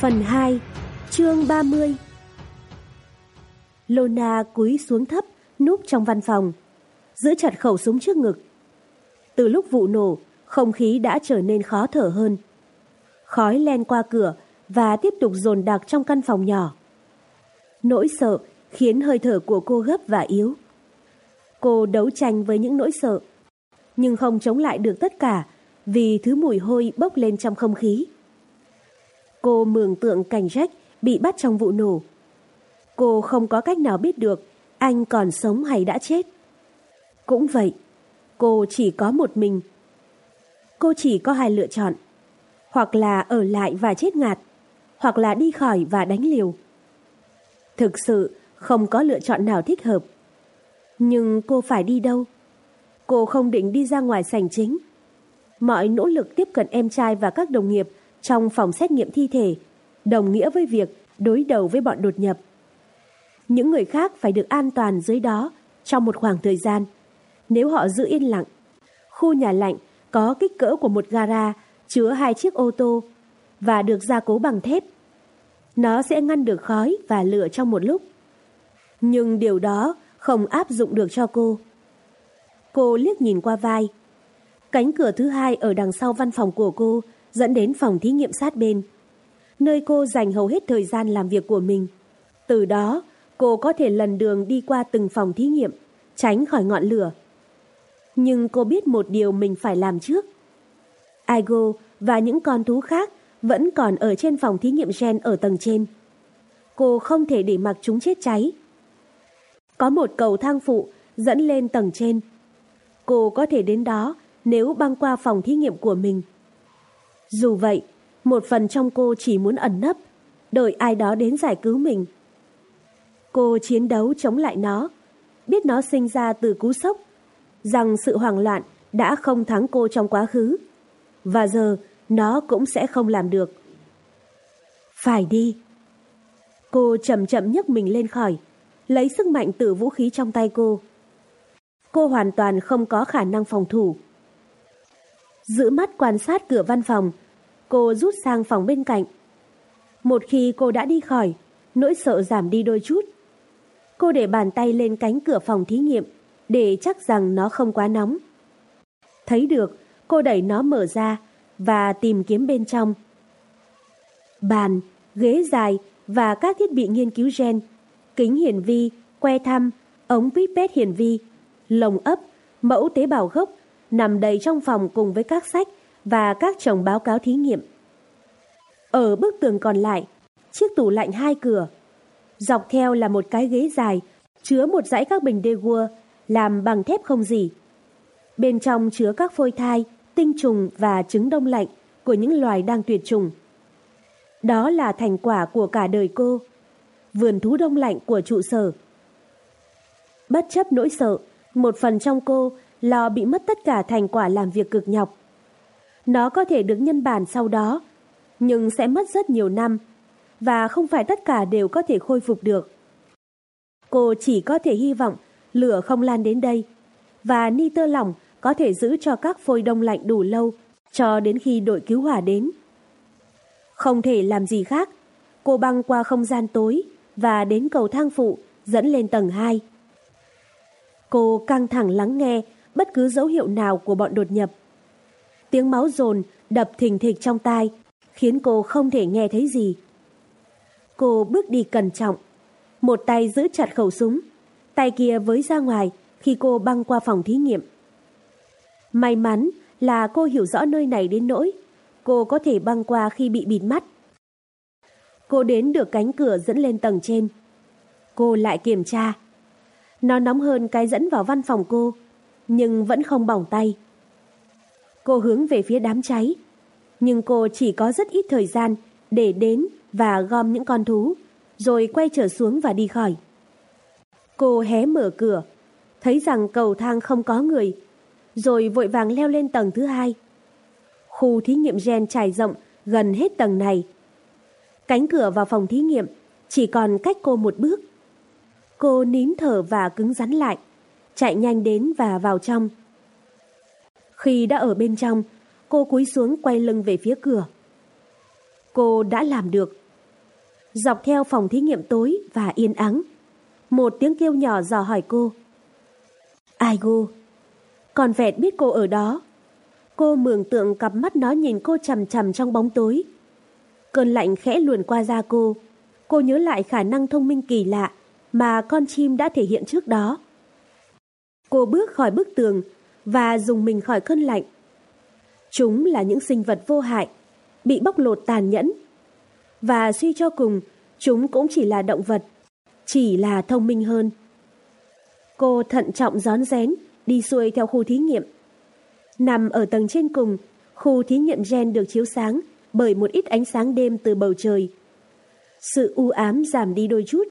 Phần 2 Chương 30 Lona cúi xuống thấp, núp trong văn phòng, giữ chặt khẩu súng trước ngực. Từ lúc vụ nổ, không khí đã trở nên khó thở hơn. Khói len qua cửa và tiếp tục dồn đặc trong căn phòng nhỏ. Nỗi sợ khiến hơi thở của cô gấp và yếu. Cô đấu tranh với những nỗi sợ, nhưng không chống lại được tất cả vì thứ mùi hôi bốc lên trong không khí. Cô mường tượng cảnh Jack bị bắt trong vụ nổ. Cô không có cách nào biết được anh còn sống hay đã chết. Cũng vậy, cô chỉ có một mình. Cô chỉ có hai lựa chọn. Hoặc là ở lại và chết ngạt, hoặc là đi khỏi và đánh liều. Thực sự không có lựa chọn nào thích hợp. Nhưng cô phải đi đâu? Cô không định đi ra ngoài sảnh chính. Mọi nỗ lực tiếp cận em trai và các đồng nghiệp trong phòng xét nghiệm thi thể, đồng nghĩa với việc đối đầu với bọn đột nhập. Những người khác phải được an toàn dưới đó trong một khoảng thời gian. Nếu họ giữ yên lặng, khu nhà lạnh có kích cỡ của một gara chứa hai chiếc ô tô và được gia cố bằng thép. Nó sẽ ngăn được khói và lửa trong một lúc. Nhưng điều đó không áp dụng được cho cô. Cô liếc nhìn qua vai. Cánh cửa thứ hai ở đằng sau văn phòng của cô dẫn đến phòng thí nghiệm sát bên, nơi cô dành hầu hết thời gian làm việc của mình. Từ đó, cô có thể lần đường đi qua từng phòng thí nghiệm, tránh khỏi ngọn lửa. Nhưng cô biết một điều mình phải làm trước. Aigo và những con thú khác vẫn còn ở trên phòng thí nghiệm gen ở tầng trên. Cô không thể để mặc chúng chết cháy. Có một cầu thang phụ dẫn lên tầng trên. Cô có thể đến đó nếu băng qua phòng thí nghiệm của mình. Dù vậy, một phần trong cô chỉ muốn ẩn nấp, đợi ai đó đến giải cứu mình. Cô chiến đấu chống lại nó, biết nó sinh ra từ cú sốc, rằng sự hoảng loạn đã không thắng cô trong quá khứ, và giờ nó cũng sẽ không làm được. Phải đi. Cô chậm chậm nhấc mình lên khỏi, lấy sức mạnh từ vũ khí trong tay cô. Cô hoàn toàn không có khả năng phòng thủ. Giữ mắt quan sát cửa văn phòng, cô rút sang phòng bên cạnh. Một khi cô đã đi khỏi, nỗi sợ giảm đi đôi chút. Cô để bàn tay lên cánh cửa phòng thí nghiệm để chắc rằng nó không quá nóng. Thấy được, cô đẩy nó mở ra và tìm kiếm bên trong. Bàn, ghế dài và các thiết bị nghiên cứu gen, kính hiển vi, que thăm, ống pipette hiển vi, lồng ấp, mẫu tế bào gốc nằm đầy trong phòng cùng với các sách và các chồng báo cáo thí nghiệm. Ở bức tường còn lại, chiếc tủ lạnh hai cửa. Dọc theo là một cái ghế dài, chứa một dãy các bình đê gua, làm bằng thép không gì. Bên trong chứa các phôi thai, tinh trùng và trứng đông lạnh của những loài đang tuyệt chủng. Đó là thành quả của cả đời cô, vườn thú đông lạnh của trụ sở. Bất chấp nỗi sợ, một phần trong cô lo bị mất tất cả thành quả làm việc cực nhọc. Nó có thể được nhân bản sau đó, nhưng sẽ mất rất nhiều năm và không phải tất cả đều có thể khôi phục được. Cô chỉ có thể hy vọng lửa không lan đến đây và ni tơ lỏng có thể giữ cho các phôi đông lạnh đủ lâu cho đến khi đội cứu hỏa đến. Không thể làm gì khác, cô băng qua không gian tối và đến cầu thang phụ dẫn lên tầng 2. Cô căng thẳng lắng nghe bất cứ dấu hiệu nào của bọn đột nhập. Tiếng máu dồn đập thình thịch trong tai, khiến cô không thể nghe thấy gì. Cô bước đi cẩn trọng, một tay giữ chặt khẩu súng, tay kia với ra ngoài khi cô băng qua phòng thí nghiệm. May mắn là cô hiểu rõ nơi này đến nỗi cô có thể băng qua khi bị bịt mắt. Cô đến được cánh cửa dẫn lên tầng trên. Cô lại kiểm tra. Nó nóng hơn cái dẫn vào văn phòng cô, nhưng vẫn không bỏng tay. Cô hướng về phía đám cháy, nhưng cô chỉ có rất ít thời gian để đến và gom những con thú, rồi quay trở xuống và đi khỏi. Cô hé mở cửa, thấy rằng cầu thang không có người, rồi vội vàng leo lên tầng thứ hai. Khu thí nghiệm gen trải rộng gần hết tầng này. Cánh cửa vào phòng thí nghiệm chỉ còn cách cô một bước. Cô nín thở và cứng rắn lại chạy nhanh đến và vào trong. Khi đã ở bên trong, cô cúi xuống quay lưng về phía cửa. Cô đã làm được. Dọc theo phòng thí nghiệm tối và yên ắng, một tiếng kêu nhỏ dò hỏi cô. Ai cô? Còn vẹn biết cô ở đó. Cô mường tượng cặp mắt nó nhìn cô chằm chằm trong bóng tối. Cơn lạnh khẽ luồn qua da cô. Cô nhớ lại khả năng thông minh kỳ lạ mà con chim đã thể hiện trước đó. Cô bước khỏi bức tường và dùng mình khỏi cơn lạnh. Chúng là những sinh vật vô hại, bị bóc lột tàn nhẫn. Và suy cho cùng, chúng cũng chỉ là động vật, chỉ là thông minh hơn. Cô thận trọng rón rén, đi xuôi theo khu thí nghiệm. Nằm ở tầng trên cùng, khu thí nghiệm gen được chiếu sáng bởi một ít ánh sáng đêm từ bầu trời. Sự u ám giảm đi đôi chút.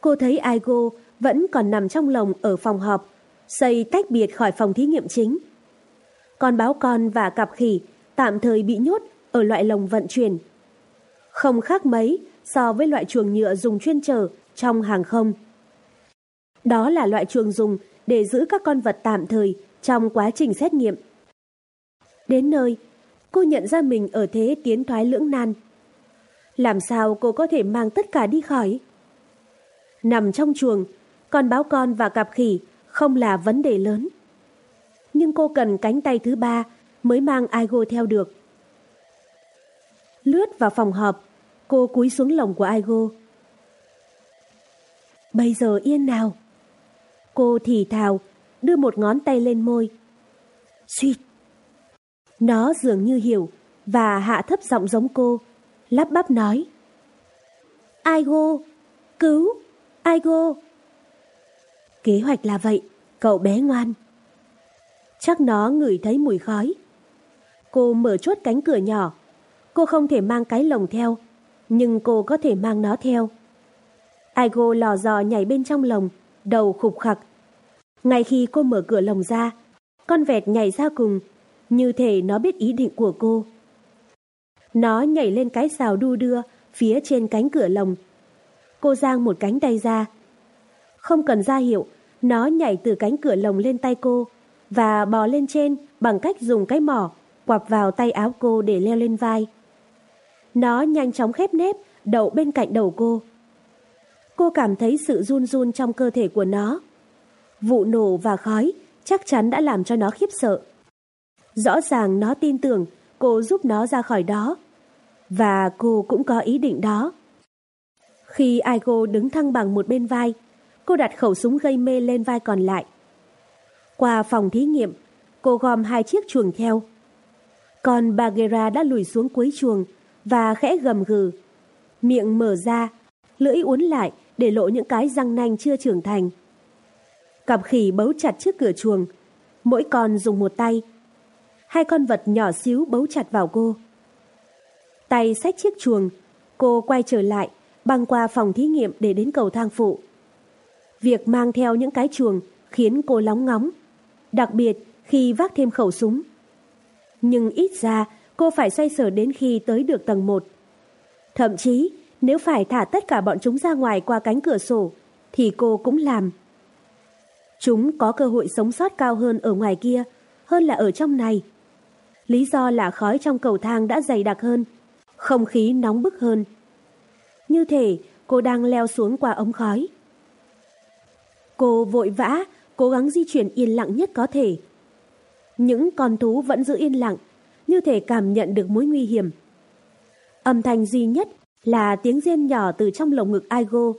Cô thấy Aigo vẫn còn nằm trong lồng ở phòng họp, xây tách biệt khỏi phòng thí nghiệm chính. Con báo con và cặp khỉ tạm thời bị nhốt ở loại lồng vận chuyển. Không khác mấy so với loại chuồng nhựa dùng chuyên trở trong hàng không. Đó là loại chuồng dùng để giữ các con vật tạm thời trong quá trình xét nghiệm. Đến nơi, cô nhận ra mình ở thế tiến thoái lưỡng nan. Làm sao cô có thể mang tất cả đi khỏi? Nằm trong chuồng, con báo con và cặp khỉ không là vấn đề lớn. Nhưng cô cần cánh tay thứ ba mới mang Aigo theo được. Lướt vào phòng họp, cô cúi xuống lồng của Aigo. Bây giờ yên nào. Cô thì thào, đưa một ngón tay lên môi. Suýt. Nó dường như hiểu và hạ thấp giọng giống cô, lắp bắp nói. Aigo, cứu, Aigo. Kế hoạch là vậy, cậu bé ngoan. Chắc nó ngửi thấy mùi khói. Cô mở chốt cánh cửa nhỏ. Cô không thể mang cái lồng theo, nhưng cô có thể mang nó theo. Aigo lò dò nhảy bên trong lồng, đầu khục khặc. Ngay khi cô mở cửa lồng ra, con vẹt nhảy ra cùng, như thể nó biết ý định của cô. Nó nhảy lên cái xào đu đưa phía trên cánh cửa lồng. Cô giang một cánh tay ra. Không cần ra hiệu, nó nhảy từ cánh cửa lồng lên tay cô và bò lên trên bằng cách dùng cái mỏ quặp vào tay áo cô để leo lên vai. Nó nhanh chóng khép nếp đậu bên cạnh đầu cô. Cô cảm thấy sự run run trong cơ thể của nó. Vụ nổ và khói chắc chắn đã làm cho nó khiếp sợ. Rõ ràng nó tin tưởng cô giúp nó ra khỏi đó. Và cô cũng có ý định đó. Khi Aigo đứng thăng bằng một bên vai, cô đặt khẩu súng gây mê lên vai còn lại. Qua phòng thí nghiệm, cô gom hai chiếc chuồng theo. Còn Bagheera đã lùi xuống cuối chuồng và khẽ gầm gừ. Miệng mở ra, lưỡi uốn lại để lộ những cái răng nanh chưa trưởng thành. Cặp khỉ bấu chặt trước cửa chuồng, mỗi con dùng một tay. Hai con vật nhỏ xíu bấu chặt vào cô. Tay xách chiếc chuồng, cô quay trở lại, băng qua phòng thí nghiệm để đến cầu thang phụ. Việc mang theo những cái chuồng khiến cô lóng ngóng, đặc biệt khi vác thêm khẩu súng. Nhưng ít ra cô phải xoay sở đến khi tới được tầng 1. Thậm chí, nếu phải thả tất cả bọn chúng ra ngoài qua cánh cửa sổ, thì cô cũng làm. Chúng có cơ hội sống sót cao hơn ở ngoài kia, hơn là ở trong này. Lý do là khói trong cầu thang đã dày đặc hơn, không khí nóng bức hơn. Như thể cô đang leo xuống qua ống khói. Cô vội vã, cố gắng di chuyển yên lặng nhất có thể. Những con thú vẫn giữ yên lặng, như thể cảm nhận được mối nguy hiểm. Âm thanh duy nhất là tiếng rên nhỏ từ trong lồng ngực Aigo,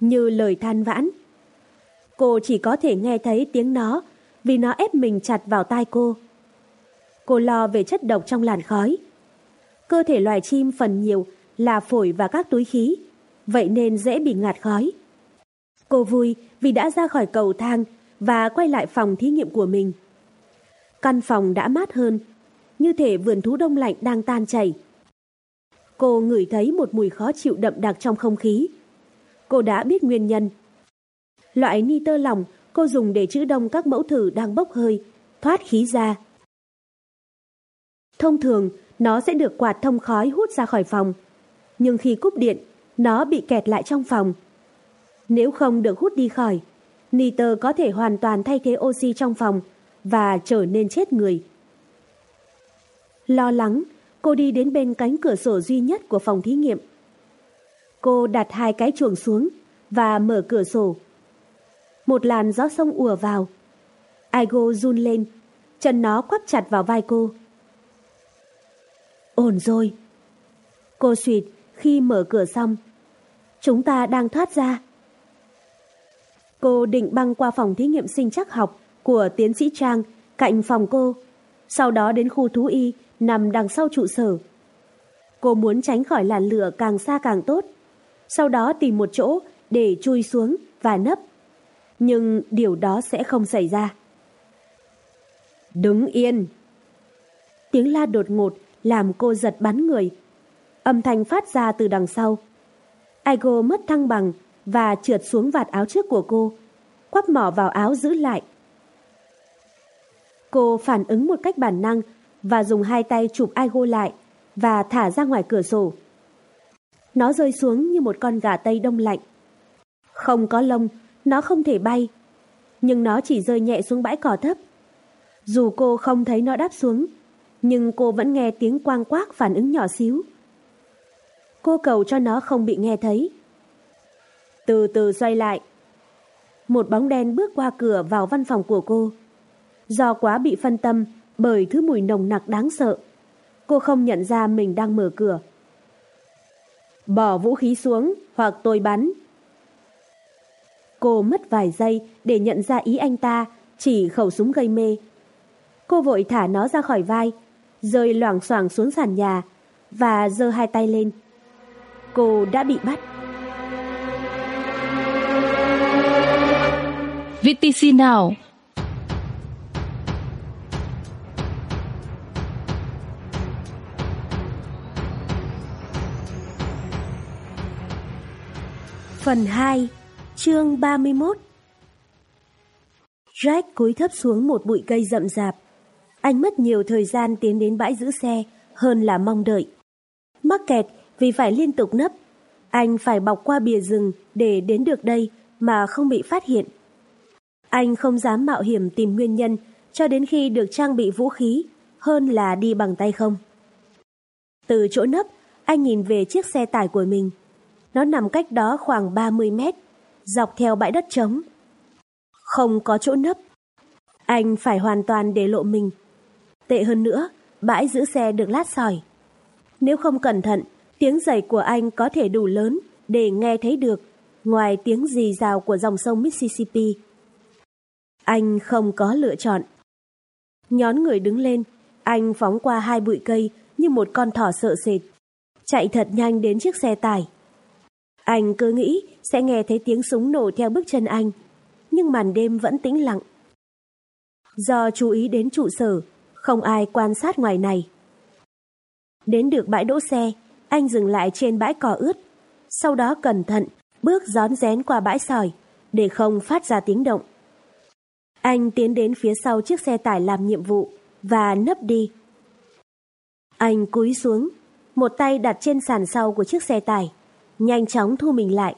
như lời than vãn. Cô chỉ có thể nghe thấy tiếng nó vì nó ép mình chặt vào tai cô. Cô lo về chất độc trong làn khói. Cơ thể loài chim phần nhiều là phổi và các túi khí, vậy nên dễ bị ngạt khói. Cô vui vì đã ra khỏi cầu thang và quay lại phòng thí nghiệm của mình. Căn phòng đã mát hơn, như thể vườn thú đông lạnh đang tan chảy. Cô ngửi thấy một mùi khó chịu đậm đặc trong không khí. Cô đã biết nguyên nhân. Loại nitơ lỏng cô dùng để trữ đông các mẫu thử đang bốc hơi, thoát khí ra. Thông thường, nó sẽ được quạt thông khói hút ra khỏi phòng. Nhưng khi cúp điện, nó bị kẹt lại trong phòng. Nếu không được hút đi khỏi, nitơ có thể hoàn toàn thay thế oxy trong phòng và trở nên chết người. Lo lắng, cô đi đến bên cánh cửa sổ duy nhất của phòng thí nghiệm. Cô đặt hai cái chuồng xuống và mở cửa sổ. Một làn gió sông ùa vào. Aigo run lên, chân nó quắp chặt vào vai cô. Ổn rồi. Cô suyệt khi mở cửa xong. Chúng ta đang thoát ra. Cô định băng qua phòng thí nghiệm sinh chắc học của tiến sĩ Trang cạnh phòng cô, sau đó đến khu thú y nằm đằng sau trụ sở. Cô muốn tránh khỏi làn lửa càng xa càng tốt, sau đó tìm một chỗ để chui xuống và nấp. Nhưng điều đó sẽ không xảy ra. Đứng yên! Tiếng la đột ngột làm cô giật bắn người. Âm thanh phát ra từ đằng sau. Aigo mất thăng bằng và trượt xuống vạt áo trước của cô, quắp mỏ vào áo giữ lại. Cô phản ứng một cách bản năng và dùng hai tay chụp Aigo lại và thả ra ngoài cửa sổ. Nó rơi xuống như một con gà tây đông lạnh. Không có lông, nó không thể bay, nhưng nó chỉ rơi nhẹ xuống bãi cỏ thấp. Dù cô không thấy nó đáp xuống, nhưng cô vẫn nghe tiếng quang quác phản ứng nhỏ xíu. Cô cầu cho nó không bị nghe thấy. Từ từ xoay lại. Một bóng đen bước qua cửa vào văn phòng của cô. Do quá bị phân tâm bởi thứ mùi nồng nặc đáng sợ, cô không nhận ra mình đang mở cửa. Bỏ vũ khí xuống hoặc tôi bắn. Cô mất vài giây để nhận ra ý anh ta chỉ khẩu súng gây mê. Cô vội thả nó ra khỏi vai, rơi loảng xoảng xuống sàn nhà và giơ hai tay lên. Cô đã bị bắt. VTC nào? Phần 2, chương 31 Jack cúi thấp xuống một bụi cây rậm rạp. Anh mất nhiều thời gian tiến đến bãi giữ xe hơn là mong đợi. Mắc kẹt vì phải liên tục nấp. Anh phải bọc qua bìa rừng để đến được đây mà không bị phát hiện. Anh không dám mạo hiểm tìm nguyên nhân cho đến khi được trang bị vũ khí hơn là đi bằng tay không. Từ chỗ nấp, anh nhìn về chiếc xe tải của mình. Nó nằm cách đó khoảng 30 mét, dọc theo bãi đất trống. Không có chỗ nấp. Anh phải hoàn toàn để lộ mình. Tệ hơn nữa, bãi giữ xe được lát sỏi. Nếu không cẩn thận, tiếng giày của anh có thể đủ lớn để nghe thấy được, ngoài tiếng rì rào của dòng sông Mississippi. Anh không có lựa chọn. Nhón người đứng lên, anh phóng qua hai bụi cây như một con thỏ sợ sệt. Chạy thật nhanh đến chiếc xe tải. Anh cứ nghĩ sẽ nghe thấy tiếng súng nổ theo bước chân anh, nhưng màn đêm vẫn tĩnh lặng. Do chú ý đến trụ sở, không ai quan sát ngoài này. Đến được bãi đỗ xe, anh dừng lại trên bãi cỏ ướt, sau đó cẩn thận bước rón rén qua bãi sỏi để không phát ra tiếng động. Anh tiến đến phía sau chiếc xe tải làm nhiệm vụ và nấp đi. Anh cúi xuống, một tay đặt trên sàn sau của chiếc xe tải nhanh chóng thu mình lại.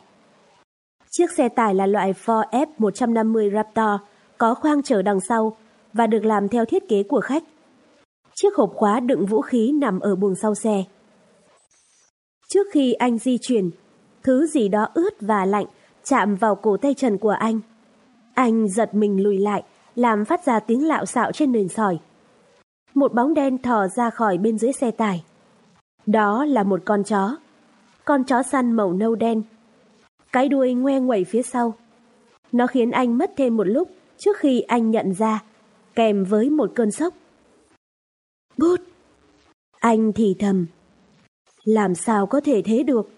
Chiếc xe tải là loại Ford F150 Raptor, có khoang chở đằng sau và được làm theo thiết kế của khách. Chiếc hộp khóa đựng vũ khí nằm ở buồng sau xe. Trước khi anh di chuyển, thứ gì đó ướt và lạnh chạm vào cổ tay trần của anh. Anh giật mình lùi lại, làm phát ra tiếng lạo xạo trên nền sỏi. Một bóng đen thò ra khỏi bên dưới xe tải. Đó là một con chó con chó săn màu nâu đen. Cái đuôi ngoe nguẩy phía sau. Nó khiến anh mất thêm một lúc trước khi anh nhận ra, kèm với một cơn sốc. Bút! Anh thì thầm. Làm sao có thể thế được?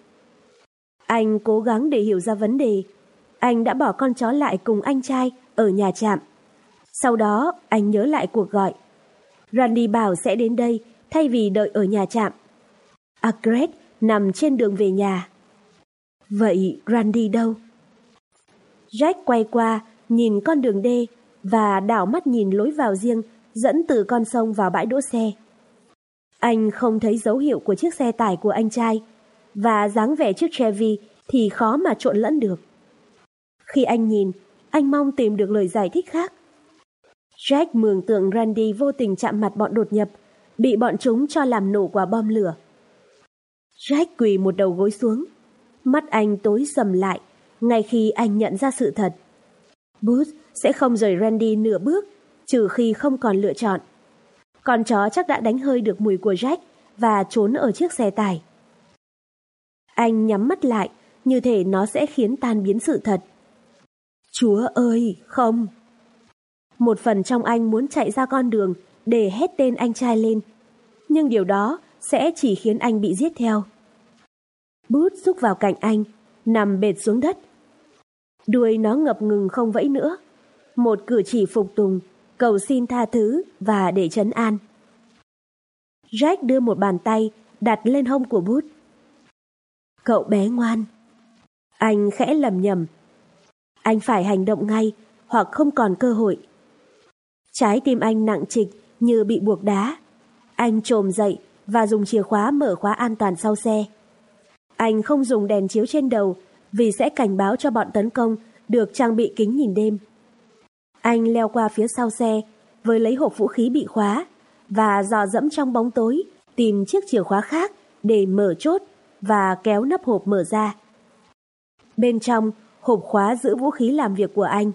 Anh cố gắng để hiểu ra vấn đề. Anh đã bỏ con chó lại cùng anh trai ở nhà trạm. Sau đó, anh nhớ lại cuộc gọi. Randy bảo sẽ đến đây thay vì đợi ở nhà trạm. Agret nằm trên đường về nhà. Vậy Randy đâu? Jack quay qua, nhìn con đường đê và đảo mắt nhìn lối vào riêng dẫn từ con sông vào bãi đỗ xe. Anh không thấy dấu hiệu của chiếc xe tải của anh trai và dáng vẻ chiếc Chevy thì khó mà trộn lẫn được. Khi anh nhìn, anh mong tìm được lời giải thích khác. Jack mường tượng Randy vô tình chạm mặt bọn đột nhập bị bọn chúng cho làm nổ quả bom lửa. Jack quỳ một đầu gối xuống, mắt anh tối sầm lại ngay khi anh nhận ra sự thật. Booth sẽ không rời Randy nửa bước, trừ khi không còn lựa chọn. Con chó chắc đã đánh hơi được mùi của Jack và trốn ở chiếc xe tải. Anh nhắm mắt lại, như thể nó sẽ khiến tan biến sự thật. Chúa ơi, không! Một phần trong anh muốn chạy ra con đường để hét tên anh trai lên. Nhưng điều đó sẽ chỉ khiến anh bị giết theo. Bút xúc vào cạnh anh, nằm bệt xuống đất. Đuôi nó ngập ngừng không vẫy nữa. Một cử chỉ phục tùng, cầu xin tha thứ và để trấn an. Jack đưa một bàn tay đặt lên hông của bút. Cậu bé ngoan. Anh khẽ lầm nhầm. Anh phải hành động ngay hoặc không còn cơ hội. Trái tim anh nặng trịch như bị buộc đá. Anh trồm dậy và dùng chìa khóa mở khóa an toàn sau xe. Anh không dùng đèn chiếu trên đầu vì sẽ cảnh báo cho bọn tấn công được trang bị kính nhìn đêm. Anh leo qua phía sau xe với lấy hộp vũ khí bị khóa và dò dẫm trong bóng tối tìm chiếc chìa khóa khác để mở chốt và kéo nắp hộp mở ra. Bên trong, hộp khóa giữ vũ khí làm việc của anh.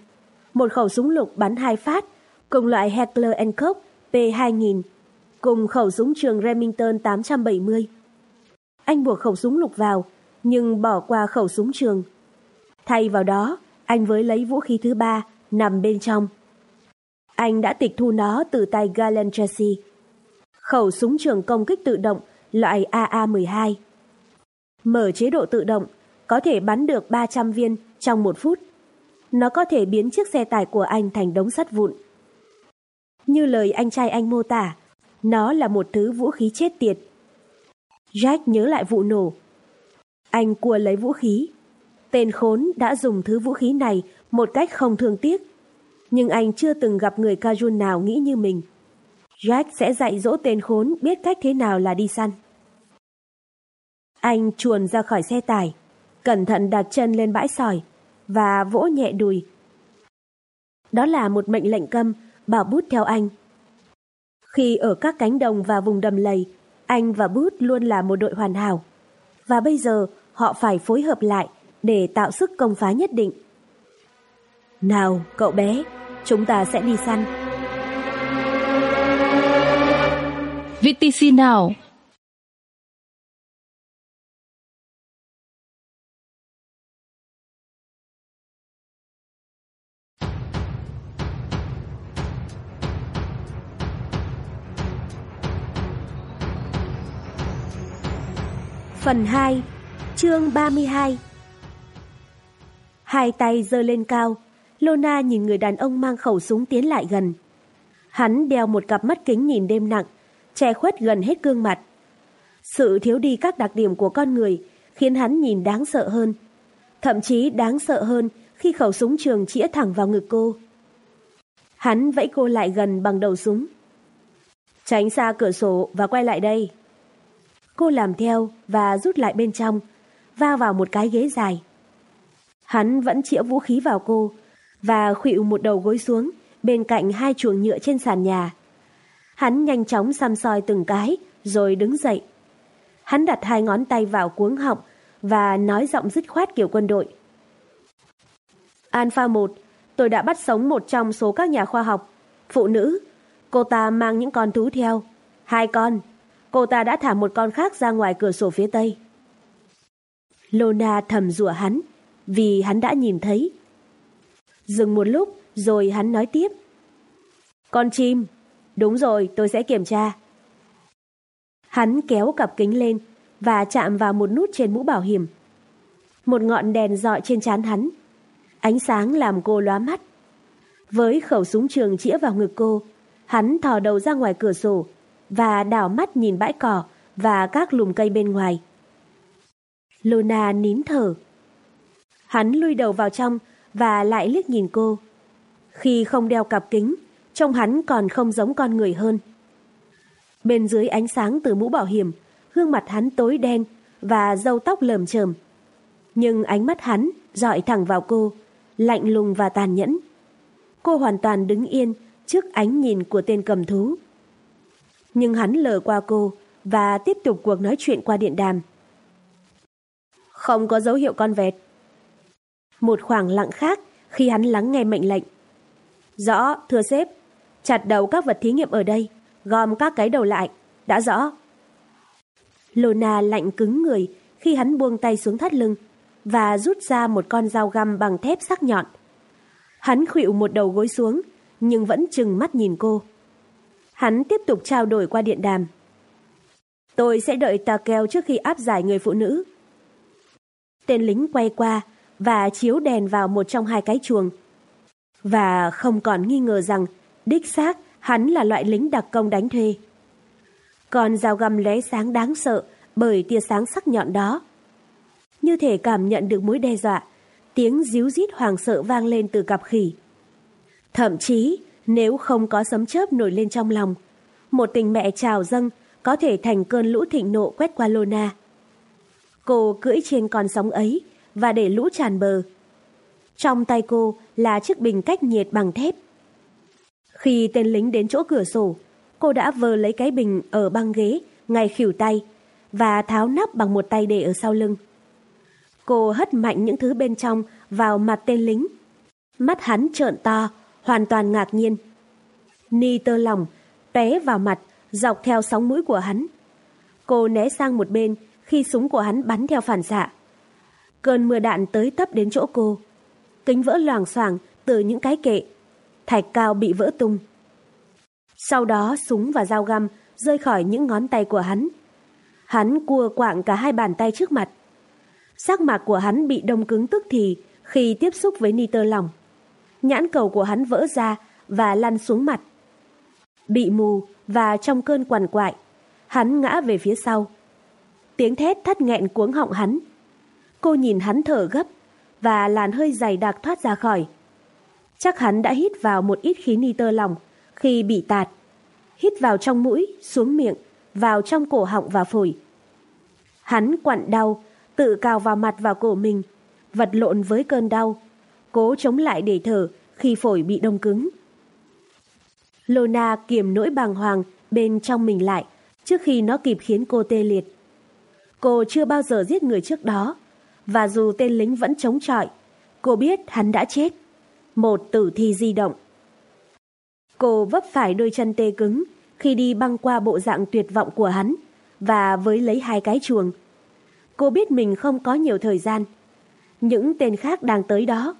Một khẩu súng lục bắn hai phát, cùng loại Heckler Koch P2000, cùng khẩu súng trường Remington 870. Anh buộc khẩu súng lục vào, nhưng bỏ qua khẩu súng trường. Thay vào đó, anh với lấy vũ khí thứ ba nằm bên trong. Anh đã tịch thu nó từ tay Galen Tracy. Khẩu súng trường công kích tự động loại AA-12. Mở chế độ tự động, có thể bắn được 300 viên trong một phút. Nó có thể biến chiếc xe tải của anh thành đống sắt vụn. Như lời anh trai anh mô tả, nó là một thứ vũ khí chết tiệt. Jack nhớ lại vụ nổ. Anh cua lấy vũ khí. Tên khốn đã dùng thứ vũ khí này một cách không thương tiếc. Nhưng anh chưa từng gặp người Kajun nào nghĩ như mình. Jack sẽ dạy dỗ tên khốn biết cách thế nào là đi săn. Anh chuồn ra khỏi xe tải, cẩn thận đặt chân lên bãi sỏi và vỗ nhẹ đùi. Đó là một mệnh lệnh câm bảo bút theo anh. Khi ở các cánh đồng và vùng đầm lầy, anh và bút luôn là một đội hoàn hảo. Và bây giờ họ phải phối hợp lại để tạo sức công phá nhất định. Nào, cậu bé, chúng ta sẽ đi săn. VTC nào? Phần 2 Chương 32 Hai tay giơ lên cao, Lona nhìn người đàn ông mang khẩu súng tiến lại gần. Hắn đeo một cặp mắt kính nhìn đêm nặng, che khuất gần hết gương mặt. Sự thiếu đi các đặc điểm của con người khiến hắn nhìn đáng sợ hơn. Thậm chí đáng sợ hơn khi khẩu súng trường chĩa thẳng vào ngực cô. Hắn vẫy cô lại gần bằng đầu súng. Tránh xa cửa sổ và quay lại đây. Cô làm theo và rút lại bên trong, va vào một cái ghế dài. Hắn vẫn chĩa vũ khí vào cô và khuỵu một đầu gối xuống bên cạnh hai chuồng nhựa trên sàn nhà. Hắn nhanh chóng xăm soi từng cái rồi đứng dậy. Hắn đặt hai ngón tay vào cuống họng và nói giọng dứt khoát kiểu quân đội. Alpha 1, tôi đã bắt sống một trong số các nhà khoa học, phụ nữ. Cô ta mang những con thú theo. Hai con. Cô ta đã thả một con khác ra ngoài cửa sổ phía tây. Lona thầm rủa hắn vì hắn đã nhìn thấy. Dừng một lúc rồi hắn nói tiếp. Con chim, đúng rồi tôi sẽ kiểm tra. Hắn kéo cặp kính lên và chạm vào một nút trên mũ bảo hiểm. Một ngọn đèn dọi trên trán hắn. Ánh sáng làm cô lóa mắt. Với khẩu súng trường chĩa vào ngực cô, hắn thò đầu ra ngoài cửa sổ và đảo mắt nhìn bãi cỏ và các lùm cây bên ngoài. Luna nín thở. Hắn lui đầu vào trong và lại liếc nhìn cô. Khi không đeo cặp kính, trông hắn còn không giống con người hơn. Bên dưới ánh sáng từ mũ bảo hiểm, gương mặt hắn tối đen và râu tóc lờm chởm. Nhưng ánh mắt hắn dọi thẳng vào cô, lạnh lùng và tàn nhẫn. Cô hoàn toàn đứng yên trước ánh nhìn của tên cầm thú. Nhưng hắn lờ qua cô và tiếp tục cuộc nói chuyện qua điện đàm. Không có dấu hiệu con vẹt. Một khoảng lặng khác khi hắn lắng nghe mệnh lệnh. Rõ, thưa sếp. Chặt đầu các vật thí nghiệm ở đây, gom các cái đầu lại. Đã rõ. Lona lạnh cứng người khi hắn buông tay xuống thắt lưng và rút ra một con dao găm bằng thép sắc nhọn. Hắn khuỵu một đầu gối xuống, nhưng vẫn chừng mắt nhìn cô. Hắn tiếp tục trao đổi qua điện đàm. Tôi sẽ đợi tà keo trước khi áp giải người phụ nữ. Tên lính quay qua và chiếu đèn vào một trong hai cái chuồng. Và không còn nghi ngờ rằng đích xác hắn là loại lính đặc công đánh thuê. Còn dao găm lóe sáng đáng sợ bởi tia sáng sắc nhọn đó. Như thể cảm nhận được mối đe dọa, tiếng díu rít hoàng sợ vang lên từ cặp khỉ. Thậm chí, nếu không có sấm chớp nổi lên trong lòng, một tình mẹ trào dâng có thể thành cơn lũ thịnh nộ quét qua Lona. Cô cưỡi trên con sóng ấy và để lũ tràn bờ. Trong tay cô là chiếc bình cách nhiệt bằng thép. Khi tên lính đến chỗ cửa sổ, cô đã vờ lấy cái bình ở băng ghế, ngay khỉu tay, và tháo nắp bằng một tay để ở sau lưng. Cô hất mạnh những thứ bên trong vào mặt tên lính. Mắt hắn trợn to, hoàn toàn ngạc nhiên. Ni tơ lòng, té vào mặt, dọc theo sóng mũi của hắn. Cô né sang một bên khi súng của hắn bắn theo phản xạ. Cơn mưa đạn tới tấp đến chỗ cô. Kính vỡ loảng xoảng từ những cái kệ. Thạch cao bị vỡ tung. Sau đó súng và dao găm rơi khỏi những ngón tay của hắn. Hắn cua quạng cả hai bàn tay trước mặt. Sắc mặt của hắn bị đông cứng tức thì khi tiếp xúc với nitơ lỏng. Nhãn cầu của hắn vỡ ra và lăn xuống mặt. Bị mù và trong cơn quằn quại, hắn ngã về phía sau. Tiếng thét thắt nghẹn cuống họng hắn. Cô nhìn hắn thở gấp và làn hơi dày đặc thoát ra khỏi. Chắc hắn đã hít vào một ít khí nitơ lỏng khi bị tạt. Hít vào trong mũi, xuống miệng, vào trong cổ họng và phổi. Hắn quặn đau, tự cào vào mặt vào cổ mình, vật lộn với cơn đau, cố chống lại để thở khi phổi bị đông cứng. Lona kiềm nỗi bàng hoàng bên trong mình lại trước khi nó kịp khiến cô tê liệt. Cô chưa bao giờ giết người trước đó, và dù tên lính vẫn chống chọi, cô biết hắn đã chết. Một tử thi di động. Cô vấp phải đôi chân tê cứng khi đi băng qua bộ dạng tuyệt vọng của hắn và với lấy hai cái chuồng. Cô biết mình không có nhiều thời gian. Những tên khác đang tới đó.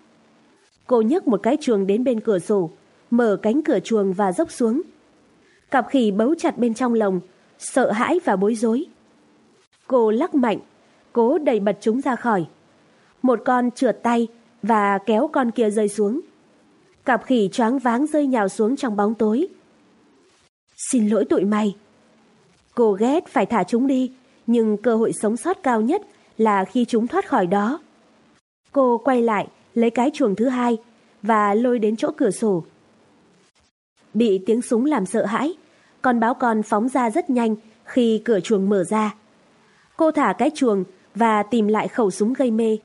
Cô nhấc một cái chuồng đến bên cửa sổ, mở cánh cửa chuồng và dốc xuống. Cặp khỉ bấu chặt bên trong lồng, sợ hãi và bối rối. Cô lắc mạnh, cố đẩy bật chúng ra khỏi. Một con trượt tay và kéo con kia rơi xuống. Cặp khỉ choáng váng rơi nhào xuống trong bóng tối. Xin lỗi tụi mày. Cô ghét phải thả chúng đi, nhưng cơ hội sống sót cao nhất là khi chúng thoát khỏi đó. Cô quay lại, lấy cái chuồng thứ hai và lôi đến chỗ cửa sổ. Bị tiếng súng làm sợ hãi, con báo con phóng ra rất nhanh khi cửa chuồng mở ra. Cô thả cái chuồng và tìm lại khẩu súng gây mê.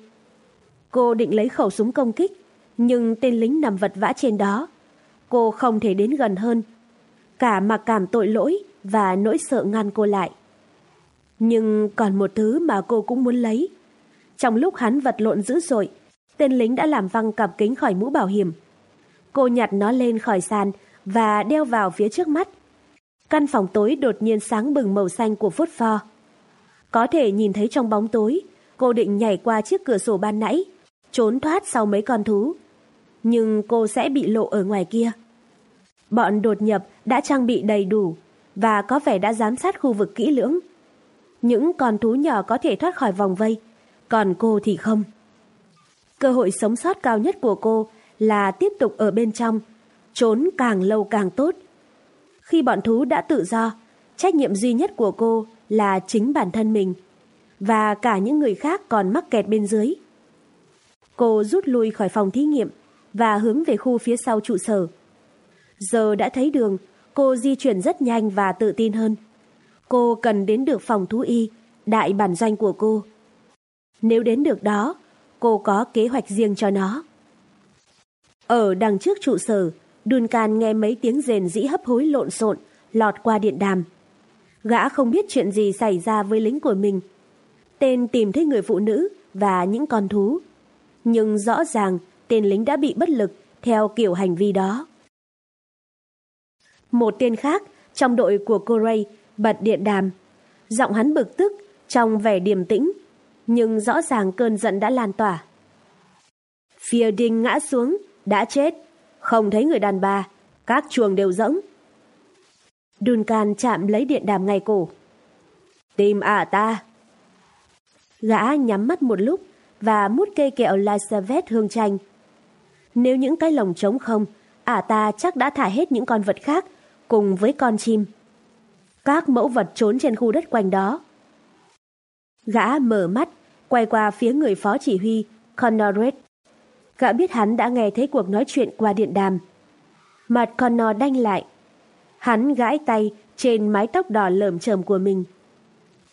Cô định lấy khẩu súng công kích, nhưng tên lính nằm vật vã trên đó. Cô không thể đến gần hơn. Cả mặc cảm tội lỗi và nỗi sợ ngăn cô lại. Nhưng còn một thứ mà cô cũng muốn lấy. Trong lúc hắn vật lộn dữ dội, tên lính đã làm văng cặp kính khỏi mũ bảo hiểm. Cô nhặt nó lên khỏi sàn và đeo vào phía trước mắt. Căn phòng tối đột nhiên sáng bừng màu xanh của phốt pho. Có thể nhìn thấy trong bóng tối, cô định nhảy qua chiếc cửa sổ ban nãy, trốn thoát sau mấy con thú. Nhưng cô sẽ bị lộ ở ngoài kia. Bọn đột nhập đã trang bị đầy đủ và có vẻ đã giám sát khu vực kỹ lưỡng. Những con thú nhỏ có thể thoát khỏi vòng vây, còn cô thì không. Cơ hội sống sót cao nhất của cô là tiếp tục ở bên trong, trốn càng lâu càng tốt. Khi bọn thú đã tự do, trách nhiệm duy nhất của cô là chính bản thân mình và cả những người khác còn mắc kẹt bên dưới. Cô rút lui khỏi phòng thí nghiệm và hướng về khu phía sau trụ sở. Giờ đã thấy đường, cô di chuyển rất nhanh và tự tin hơn. Cô cần đến được phòng thú y, đại bản doanh của cô. Nếu đến được đó, cô có kế hoạch riêng cho nó. Ở đằng trước trụ sở, Duncan nghe mấy tiếng rền rĩ hấp hối lộn xộn lọt qua điện đàm. Gã không biết chuyện gì xảy ra với lính của mình. Tên tìm thấy người phụ nữ và những con thú. Nhưng rõ ràng tên lính đã bị bất lực theo kiểu hành vi đó. Một tên khác trong đội của Corey bật điện đàm. Giọng hắn bực tức trong vẻ điềm tĩnh, nhưng rõ ràng cơn giận đã lan tỏa. Fielding ngã xuống, đã chết, không thấy người đàn bà, các chuồng đều rỗng. Duncan chạm lấy điện đàm ngay cổ. Tìm à ta. Gã nhắm mắt một lúc và mút cây kẹo Lysavet hương chanh. Nếu những cái lồng trống không, ả ta chắc đã thả hết những con vật khác cùng với con chim. Các mẫu vật trốn trên khu đất quanh đó. Gã mở mắt, quay qua phía người phó chỉ huy, Connor Red. Gã biết hắn đã nghe thấy cuộc nói chuyện qua điện đàm. Mặt Connor đanh lại. Hắn gãi tay trên mái tóc đỏ lởm chởm của mình.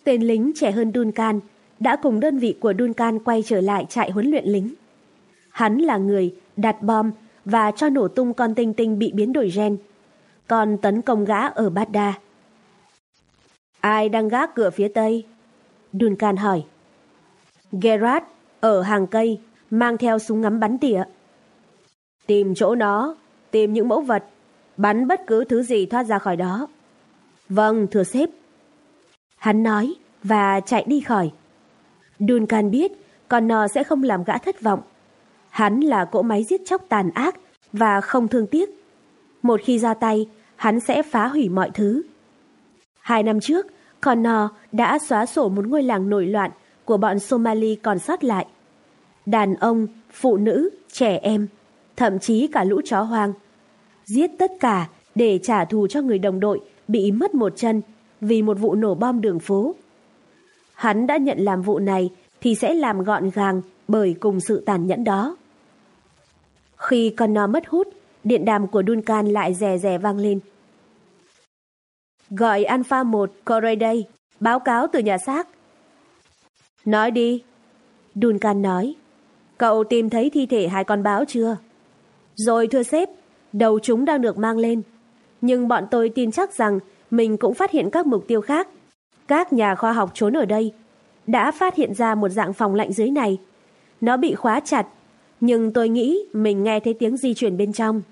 Tên lính trẻ hơn Duncan đã cùng đơn vị của Duncan quay trở lại trại huấn luyện lính. Hắn là người đặt bom và cho nổ tung con tinh tinh bị biến đổi gen, còn tấn công gã ở Baghdad. Ai đang gác cửa phía tây? Duncan hỏi. Gerard ở hàng cây, mang theo súng ngắm bắn tỉa. Tìm chỗ nó, tìm những mẫu vật, bắn bất cứ thứ gì thoát ra khỏi đó. Vâng, thưa sếp. Hắn nói và chạy đi khỏi. Duncan biết con nò sẽ không làm gã thất vọng. Hắn là cỗ máy giết chóc tàn ác và không thương tiếc. Một khi ra tay, hắn sẽ phá hủy mọi thứ. Hai năm trước, Connor đã xóa sổ một ngôi làng nổi loạn của bọn Somali còn sót lại. Đàn ông, phụ nữ, trẻ em, thậm chí cả lũ chó hoang. Giết tất cả để trả thù cho người đồng đội bị mất một chân vì một vụ nổ bom đường phố. Hắn đã nhận làm vụ này thì sẽ làm gọn gàng bởi cùng sự tàn nhẫn đó. Khi Connor mất hút, điện đàm của Duncan lại rè rè vang lên. Gọi Alpha 1 Corey đây, báo cáo từ nhà xác. Nói đi. Duncan nói. Cậu tìm thấy thi thể hai con báo chưa? Rồi thưa sếp, đầu chúng đang được mang lên. Nhưng bọn tôi tin chắc rằng mình cũng phát hiện các mục tiêu khác. Các nhà khoa học trốn ở đây đã phát hiện ra một dạng phòng lạnh dưới này. Nó bị khóa chặt, nhưng tôi nghĩ mình nghe thấy tiếng di chuyển bên trong.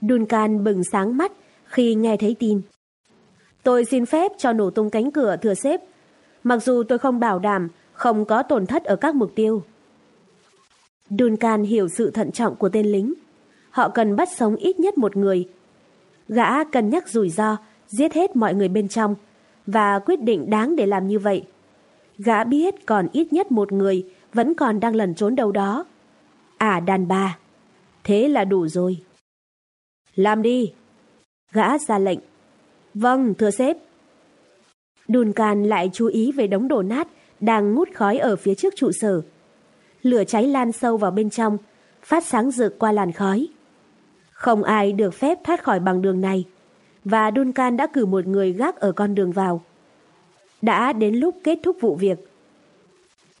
Duncan bừng sáng mắt khi nghe thấy tin. Tôi xin phép cho nổ tung cánh cửa thừa xếp, mặc dù tôi không bảo đảm không có tổn thất ở các mục tiêu. Duncan hiểu sự thận trọng của tên lính. Họ cần bắt sống ít nhất một người. Gã cân nhắc rủi ro, giết hết mọi người bên trong và quyết định đáng để làm như vậy. Gã biết còn ít nhất một người vẫn còn đang lẩn trốn đâu đó. À đàn bà. Thế là đủ rồi. Làm đi. Gã ra lệnh. Vâng, thưa sếp. Duncan lại chú ý về đống đổ nát đang ngút khói ở phía trước trụ sở. Lửa cháy lan sâu vào bên trong, phát sáng rực qua làn khói. Không ai được phép thoát khỏi bằng đường này, và Duncan đã cử một người gác ở con đường vào. Đã đến lúc kết thúc vụ việc.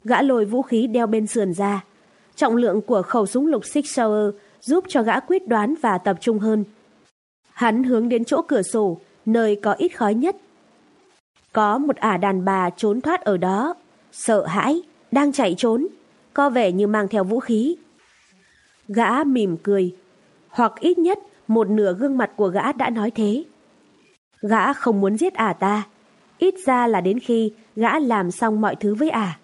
Gã lôi vũ khí đeo bên sườn ra. Trọng lượng của khẩu súng lục Six Sauer giúp cho gã quyết đoán và tập trung hơn. Hắn hướng đến chỗ cửa sổ, nơi có ít khói nhất. Có một ả đàn bà trốn thoát ở đó, sợ hãi, đang chạy trốn, có vẻ như mang theo vũ khí. Gã mỉm cười, hoặc ít nhất một nửa gương mặt của gã đã nói thế. Gã không muốn giết ả ta, ít ra là đến khi gã làm xong mọi thứ với ả.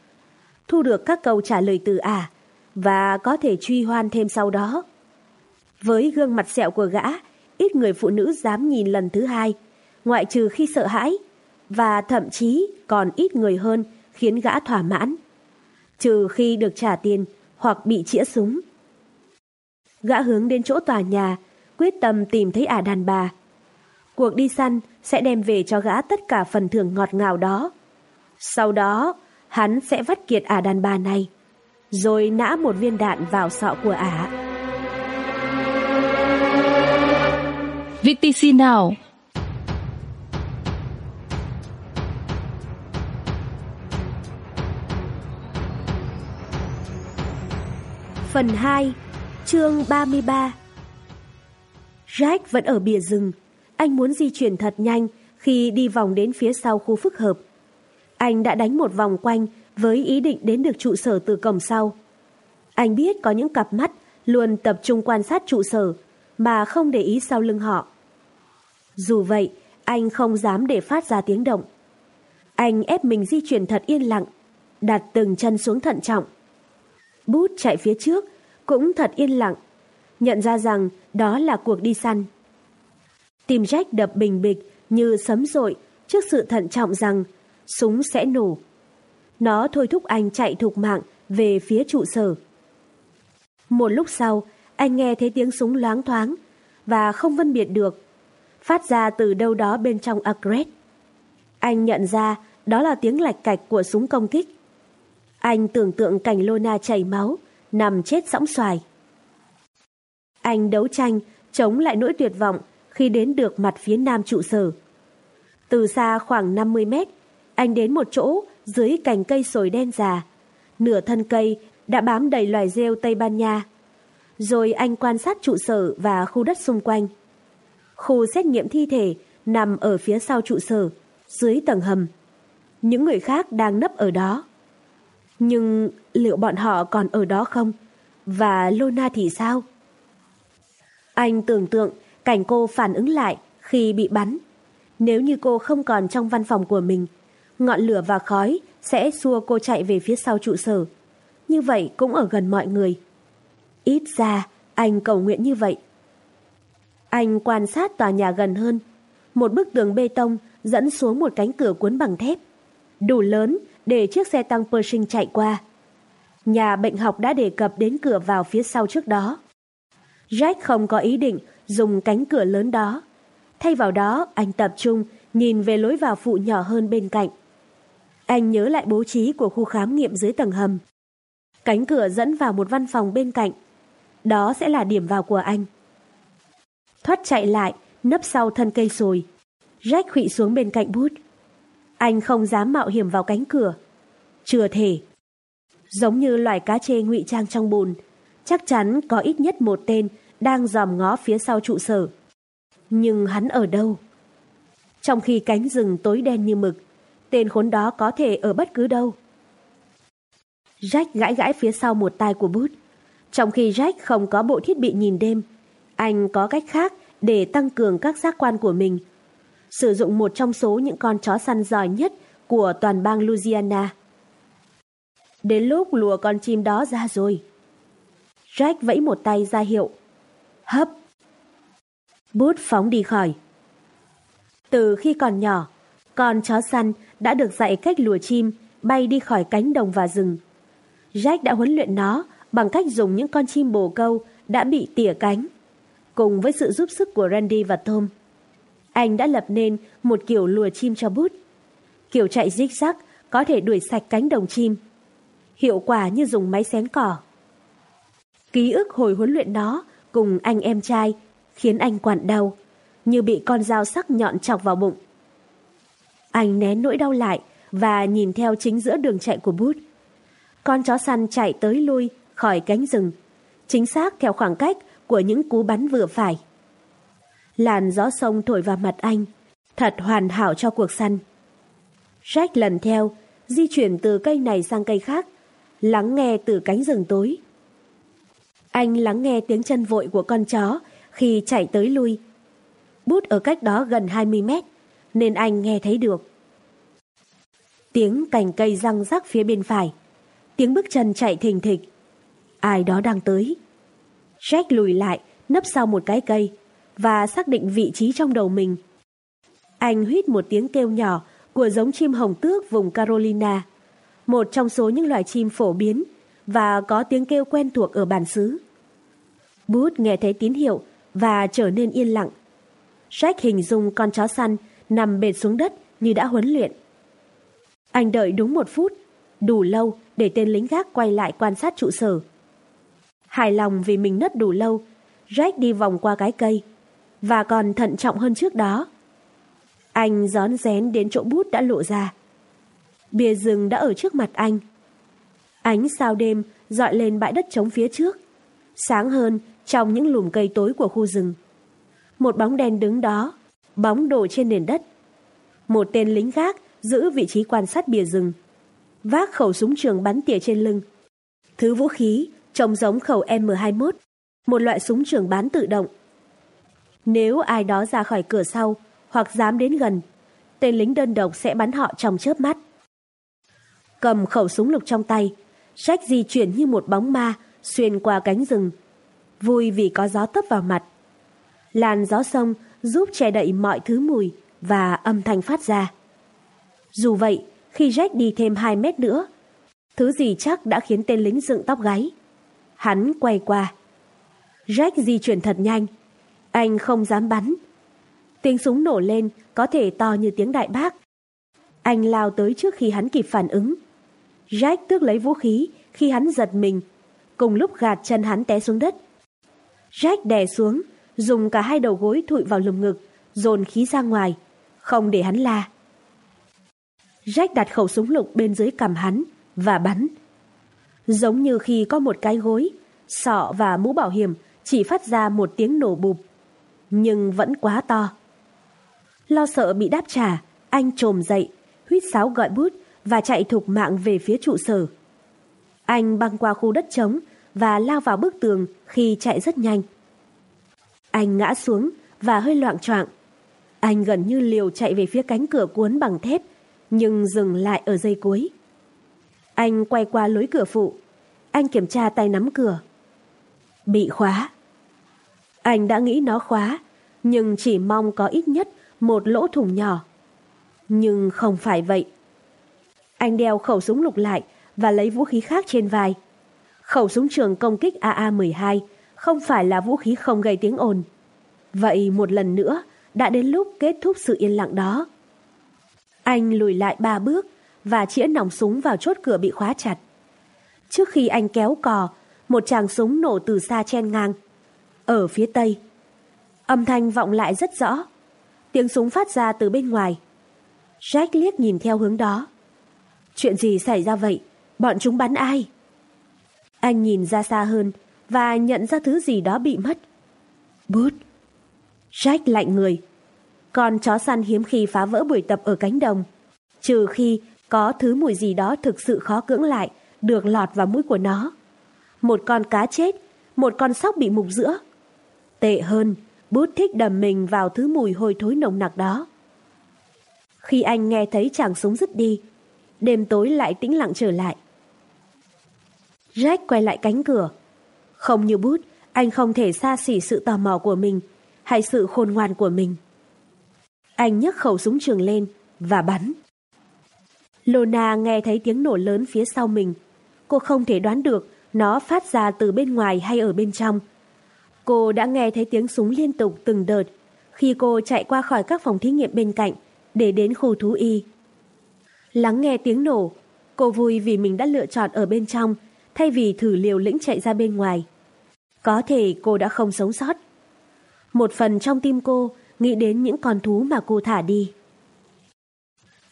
Thu được các câu trả lời từ ả, và có thể truy hoan thêm sau đó. Với gương mặt sẹo của gã, ít người phụ nữ dám nhìn lần thứ hai, ngoại trừ khi sợ hãi, và thậm chí còn ít người hơn khiến gã thỏa mãn, trừ khi được trả tiền hoặc bị chĩa súng. Gã hướng đến chỗ tòa nhà, quyết tâm tìm thấy ả đàn bà. Cuộc đi săn sẽ đem về cho gã tất cả phần thưởng ngọt ngào đó. Sau đó, hắn sẽ vắt kiệt ả đàn bà này, rồi nã một viên đạn vào sọ của ả. VTC nào Phần 2 Chương 33 Jack vẫn ở bìa rừng Anh muốn di chuyển thật nhanh Khi đi vòng đến phía sau khu phức hợp, anh đã đánh một vòng quanh với ý định đến được trụ sở từ cổng sau. Anh biết có những cặp mắt luôn tập trung quan sát trụ sở mà không để ý sau lưng họ. Dù vậy, anh không dám để phát ra tiếng động. Anh ép mình di chuyển thật yên lặng, đặt từng chân xuống thận trọng. Bút chạy phía trước, cũng thật yên lặng, nhận ra rằng đó là cuộc đi săn. Tim Jack đập bình bịch như sấm rội trước sự thận trọng rằng súng sẽ nổ. Nó thôi thúc anh chạy thục mạng về phía trụ sở. Một lúc sau, anh nghe thấy tiếng súng loáng thoáng và không phân biệt được, phát ra từ đâu đó bên trong Agret. Anh nhận ra đó là tiếng lạch cạch của súng công kích. Anh tưởng tượng cảnh Lona chảy máu, nằm chết sõng xoài. Anh đấu tranh, chống lại nỗi tuyệt vọng khi đến được mặt phía nam trụ sở. Từ xa khoảng 50 mét, anh đến một chỗ dưới cành cây sồi đen già. Nửa thân cây đã bám đầy loài rêu Tây Ban Nha. Rồi anh quan sát trụ sở và khu đất xung quanh. Khu xét nghiệm thi thể nằm ở phía sau trụ sở, dưới tầng hầm. Những người khác đang nấp ở đó. Nhưng liệu bọn họ còn ở đó không? Và Lona thì sao? Anh tưởng tượng cảnh cô phản ứng lại khi bị bắn. Nếu như cô không còn trong văn phòng của mình, ngọn lửa và khói sẽ xua cô chạy về phía sau trụ sở. Như vậy cũng ở gần mọi người. Ít ra, anh cầu nguyện như vậy. Anh quan sát tòa nhà gần hơn. Một bức tường bê tông dẫn xuống một cánh cửa cuốn bằng thép. Đủ lớn để chiếc xe tăng Pershing chạy qua. Nhà bệnh học đã đề cập đến cửa vào phía sau trước đó. Jack không có ý định dùng cánh cửa lớn đó. Thay vào đó, anh tập trung nhìn về lối vào phụ nhỏ hơn bên cạnh. Anh nhớ lại bố trí của khu khám nghiệm dưới tầng hầm. Cánh cửa dẫn vào một văn phòng bên cạnh. Đó sẽ là điểm vào của anh. Thoát chạy lại, nấp sau thân cây sồi. Jack khụy xuống bên cạnh bút. Anh không dám mạo hiểm vào cánh cửa. Chưa thể. Giống như loài cá chê ngụy trang trong bùn, chắc chắn có ít nhất một tên đang dòm ngó phía sau trụ sở. Nhưng hắn ở đâu? Trong khi cánh rừng tối đen như mực, tên khốn đó có thể ở bất cứ đâu. Jack gãi gãi phía sau một tay của bút. Trong khi Jack không có bộ thiết bị nhìn đêm, anh có cách khác để tăng cường các giác quan của mình. Sử dụng một trong số những con chó săn giỏi nhất của toàn bang Louisiana. Đến lúc lùa con chim đó ra rồi. Jack vẫy một tay ra hiệu. Hấp. Bút phóng đi khỏi. Từ khi còn nhỏ, con chó săn đã được dạy cách lùa chim bay đi khỏi cánh đồng và rừng. Jack đã huấn luyện nó bằng cách dùng những con chim bồ câu đã bị tỉa cánh, cùng với sự giúp sức của Randy và Tom. Anh đã lập nên một kiểu lùa chim cho bút. Kiểu chạy zigzag có thể đuổi sạch cánh đồng chim. Hiệu quả như dùng máy xén cỏ. Ký ức hồi huấn luyện đó cùng anh em trai khiến anh quặn đau, như bị con dao sắc nhọn chọc vào bụng. Anh nén nỗi đau lại và nhìn theo chính giữa đường chạy của bút. Con chó săn chạy tới lui khỏi cánh rừng, chính xác theo khoảng cách của những cú bắn vừa phải. Làn gió sông thổi vào mặt anh, thật hoàn hảo cho cuộc săn. Jack lần theo, di chuyển từ cây này sang cây khác, lắng nghe từ cánh rừng tối. Anh lắng nghe tiếng chân vội của con chó khi chạy tới lui. Bút ở cách đó gần 20 mét, nên anh nghe thấy được. Tiếng cành cây răng rắc phía bên phải, tiếng bước chân chạy thình thịch. Ai đó đang tới. Jack lùi lại, nấp sau một cái cây và xác định vị trí trong đầu mình. Anh huýt một tiếng kêu nhỏ của giống chim hồng tước vùng Carolina, một trong số những loài chim phổ biến và có tiếng kêu quen thuộc ở bản xứ. Bút nghe thấy tín hiệu và trở nên yên lặng. Jack hình dung con chó săn nằm bệt xuống đất như đã huấn luyện. Anh đợi đúng một phút, đủ lâu để tên lính gác quay lại quan sát trụ sở. Hài lòng vì mình nất đủ lâu, Jack đi vòng qua cái cây, và còn thận trọng hơn trước đó. Anh gión rén đến chỗ bút đã lộ ra. Bìa rừng đã ở trước mặt anh. Ánh sao đêm dọi lên bãi đất trống phía trước. Sáng hơn trong những lùm cây tối của khu rừng. Một bóng đen đứng đó, bóng đổ trên nền đất. một tên lính gác giữ vị trí quan sát bìa rừng. Vác khẩu súng trường bắn tỉa trên lưng. Thứ vũ khí trông giống khẩu M21, một loại súng trường bán tự động. Nếu ai đó ra khỏi cửa sau hoặc dám đến gần, tên lính đơn độc sẽ bắn họ trong chớp mắt. Cầm khẩu súng lục trong tay, Jack di chuyển như một bóng ma xuyên qua cánh rừng. Vui vì có gió tấp vào mặt. Làn gió sông giúp che đậy mọi thứ mùi và âm thanh phát ra. Dù vậy, khi Jack đi thêm 2 mét nữa, thứ gì chắc đã khiến tên lính dựng tóc gáy. Hắn quay qua. Jack di chuyển thật nhanh. Anh không dám bắn. Tiếng súng nổ lên có thể to như tiếng đại bác. Anh lao tới trước khi hắn kịp phản ứng. Jack tước lấy vũ khí khi hắn giật mình, cùng lúc gạt chân hắn té xuống đất. Jack đè xuống, dùng cả hai đầu gối thụi vào lồng ngực, dồn khí ra ngoài, không để hắn la. Jack đặt khẩu súng lục bên dưới cằm hắn và bắn. Giống như khi có một cái gối, sọ và mũ bảo hiểm chỉ phát ra một tiếng nổ bụp, nhưng vẫn quá to. Lo sợ bị đáp trả, anh trồm dậy, huýt sáo gọi bút và chạy thục mạng về phía trụ sở. Anh băng qua khu đất trống và lao vào bức tường khi chạy rất nhanh. Anh ngã xuống và hơi loạn choạng. Anh gần như liều chạy về phía cánh cửa cuốn bằng thép, nhưng dừng lại ở dây cuối. Anh quay qua lối cửa phụ. Anh kiểm tra tay nắm cửa. Bị khóa. Anh đã nghĩ nó khóa, nhưng chỉ mong có ít nhất một lỗ thủng nhỏ. Nhưng không phải vậy. Anh đeo khẩu súng lục lại và lấy vũ khí khác trên vai. Khẩu súng trường công kích AA-12 không phải là vũ khí không gây tiếng ồn. Vậy một lần nữa, đã đến lúc kết thúc sự yên lặng đó. Anh lùi lại ba bước và chĩa nòng súng vào chốt cửa bị khóa chặt. Trước khi anh kéo cò, một tràng súng nổ từ xa chen ngang. Ở phía tây, âm thanh vọng lại rất rõ. Tiếng súng phát ra từ bên ngoài. Jack liếc nhìn theo hướng đó. Chuyện gì xảy ra vậy? Bọn chúng bắn ai? Anh nhìn ra xa hơn và nhận ra thứ gì đó bị mất. Bút. Jack lạnh người. Con chó săn hiếm khi phá vỡ buổi tập ở cánh đồng. Trừ khi có thứ mùi gì đó thực sự khó cưỡng lại được lọt vào mũi của nó. Một con cá chết, một con sóc bị mục giữa. Tệ hơn, bút thích đầm mình vào thứ mùi hôi thối nồng nặc đó. Khi anh nghe thấy chàng súng dứt đi, đêm tối lại tĩnh lặng trở lại. Jack quay lại cánh cửa. Không như bút, anh không thể xa xỉ sự tò mò của mình hay sự khôn ngoan của mình. Anh nhấc khẩu súng trường lên và bắn. Lona nghe thấy tiếng nổ lớn phía sau mình. Cô không thể đoán được nó phát ra từ bên ngoài hay ở bên trong. Cô đã nghe thấy tiếng súng liên tục từng đợt khi cô chạy qua khỏi các phòng thí nghiệm bên cạnh để đến khu thú y. Lắng nghe tiếng nổ, cô vui vì mình đã lựa chọn ở bên trong thay vì thử liều lĩnh chạy ra bên ngoài. Có thể cô đã không sống sót. Một phần trong tim cô nghĩ đến những con thú mà cô thả đi.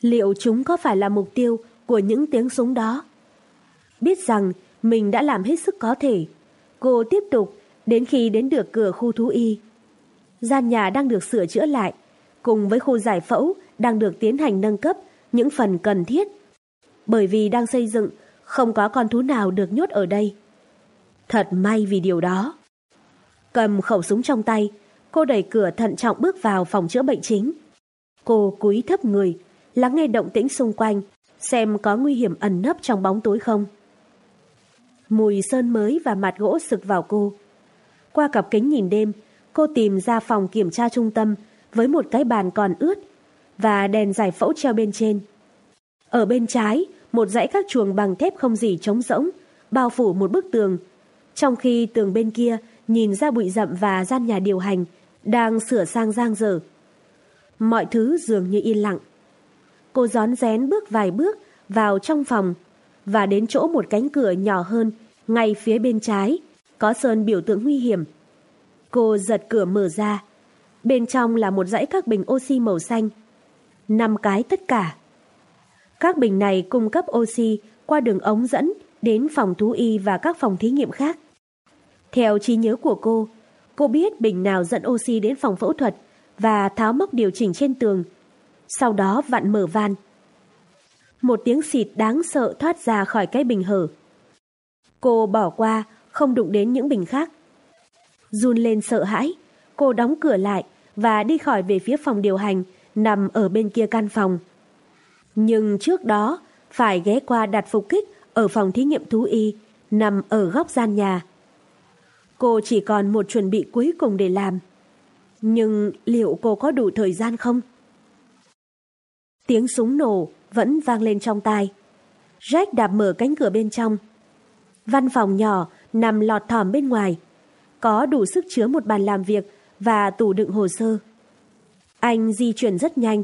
Liệu chúng có phải là mục tiêu của những tiếng súng đó? Biết rằng mình đã làm hết sức có thể, cô tiếp tục đến khi đến được cửa khu thú y. Gian nhà đang được sửa chữa lại, cùng với khu giải phẫu đang được tiến hành nâng cấp những phần cần thiết. Bởi vì đang xây dựng, không có con thú nào được nhốt ở đây. Thật may vì điều đó. Cầm khẩu súng trong tay, cô đẩy cửa thận trọng bước vào phòng chữa bệnh chính. Cô cúi thấp người, lắng nghe động tĩnh xung quanh, xem có nguy hiểm ẩn nấp trong bóng tối không. Mùi sơn mới và mặt gỗ sực vào cô. Qua cặp kính nhìn đêm, cô tìm ra phòng kiểm tra trung tâm với một cái bàn còn ướt và đèn giải phẫu treo bên trên. Ở bên trái, một dãy các chuồng bằng thép không gì trống rỗng, bao phủ một bức tường, trong khi tường bên kia nhìn ra bụi rậm và gian nhà điều hành đang sửa sang giang dở. Mọi thứ dường như yên lặng. Cô gión rén bước vài bước vào trong phòng và đến chỗ một cánh cửa nhỏ hơn ngay phía bên trái có sơn biểu tượng nguy hiểm. Cô giật cửa mở ra. Bên trong là một dãy các bình oxy màu xanh. Năm cái tất cả. Các bình này cung cấp oxy qua đường ống dẫn đến phòng thú y và các phòng thí nghiệm khác. Theo trí nhớ của cô, cô biết bình nào dẫn oxy đến phòng phẫu thuật và tháo móc điều chỉnh trên tường sau đó vặn mở van. Một tiếng xịt đáng sợ thoát ra khỏi cái bình hở. Cô bỏ qua, không đụng đến những bình khác. Run lên sợ hãi, cô đóng cửa lại và đi khỏi về phía phòng điều hành nằm ở bên kia căn phòng. Nhưng trước đó phải ghé qua đặt phục kích ở phòng thí nghiệm thú y nằm ở góc gian nhà. Cô chỉ còn một chuẩn bị cuối cùng để làm. Nhưng liệu cô có đủ thời gian không? Tiếng súng nổ vẫn vang lên trong tai. Jack đạp mở cánh cửa bên trong. Văn phòng nhỏ nằm lọt thỏm bên ngoài. Có đủ sức chứa một bàn làm việc và tủ đựng hồ sơ. Anh di chuyển rất nhanh.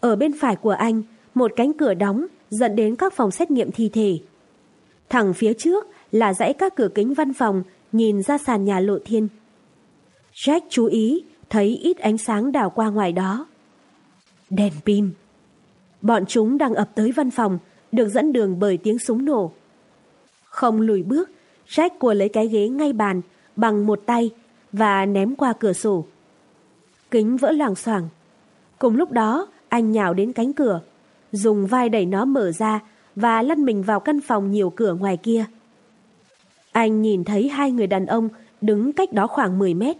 Ở bên phải của anh, một cánh cửa đóng dẫn đến các phòng xét nghiệm thi thể. Thẳng phía trước là dãy các cửa kính văn phòng nhìn ra sàn nhà lộ thiên. Jack chú ý thấy ít ánh sáng đảo qua ngoài đó. Đèn pin. Bọn chúng đang ập tới văn phòng, được dẫn đường bởi tiếng súng nổ. Không lùi bước, Jack cua lấy cái ghế ngay bàn bằng một tay và ném qua cửa sổ. Kính vỡ loảng xoảng. Cùng lúc đó, anh nhào đến cánh cửa, dùng vai đẩy nó mở ra và lăn mình vào căn phòng nhiều cửa ngoài kia. Anh nhìn thấy hai người đàn ông đứng cách đó khoảng 10 mét.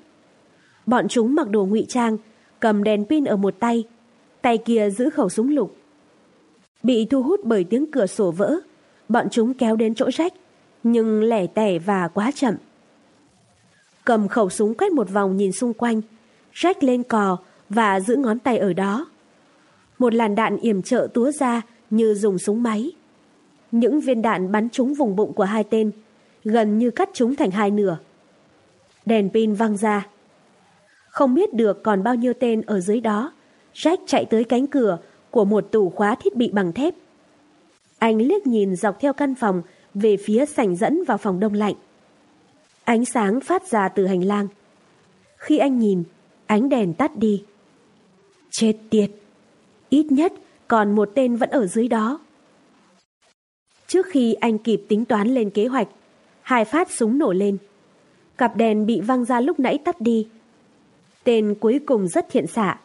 Bọn chúng mặc đồ ngụy trang, cầm đèn pin ở một tay, tay kia giữ khẩu súng lục. Bị thu hút bởi tiếng cửa sổ vỡ, bọn chúng kéo đến chỗ rách, nhưng lẻ tẻ và quá chậm. Cầm khẩu súng quét một vòng nhìn xung quanh, rách lên cò và giữ ngón tay ở đó. Một làn đạn yểm trợ túa ra như dùng súng máy. Những viên đạn bắn trúng vùng bụng của hai tên, gần như cắt chúng thành hai nửa. Đèn pin văng ra. Không biết được còn bao nhiêu tên ở dưới đó, Jack chạy tới cánh cửa của một tủ khóa thiết bị bằng thép. Anh liếc nhìn dọc theo căn phòng về phía sảnh dẫn vào phòng đông lạnh. Ánh sáng phát ra từ hành lang. Khi anh nhìn, ánh đèn tắt đi. Chết tiệt! Ít nhất còn một tên vẫn ở dưới đó. Trước khi anh kịp tính toán lên kế hoạch, hai phát súng nổ lên. Cặp đèn bị văng ra lúc nãy tắt đi. Tên cuối cùng rất thiện xạ.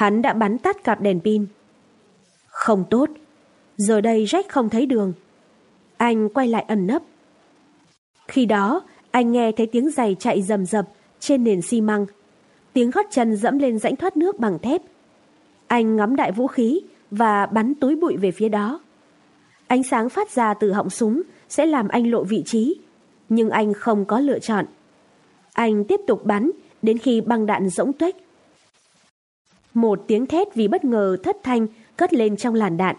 Hắn đã bắn tắt cặp đèn pin. Không tốt. Giờ đây Jack không thấy đường. Anh quay lại ẩn nấp. Khi đó, anh nghe thấy tiếng giày chạy rầm rập trên nền xi măng. Tiếng gót chân dẫm lên rãnh thoát nước bằng thép. Anh ngắm đại vũ khí và bắn túi bụi về phía đó. Ánh sáng phát ra từ họng súng sẽ làm anh lộ vị trí, nhưng anh không có lựa chọn. Anh tiếp tục bắn đến khi băng đạn rỗng tuếch. Một tiếng thét vì bất ngờ thất thanh cất lên trong làn đạn.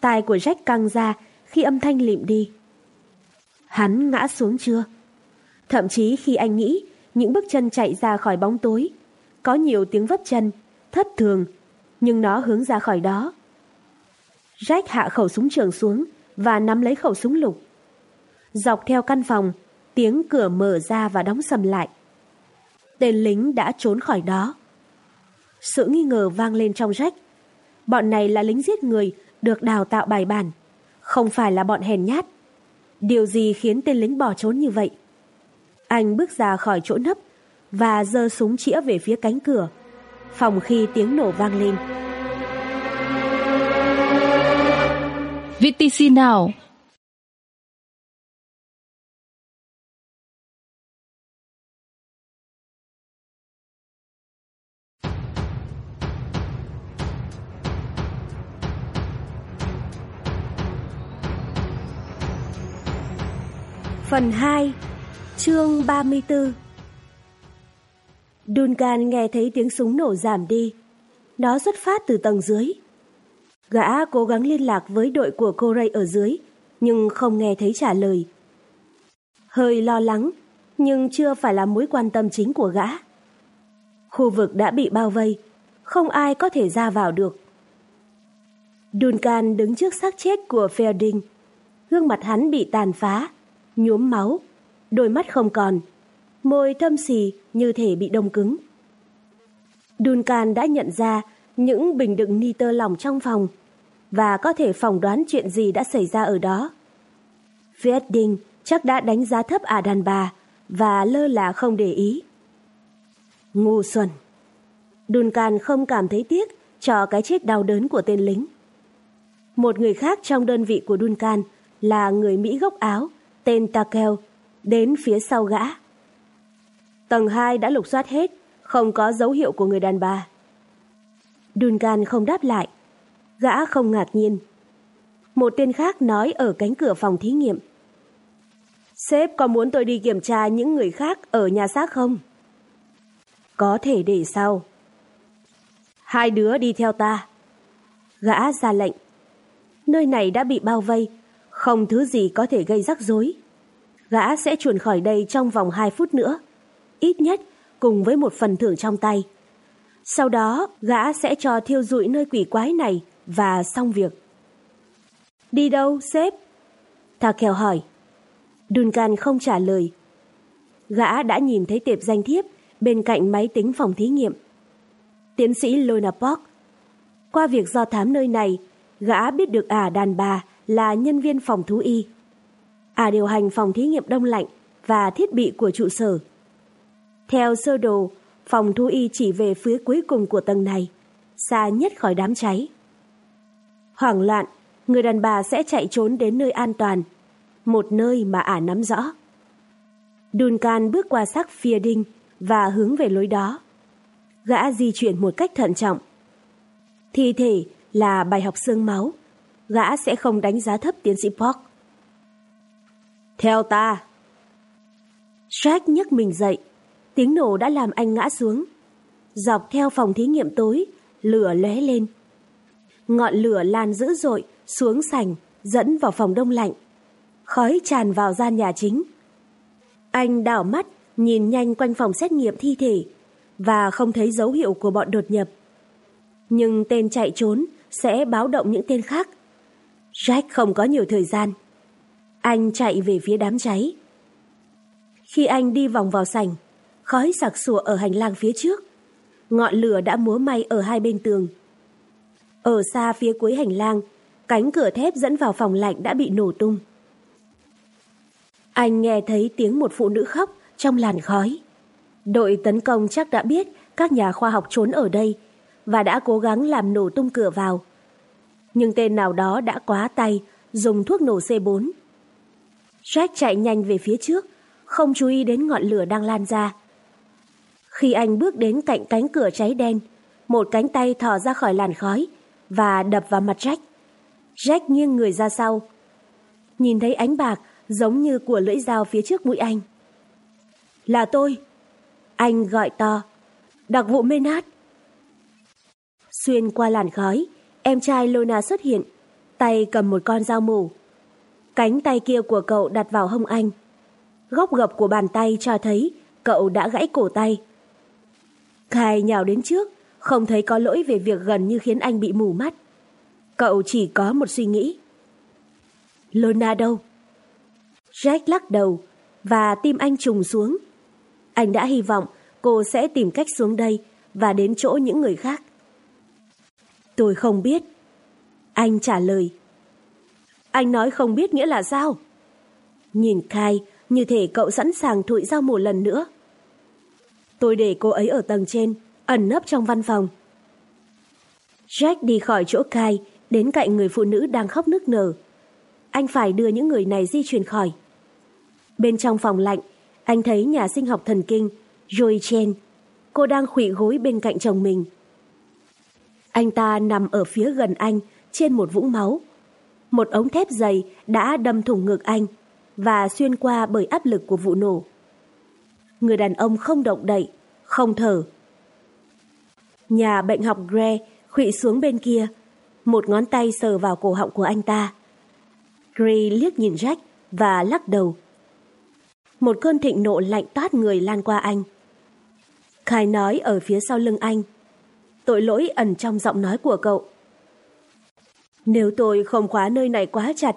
Tai của Jack căng ra khi âm thanh lịm đi. Hắn ngã xuống chưa? Thậm chí khi anh nghĩ những bước chân chạy ra khỏi bóng tối, có nhiều tiếng vấp chân, thất thường, nhưng nó hướng ra khỏi đó. Jack hạ khẩu súng trường xuống và nắm lấy khẩu súng lục. Dọc theo căn phòng, tiếng cửa mở ra và đóng sầm lại. Tên lính đã trốn khỏi đó. Sự nghi ngờ vang lên trong rách. Bọn này là lính giết người được đào tạo bài bản, không phải là bọn hèn nhát. Điều gì khiến tên lính bỏ trốn như vậy? Anh bước ra khỏi chỗ nấp và giơ súng chĩa về phía cánh cửa. Phòng khi tiếng nổ vang lên. VTC nào? Phần 2 Chương 34 Duncan nghe thấy tiếng súng nổ giảm đi. Nó xuất phát từ tầng dưới. Gã cố gắng liên lạc với đội của cô Ray ở dưới, nhưng không nghe thấy trả lời. Hơi lo lắng, nhưng chưa phải là mối quan tâm chính của gã. Khu vực đã bị bao vây, không ai có thể ra vào được. Duncan đứng trước xác chết của Fielding. Gương mặt hắn bị tàn phá, nhuốm máu, đôi mắt không còn, môi thâm xì như thể bị đông cứng. Duncan đã nhận ra những bình đựng nitơ lỏng trong phòng và có thể phỏng đoán chuyện gì đã xảy ra ở đó. Fielding chắc đã đánh giá thấp ả đàn bà và lơ là không để ý. Ngu xuẩn. Duncan không cảm thấy tiếc cho cái chết đau đớn của tên lính. Một người khác trong đơn vị của Duncan là người Mỹ gốc Áo, tên Takeo, đến phía sau gã. Tầng 2 đã lục soát hết, không có dấu hiệu của người đàn bà. Duncan không đáp lại. Gã không ngạc nhiên. Một tên khác nói ở cánh cửa phòng thí nghiệm. Sếp có muốn tôi đi kiểm tra những người khác ở nhà xác không? Có thể để sau. Hai đứa đi theo ta. Gã ra lệnh. Nơi này đã bị bao vây, không thứ gì có thể gây rắc rối. Gã sẽ chuồn khỏi đây trong vòng 2 phút nữa. Ít nhất cùng với một phần thưởng trong tay. Sau đó, gã sẽ cho thiêu rụi nơi quỷ quái này và xong việc. Đi đâu, sếp? Thakeo hỏi. Duncan không trả lời. Gã đã nhìn thấy tiệp danh thiếp bên cạnh máy tính phòng thí nghiệm. Tiến sĩ Lona Park. Qua việc do thám nơi này, gã biết được ả đàn bà là nhân viên phòng thú y. à điều hành phòng thí nghiệm đông lạnh và thiết bị của trụ sở. Theo sơ đồ, phòng thú y chỉ về phía cuối cùng của tầng này, xa nhất khỏi đám cháy. Hoảng loạn, người đàn bà sẽ chạy trốn đến nơi an toàn, một nơi mà ả nắm rõ. Duncan bước qua xác phía đinh và hướng về lối đó. Gã di chuyển một cách thận trọng. Thi thể là bài học xương máu, gã sẽ không đánh giá thấp tiến sĩ Park. Theo ta. Jack nhấc mình dậy, tiếng nổ đã làm anh ngã xuống. Dọc theo phòng thí nghiệm tối, lửa lóe lên. Ngọn lửa lan dữ dội xuống sảnh, dẫn vào phòng đông lạnh. Khói tràn vào gian nhà chính. Anh đảo mắt, nhìn nhanh quanh phòng xét nghiệm thi thể và không thấy dấu hiệu của bọn đột nhập. Nhưng tên chạy trốn sẽ báo động những tên khác. Jack không có nhiều thời gian. Anh chạy về phía đám cháy. Khi anh đi vòng vào sảnh, khói sặc sụa ở hành lang phía trước. Ngọn lửa đã múa may ở hai bên tường. Ở xa phía cuối hành lang, cánh cửa thép dẫn vào phòng lạnh đã bị nổ tung. Anh nghe thấy tiếng một phụ nữ khóc trong làn khói. Đội tấn công chắc đã biết các nhà khoa học trốn ở đây và đã cố gắng làm nổ tung cửa vào. Nhưng tên nào đó đã quá tay dùng thuốc nổ C4. Jack chạy nhanh về phía trước, không chú ý đến ngọn lửa đang lan ra. Khi anh bước đến cạnh cánh cửa cháy đen, một cánh tay thò ra khỏi làn khói và đập vào mặt Jack. Jack nghiêng người ra sau. Nhìn thấy ánh bạc giống như của lưỡi dao phía trước mũi anh. Là tôi. Anh gọi to. Đặc vụ Menat. Xuyên qua làn khói, em trai Lona xuất hiện, tay cầm một con dao mổ. Cánh tay kia của cậu đặt vào hông anh. Góc gập của bàn tay cho thấy cậu đã gãy cổ tay. Khai nhào đến trước, không thấy có lỗi về việc gần như khiến anh bị mù mắt. Cậu chỉ có một suy nghĩ. Lona đâu? Jack lắc đầu và tim anh trùng xuống. Anh đã hy vọng cô sẽ tìm cách xuống đây và đến chỗ những người khác. Tôi không biết. Anh trả lời. Anh nói không biết nghĩa là sao? Nhìn Kai như thể cậu sẵn sàng thụi dao một lần nữa. Tôi để cô ấy ở tầng trên, ẩn nấp trong văn phòng. Jack đi khỏi chỗ Kai, đến cạnh người phụ nữ đang khóc nức nở. Anh phải đưa những người này di chuyển khỏi. Bên trong phòng lạnh, anh thấy nhà sinh học thần kinh, Joy Chen. Cô đang khủy gối bên cạnh chồng mình. Anh ta nằm ở phía gần anh, trên một vũng máu. Một ống thép dày đã đâm thủng ngực anh và xuyên qua bởi áp lực của vụ nổ. Người đàn ông không động đậy, không thở. Nhà bệnh học Gray khụy xuống bên kia, một ngón tay sờ vào cổ họng của anh ta. Gray liếc nhìn Jack và lắc đầu. Một cơn thịnh nộ lạnh toát người lan qua anh. Khai nói ở phía sau lưng anh. Tội lỗi ẩn trong giọng nói của cậu. Nếu tôi không khóa nơi này quá chặt,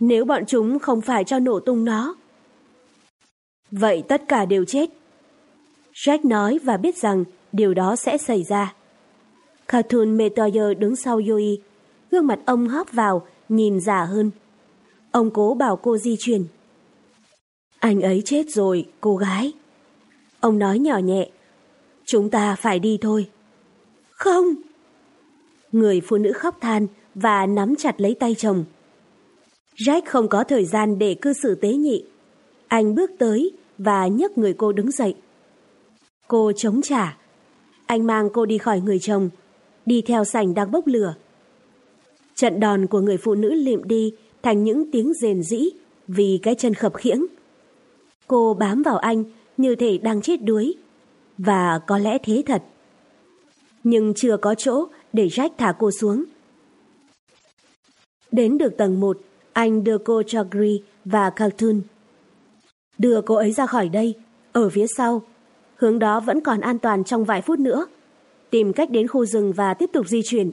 nếu bọn chúng không phải cho nổ tung nó. Vậy tất cả đều chết. Jack nói và biết rằng điều đó sẽ xảy ra. Cartoon Metoyer đứng sau Yoi, gương mặt ông hóp vào, nhìn già hơn. Ông cố bảo cô di chuyển. Anh ấy chết rồi, cô gái. Ông nói nhỏ nhẹ. Chúng ta phải đi thôi. Không. Người phụ nữ khóc than và nắm chặt lấy tay chồng. Jack không có thời gian để cư xử tế nhị. Anh bước tới và nhấc người cô đứng dậy. Cô chống trả. Anh mang cô đi khỏi người chồng, đi theo sảnh đang bốc lửa. Trận đòn của người phụ nữ lịm đi thành những tiếng rền rĩ vì cái chân khập khiễng. Cô bám vào anh như thể đang chết đuối. Và có lẽ thế thật. Nhưng chưa có chỗ để Jack thả cô xuống. Đến được tầng 1, anh đưa cô cho Gree và Cartoon. Đưa cô ấy ra khỏi đây, ở phía sau. Hướng đó vẫn còn an toàn trong vài phút nữa. Tìm cách đến khu rừng và tiếp tục di chuyển.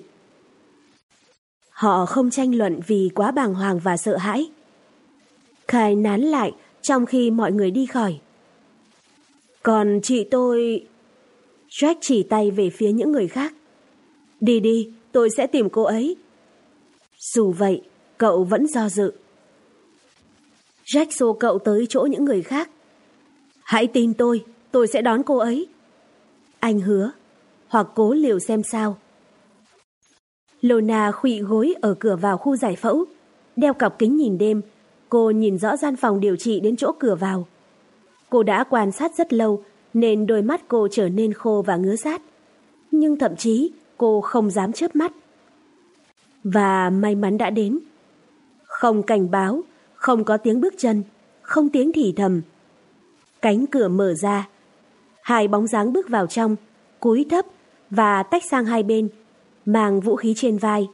Họ không tranh luận vì quá bàng hoàng và sợ hãi. Khai nán lại trong khi mọi người đi khỏi. Còn chị tôi... Jack chỉ tay về phía những người khác. Đi đi, tôi sẽ tìm cô ấy. Dù vậy, cậu vẫn do dự. Jack xô cậu tới chỗ những người khác. Hãy tin tôi, tôi sẽ đón cô ấy. Anh hứa, hoặc cố liều xem sao. Lona khụy gối ở cửa vào khu giải phẫu, đeo cặp kính nhìn đêm. Cô nhìn rõ gian phòng điều trị đến chỗ cửa vào. Cô đã quan sát rất lâu nên đôi mắt cô trở nên khô và ngứa rát, Nhưng thậm chí cô không dám chớp mắt. Và may mắn đã đến. Không cảnh báo, không có tiếng bước chân, không tiếng thì thầm. Cánh cửa mở ra. Hai bóng dáng bước vào trong, cúi thấp và tách sang hai bên, mang vũ khí trên vai.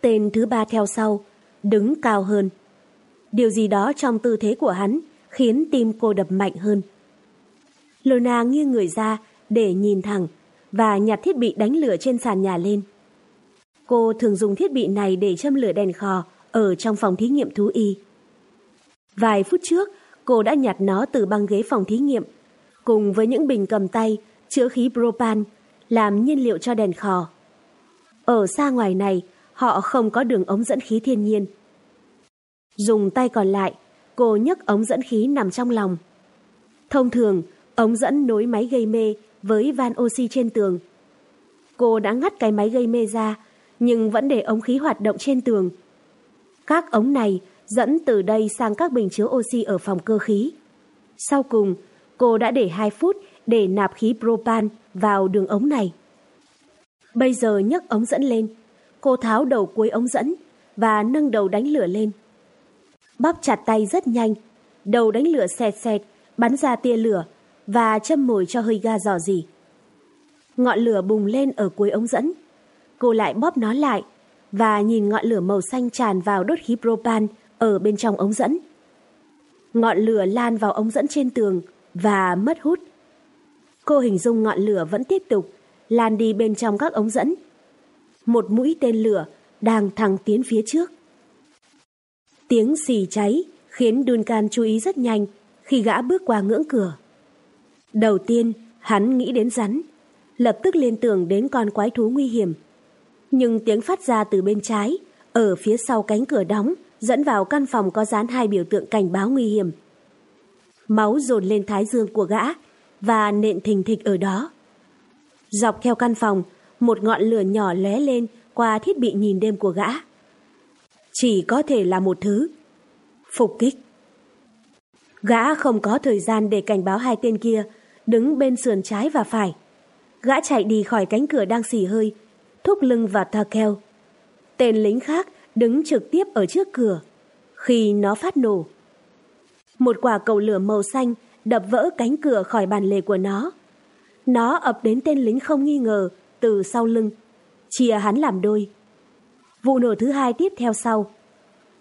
Tên thứ ba theo sau, đứng cao hơn. Điều gì đó trong tư thế của hắn khiến tim cô đập mạnh hơn. Lona nghiêng người ra để nhìn thẳng và nhặt thiết bị đánh lửa trên sàn nhà lên. Cô thường dùng thiết bị này để châm lửa đèn khò ở trong phòng thí nghiệm thú y. Vài phút trước, cô đã nhặt nó từ băng ghế phòng thí nghiệm, cùng với những bình cầm tay chứa khí propan làm nhiên liệu cho đèn khò. Ở xa ngoài này, họ không có đường ống dẫn khí thiên nhiên. Dùng tay còn lại, cô nhấc ống dẫn khí nằm trong lòng. Thông thường, ống dẫn nối máy gây mê với van oxy trên tường. Cô đã ngắt cái máy gây mê ra, nhưng vẫn để ống khí hoạt động trên tường. Các ống này dẫn từ đây sang các bình chứa oxy ở phòng cơ khí. Sau cùng, cô đã để 2 phút để nạp khí propan vào đường ống này. Bây giờ nhấc ống dẫn lên, cô tháo đầu cuối ống dẫn và nâng đầu đánh lửa lên. Bóp chặt tay rất nhanh, đầu đánh lửa xẹt xẹt, bắn ra tia lửa và châm mồi cho hơi ga dò dỉ. Ngọn lửa bùng lên ở cuối ống dẫn. Cô lại bóp nó lại và nhìn ngọn lửa màu xanh tràn vào đốt khí propan ở bên trong ống dẫn. Ngọn lửa lan vào ống dẫn trên tường và mất hút. Cô hình dung ngọn lửa vẫn tiếp tục lan đi bên trong các ống dẫn. Một mũi tên lửa đang thẳng tiến phía trước. Tiếng xì cháy khiến Duncan chú ý rất nhanh khi gã bước qua ngưỡng cửa. Đầu tiên, hắn nghĩ đến rắn, lập tức liên tưởng đến con quái thú nguy hiểm. Nhưng tiếng phát ra từ bên trái, ở phía sau cánh cửa đóng, dẫn vào căn phòng có dán hai biểu tượng cảnh báo nguy hiểm. Máu dồn lên thái dương của gã và nện thình thịch ở đó. Dọc theo căn phòng, một ngọn lửa nhỏ lóe lên qua thiết bị nhìn đêm của gã. Chỉ có thể là một thứ. Phục kích. Gã không có thời gian để cảnh báo hai tên kia, đứng bên sườn trái và phải. Gã chạy đi khỏi cánh cửa đang xì hơi, thúc lưng vào Takel. Tên lính khác đứng trực tiếp ở trước cửa, khi nó phát nổ. Một quả cầu lửa màu xanh đập vỡ cánh cửa khỏi bàn lề của nó. Nó ập đến tên lính không nghi ngờ từ sau lưng, chia hắn làm đôi. Vụ nổ thứ hai tiếp theo sau.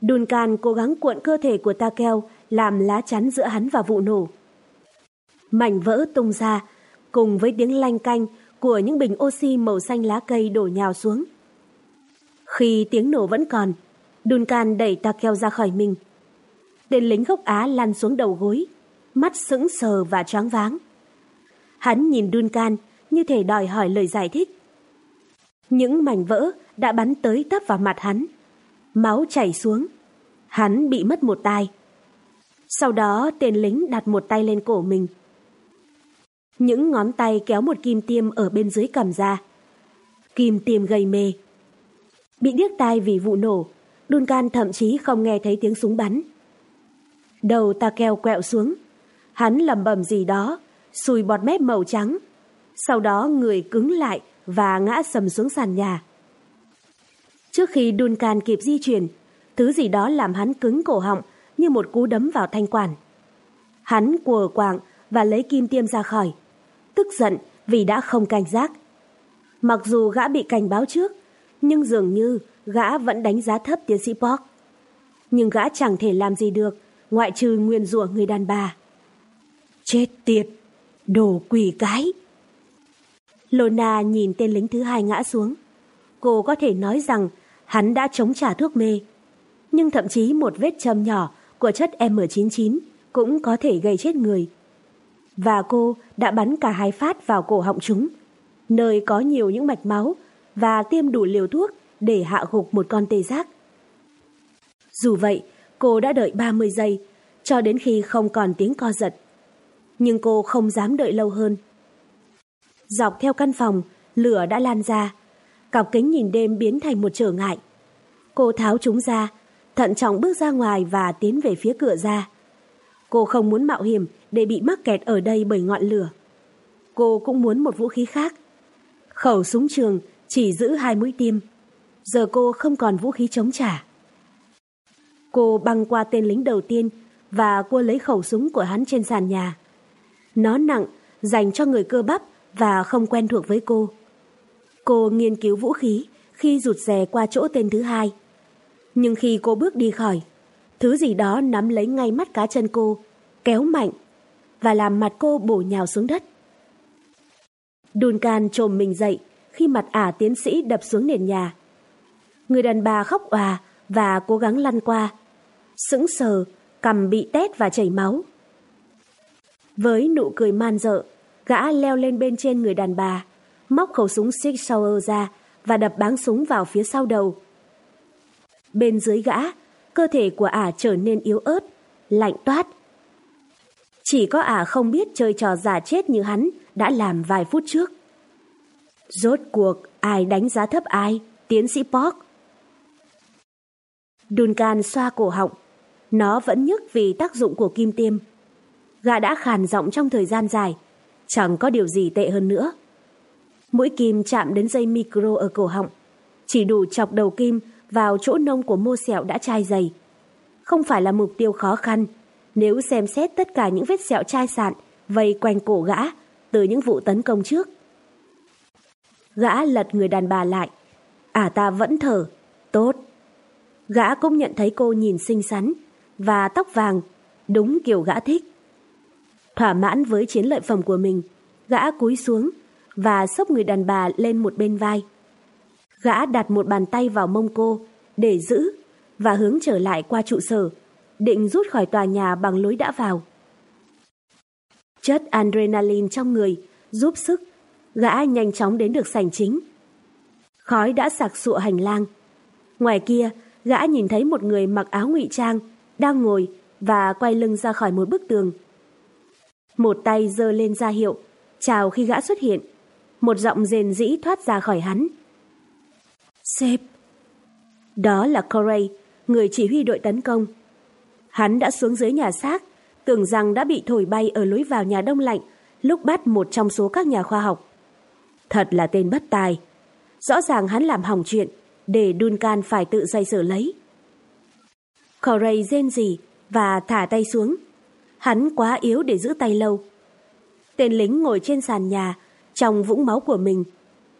Duncan cố gắng cuộn cơ thể của Takel làm lá chắn giữa hắn và vụ nổ. Mảnh vỡ tung ra, cùng với tiếng lanh canh của những bình oxy màu xanh lá cây đổ nhào xuống. Khi tiếng nổ vẫn còn, Duncan đẩy Takeo ra khỏi mình. Tên lính gốc Á lăn xuống đầu gối, mắt sững sờ và choáng váng. Hắn nhìn Duncan như thể đòi hỏi lời giải thích. Những mảnh vỡ đã bắn tới tấp vào mặt hắn. Máu chảy xuống. Hắn bị mất một tai. Sau đó tên lính đặt một tay lên cổ mình. Những ngón tay kéo một kim tiêm ở bên dưới cầm ra. Kim tiêm gây mê. Bị điếc tai vì vụ nổ, Duncan thậm chí không nghe thấy tiếng súng bắn. Đầu ta keo quẹo xuống, hắn lầm bầm gì đó, sùi bọt mép màu trắng. Sau đó người cứng lại và ngã sầm xuống sàn nhà. Trước khi Duncan kịp di chuyển, thứ gì đó làm hắn cứng cổ họng như một cú đấm vào thanh quản. Hắn quờ quạng và lấy kim tiêm ra khỏi, tức giận vì đã không cảnh giác. Mặc dù gã bị cảnh báo trước, nhưng dường như gã vẫn đánh giá thấp tiến sĩ Park. Nhưng gã chẳng thể làm gì được, ngoại trừ nguyên rủa người đàn bà. Chết tiệt, đồ quỷ cái. Lona nhìn tên lính thứ hai ngã xuống. Cô có thể nói rằng hắn đã chống trả thuốc mê. Nhưng thậm chí một vết châm nhỏ của chất M99 cũng có thể gây chết người. Và cô đã bắn cả hai phát vào cổ họng chúng, nơi có nhiều những mạch máu và tiêm đủ liều thuốc để hạ gục một con tê giác. Dù vậy, cô đã đợi 30 giây, cho đến khi không còn tiếng co giật. Nhưng cô không dám đợi lâu hơn. Dọc theo căn phòng, lửa đã lan ra. Cọc kính nhìn đêm biến thành một trở ngại. Cô tháo chúng ra, thận trọng bước ra ngoài và tiến về phía cửa ra. Cô không muốn mạo hiểm để bị mắc kẹt ở đây bởi ngọn lửa. Cô cũng muốn một vũ khí khác. Khẩu súng trường chỉ giữ hai mũi tim. Giờ cô không còn vũ khí chống trả. Cô băng qua tên lính đầu tiên và cô lấy khẩu súng của hắn trên sàn nhà. Nó nặng, dành cho người cơ bắp và không quen thuộc với cô. Cô nghiên cứu vũ khí khi rụt rè qua chỗ tên thứ hai. Nhưng khi cô bước đi khỏi, thứ gì đó nắm lấy ngay mắt cá chân cô, kéo mạnh và làm mặt cô bổ nhào xuống đất. Duncan trồm mình dậy khi mặt ả tiến sĩ đập xuống nền nhà. Người đàn bà khóc òa và cố gắng lăn qua. Sững sờ, cầm bị tét và chảy máu. Với nụ cười man dợ, gã leo lên bên trên người đàn bà, móc khẩu súng Six Sauer ra và đập báng súng vào phía sau đầu. Bên dưới gã, cơ thể của ả trở nên yếu ớt, lạnh toát. Chỉ có ả không biết chơi trò giả chết như hắn đã làm vài phút trước. Rốt cuộc ai đánh giá thấp ai, tiến sĩ Park. Duncan xoa cổ họng, nó vẫn nhức vì tác dụng của kim tiêm. Gã đã khàn giọng trong thời gian dài, chẳng có điều gì tệ hơn nữa. Mũi kim chạm đến dây micro ở cổ họng, chỉ đủ chọc đầu kim vào chỗ nông của mô sẹo đã chai dày. Không phải là mục tiêu khó khăn, nếu xem xét tất cả những vết sẹo chai sạn vây quanh cổ gã từ những vụ tấn công trước. Gã lật người đàn bà lại. À ta vẫn thở. Tốt. Gã cũng nhận thấy cô nhìn xinh xắn và tóc vàng, đúng kiểu gã thích. Thỏa mãn với chiến lợi phẩm của mình, gã cúi xuống và xốc người đàn bà lên một bên vai. Gã đặt một bàn tay vào mông cô để giữ và hướng trở lại qua trụ sở, định rút khỏi tòa nhà bằng lối đã vào. Chất adrenaline trong người giúp sức, gã nhanh chóng đến được sảnh chính. Khói đã sạc sụa hành lang. Ngoài kia, gã nhìn thấy một người mặc áo ngụy trang, đang ngồi và quay lưng ra khỏi một bức tường. Một tay giơ lên ra hiệu, chào khi gã xuất hiện. Một giọng rền rĩ thoát ra khỏi hắn. Sếp. Đó là Corey, người chỉ huy đội tấn công. Hắn đã xuống dưới nhà xác, tưởng rằng đã bị thổi bay ở lối vào nhà đông lạnh lúc bắt một trong số các nhà khoa học. Thật là tên bất tài. Rõ ràng hắn làm hỏng chuyện, để Duncan phải tự dây sở lấy. Corey rên gì và thả tay xuống. Hắn quá yếu để giữ tay lâu. Tên lính ngồi trên sàn nhà trong vũng máu của mình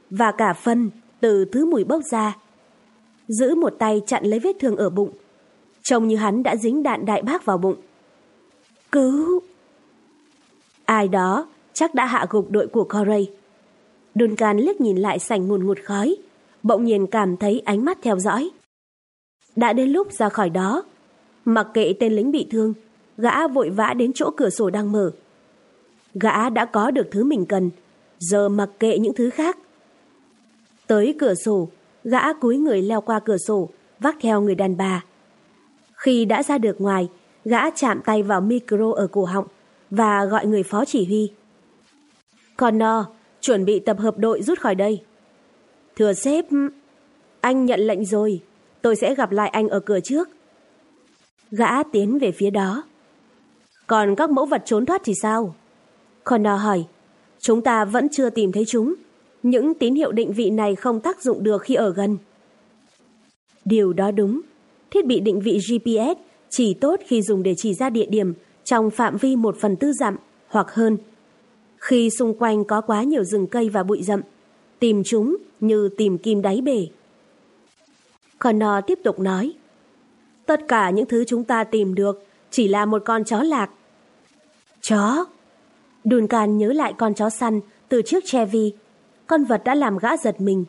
và cả phân từ thứ mùi bốc ra. Giữ một tay chặn lấy vết thương ở bụng. Trông như hắn đã dính đạn đại bác vào bụng. Cứu! Ai đó chắc đã hạ gục đội của Corey. Duncan liếc nhìn lại sảnh ngùn ngụt khói, bỗng nhiên cảm thấy ánh mắt theo dõi. Đã đến lúc ra khỏi đó, mặc kệ tên lính bị thương, gã vội vã đến chỗ cửa sổ đang mở. Gã đã có được thứ mình cần, giờ mặc kệ những thứ khác. Tới cửa sổ, gã cúi người leo qua cửa sổ, vác theo người đàn bà. Khi đã ra được ngoài, gã chạm tay vào micro ở cổ họng và gọi người phó chỉ huy. Connor, chuẩn bị tập hợp đội rút khỏi đây. Thưa sếp, anh nhận lệnh rồi, tôi sẽ gặp lại anh ở cửa trước. Gã tiến về phía đó. Còn các mẫu vật trốn thoát thì sao? Connor hỏi. Chúng ta vẫn chưa tìm thấy chúng. Những tín hiệu định vị này không tác dụng được khi ở gần. Điều đó đúng. Thiết bị định vị GPS chỉ tốt khi dùng để chỉ ra địa điểm trong phạm vi một phần tư dặm hoặc hơn. Khi xung quanh có quá nhiều rừng cây và bụi rậm, tìm chúng như tìm kim đáy bể. Connor tiếp tục nói. Tất cả những thứ chúng ta tìm được chỉ là một con chó lạc. Chó? Duncan nhớ lại con chó săn từ trước Chevy. Con vật đã làm gã giật mình.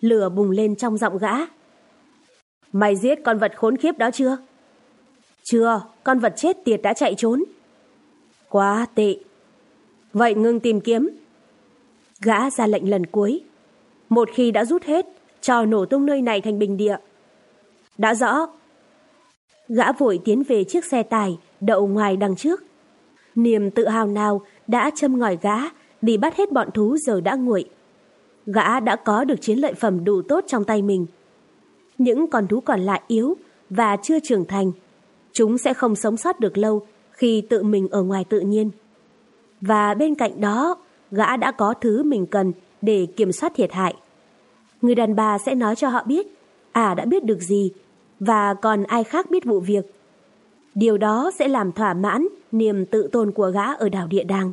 Lửa bùng lên trong giọng gã. Mày giết con vật khốn khiếp đó chưa? Chưa, con vật chết tiệt đã chạy trốn. Quá tệ. Vậy ngưng tìm kiếm. Gã ra lệnh lần cuối. Một khi đã rút hết, cho nổ tung nơi này thành bình địa. Đã rõ. Gã vội tiến về chiếc xe tải đậu ngoài đằng trước. Niềm tự hào nào đã châm ngòi gã đi bắt hết bọn thú giờ đã nguội. Gã đã có được chiến lợi phẩm đủ tốt trong tay mình. Những con thú còn lại yếu và chưa trưởng thành. Chúng sẽ không sống sót được lâu khi tự mình ở ngoài tự nhiên. Và bên cạnh đó, gã đã có thứ mình cần để kiểm soát thiệt hại. Người đàn bà sẽ nói cho họ biết à đã biết được gì và còn ai khác biết vụ việc. Điều đó sẽ làm thỏa mãn niềm tự tôn của gã ở đảo địa đàng.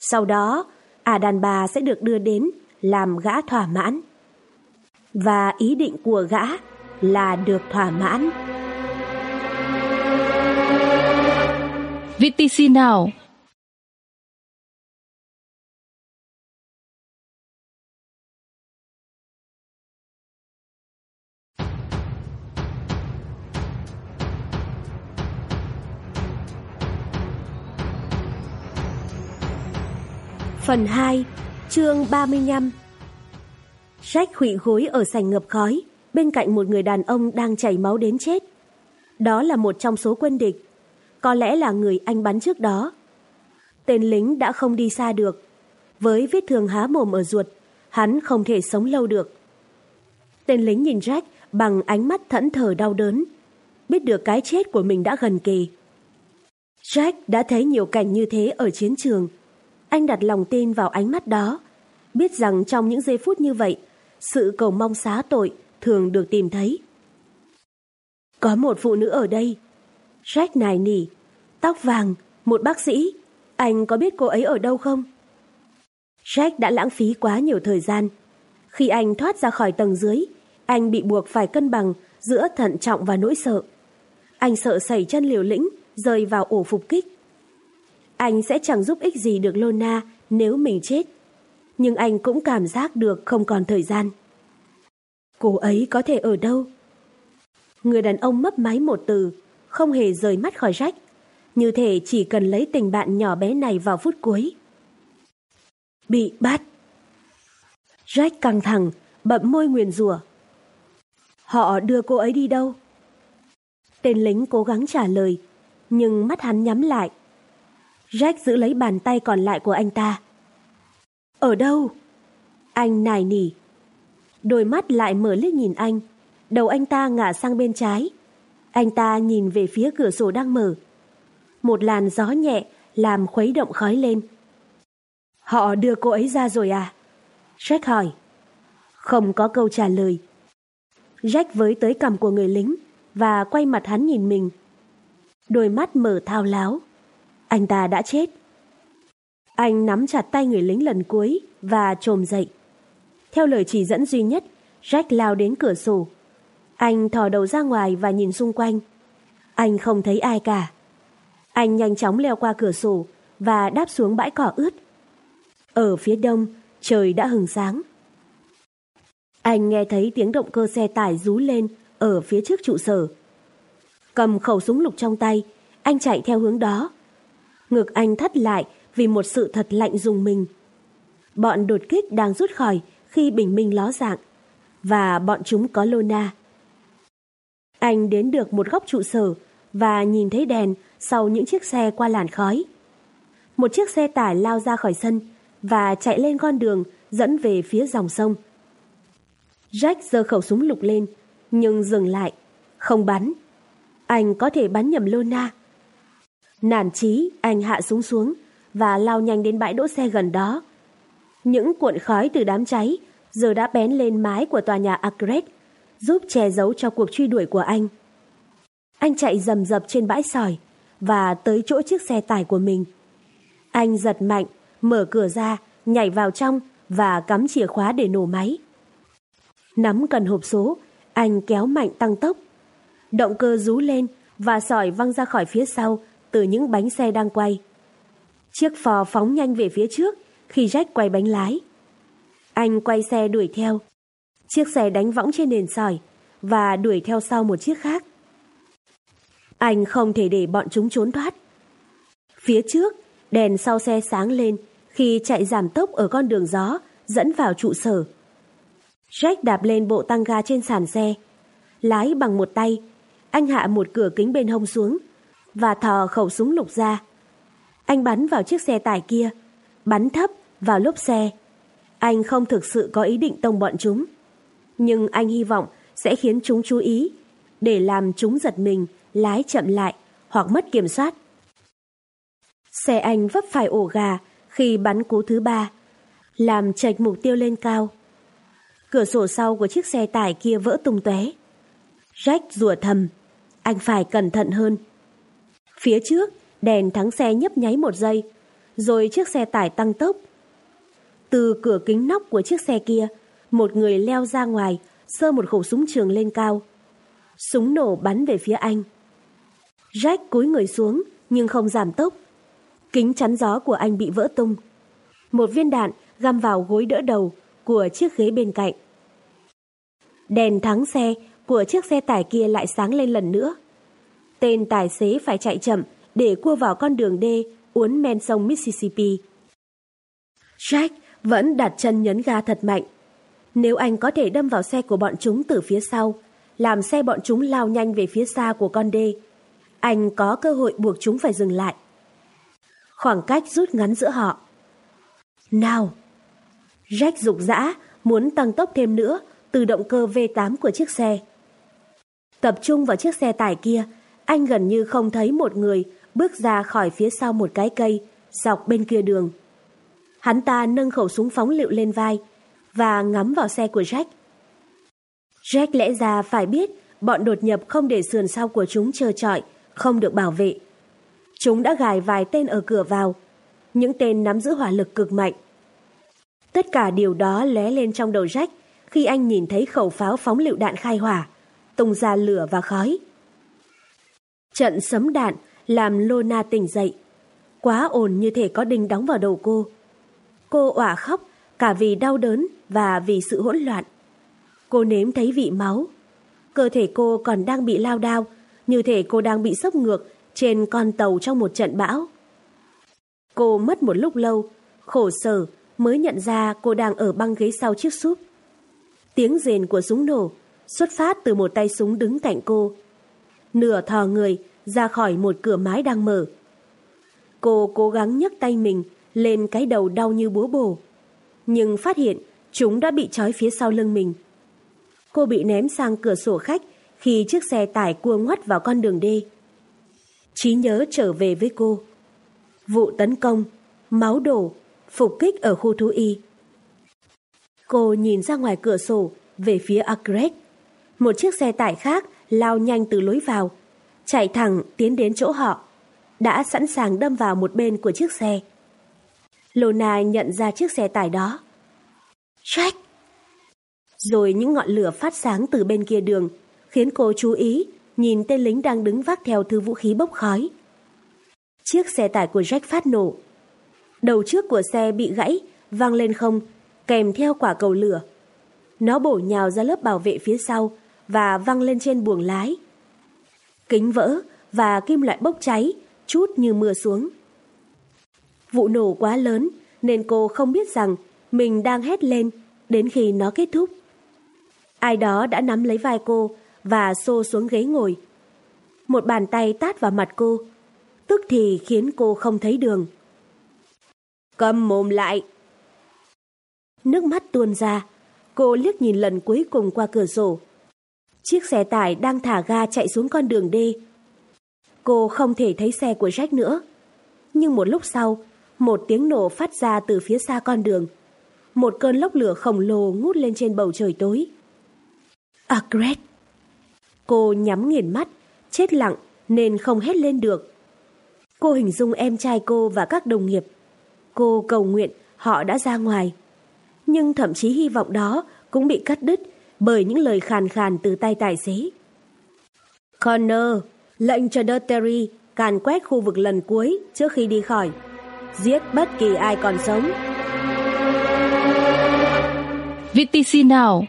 Sau đó, ả đàn bà sẽ được đưa đến làm gã thỏa mãn. Và ý định của gã là được thỏa mãn. VTC nào Phần 2, chương 35 Jack khủy gối ở sảnh ngập khói, bên cạnh một người đàn ông đang chảy máu đến chết. Đó là một trong số quân địch, có lẽ là người anh bắn trước đó. Tên lính đã không đi xa được. Với vết thương há mồm ở ruột, hắn không thể sống lâu được. Tên lính nhìn Jack bằng ánh mắt thẫn thờ đau đớn, biết được cái chết của mình đã gần kề. Jack đã thấy nhiều cảnh như thế ở chiến trường, anh đặt lòng tin vào ánh mắt đó, biết rằng trong những giây phút như vậy, sự cầu mong xá tội thường được tìm thấy. Có một phụ nữ ở đây. Jack nài nỉ, tóc vàng, một bác sĩ. Anh có biết cô ấy ở đâu không? Jack đã lãng phí quá nhiều thời gian. Khi anh thoát ra khỏi tầng dưới, anh bị buộc phải cân bằng giữa thận trọng và nỗi sợ. Anh sợ sẩy chân liều lĩnh, rơi vào ổ phục kích. Anh sẽ chẳng giúp ích gì được Lona nếu mình chết. Nhưng anh cũng cảm giác được không còn thời gian. Cô ấy có thể ở đâu? Người đàn ông mấp máy một từ, không hề rời mắt khỏi rách. Như thể chỉ cần lấy tình bạn nhỏ bé này vào phút cuối. Bị bắt. Jack căng thẳng, bậm môi nguyền rủa. Họ đưa cô ấy đi đâu? Tên lính cố gắng trả lời, nhưng mắt hắn nhắm lại, Jack giữ lấy bàn tay còn lại của anh ta. Ở đâu? Anh nài nỉ. Đôi mắt lại mở liếc nhìn anh. Đầu anh ta ngả sang bên trái. Anh ta nhìn về phía cửa sổ đang mở. Một làn gió nhẹ làm khuấy động khói lên. Họ đưa cô ấy ra rồi à? Jack hỏi. Không có câu trả lời. Jack với tới cầm của người lính và quay mặt hắn nhìn mình. Đôi mắt mở thao láo. Anh ta đã chết. Anh nắm chặt tay người lính lần cuối và trồm dậy. Theo lời chỉ dẫn duy nhất, Jack lao đến cửa sổ. Anh thò đầu ra ngoài và nhìn xung quanh. Anh không thấy ai cả. Anh nhanh chóng leo qua cửa sổ và đáp xuống bãi cỏ ướt. Ở phía đông, trời đã hừng sáng. Anh nghe thấy tiếng động cơ xe tải rú lên ở phía trước trụ sở. Cầm khẩu súng lục trong tay, anh chạy theo hướng đó ngực anh thắt lại vì một sự thật lạnh dùng mình. Bọn đột kích đang rút khỏi khi bình minh ló dạng, và bọn chúng có Lona. Anh đến được một góc trụ sở và nhìn thấy đèn sau những chiếc xe qua làn khói. Một chiếc xe tải lao ra khỏi sân và chạy lên con đường dẫn về phía dòng sông. Jack giơ khẩu súng lục lên, nhưng dừng lại, không bắn. Anh có thể bắn nhầm Lona. Nản chí, anh hạ súng xuống và lao nhanh đến bãi đỗ xe gần đó. Những cuộn khói từ đám cháy giờ đã bén lên mái của tòa nhà Agret, giúp che giấu cho cuộc truy đuổi của anh. Anh chạy rầm rập trên bãi sỏi và tới chỗ chiếc xe tải của mình. Anh giật mạnh, mở cửa ra, nhảy vào trong và cắm chìa khóa để nổ máy. Nắm cần hộp số, anh kéo mạnh tăng tốc. Động cơ rú lên và sỏi văng ra khỏi phía sau từ những bánh xe đang quay. Chiếc phò phóng nhanh về phía trước khi Jack quay bánh lái. Anh quay xe đuổi theo. Chiếc xe đánh võng trên nền sỏi và đuổi theo sau một chiếc khác. Anh không thể để bọn chúng trốn thoát. Phía trước, đèn sau xe sáng lên khi chạy giảm tốc ở con đường gió dẫn vào trụ sở. Jack đạp lên bộ tăng ga trên sàn xe. Lái bằng một tay, anh hạ một cửa kính bên hông xuống và thò khẩu súng lục ra. Anh bắn vào chiếc xe tải kia, bắn thấp vào lốp xe. Anh không thực sự có ý định tông bọn chúng. Nhưng anh hy vọng sẽ khiến chúng chú ý để làm chúng giật mình, lái chậm lại hoặc mất kiểm soát. Xe anh vấp phải ổ gà khi bắn cú thứ ba, làm chệch mục tiêu lên cao. Cửa sổ sau của chiếc xe tải kia vỡ tung tóe. Jack rủa thầm, anh phải cẩn thận hơn. Phía trước, đèn thắng xe nhấp nháy một giây, rồi chiếc xe tải tăng tốc. Từ cửa kính nóc của chiếc xe kia, một người leo ra ngoài, sơ một khẩu súng trường lên cao. Súng nổ bắn về phía anh. Jack cúi người xuống, nhưng không giảm tốc. Kính chắn gió của anh bị vỡ tung. Một viên đạn găm vào gối đỡ đầu của chiếc ghế bên cạnh. Đèn thắng xe của chiếc xe tải kia lại sáng lên lần nữa. Tên tài xế phải chạy chậm để cua vào con đường D uốn men sông Mississippi. Jack vẫn đặt chân nhấn ga thật mạnh. Nếu anh có thể đâm vào xe của bọn chúng từ phía sau, làm xe bọn chúng lao nhanh về phía xa của con đê, anh có cơ hội buộc chúng phải dừng lại. Khoảng cách rút ngắn giữa họ. Nào! Jack rục rã, muốn tăng tốc thêm nữa từ động cơ V8 của chiếc xe. Tập trung vào chiếc xe tải kia, anh gần như không thấy một người bước ra khỏi phía sau một cái cây, dọc bên kia đường. Hắn ta nâng khẩu súng phóng lựu lên vai và ngắm vào xe của Jack. Jack lẽ ra phải biết bọn đột nhập không để sườn sau của chúng chờ trọi, không được bảo vệ. Chúng đã gài vài tên ở cửa vào, những tên nắm giữ hỏa lực cực mạnh. Tất cả điều đó lóe lên trong đầu Jack khi anh nhìn thấy khẩu pháo phóng lựu đạn khai hỏa, tung ra lửa và khói. Trận sấm đạn làm Lona tỉnh dậy. Quá ồn như thể có đinh đóng vào đầu cô. Cô òa khóc cả vì đau đớn và vì sự hỗn loạn. Cô nếm thấy vị máu. Cơ thể cô còn đang bị lao đao, như thể cô đang bị sốc ngược trên con tàu trong một trận bão. Cô mất một lúc lâu, khổ sở mới nhận ra cô đang ở băng ghế sau chiếc súp. Tiếng rền của súng nổ xuất phát từ một tay súng đứng cạnh cô. Nửa thò người ra khỏi một cửa mái đang mở. Cô cố gắng nhấc tay mình lên cái đầu đau như búa bổ, nhưng phát hiện chúng đã bị trói phía sau lưng mình. Cô bị ném sang cửa sổ khách khi chiếc xe tải cua ngoắt vào con đường đê. Trí nhớ trở về với cô. Vụ tấn công, máu đổ, phục kích ở khu thú y. Cô nhìn ra ngoài cửa sổ về phía Agret. Một chiếc xe tải khác lao nhanh từ lối vào, chạy thẳng tiến đến chỗ họ, đã sẵn sàng đâm vào một bên của chiếc xe. Lona nhận ra chiếc xe tải đó. Jack! Rồi những ngọn lửa phát sáng từ bên kia đường, khiến cô chú ý nhìn tên lính đang đứng vác theo thứ vũ khí bốc khói. Chiếc xe tải của Jack phát nổ. Đầu trước của xe bị gãy, văng lên không, kèm theo quả cầu lửa. Nó bổ nhào ra lớp bảo vệ phía sau và văng lên trên buồng lái. Kính vỡ và kim loại bốc cháy, chút như mưa xuống. Vụ nổ quá lớn nên cô không biết rằng mình đang hét lên đến khi nó kết thúc. Ai đó đã nắm lấy vai cô và xô xuống ghế ngồi. Một bàn tay tát vào mặt cô, tức thì khiến cô không thấy đường. Cầm mồm lại! Nước mắt tuôn ra, Cô liếc nhìn lần cuối cùng qua cửa sổ. Chiếc xe tải đang thả ga chạy xuống con đường đê. Cô không thể thấy xe của Jack nữa. Nhưng một lúc sau, một tiếng nổ phát ra từ phía xa con đường. Một cơn lốc lửa khổng lồ ngút lên trên bầu trời tối. Agret! Cô nhắm nghiền mắt, chết lặng nên không hét lên được. Cô hình dung em trai cô và các đồng nghiệp. Cô cầu nguyện họ đã ra ngoài. Nhưng thậm chí hy vọng đó cũng bị cắt đứt bởi những lời khàn khàn từ tay tài xế. Connor, lệnh cho Duttery càn quét khu vực lần cuối trước khi đi khỏi. Giết bất kỳ ai còn sống. VTC nào?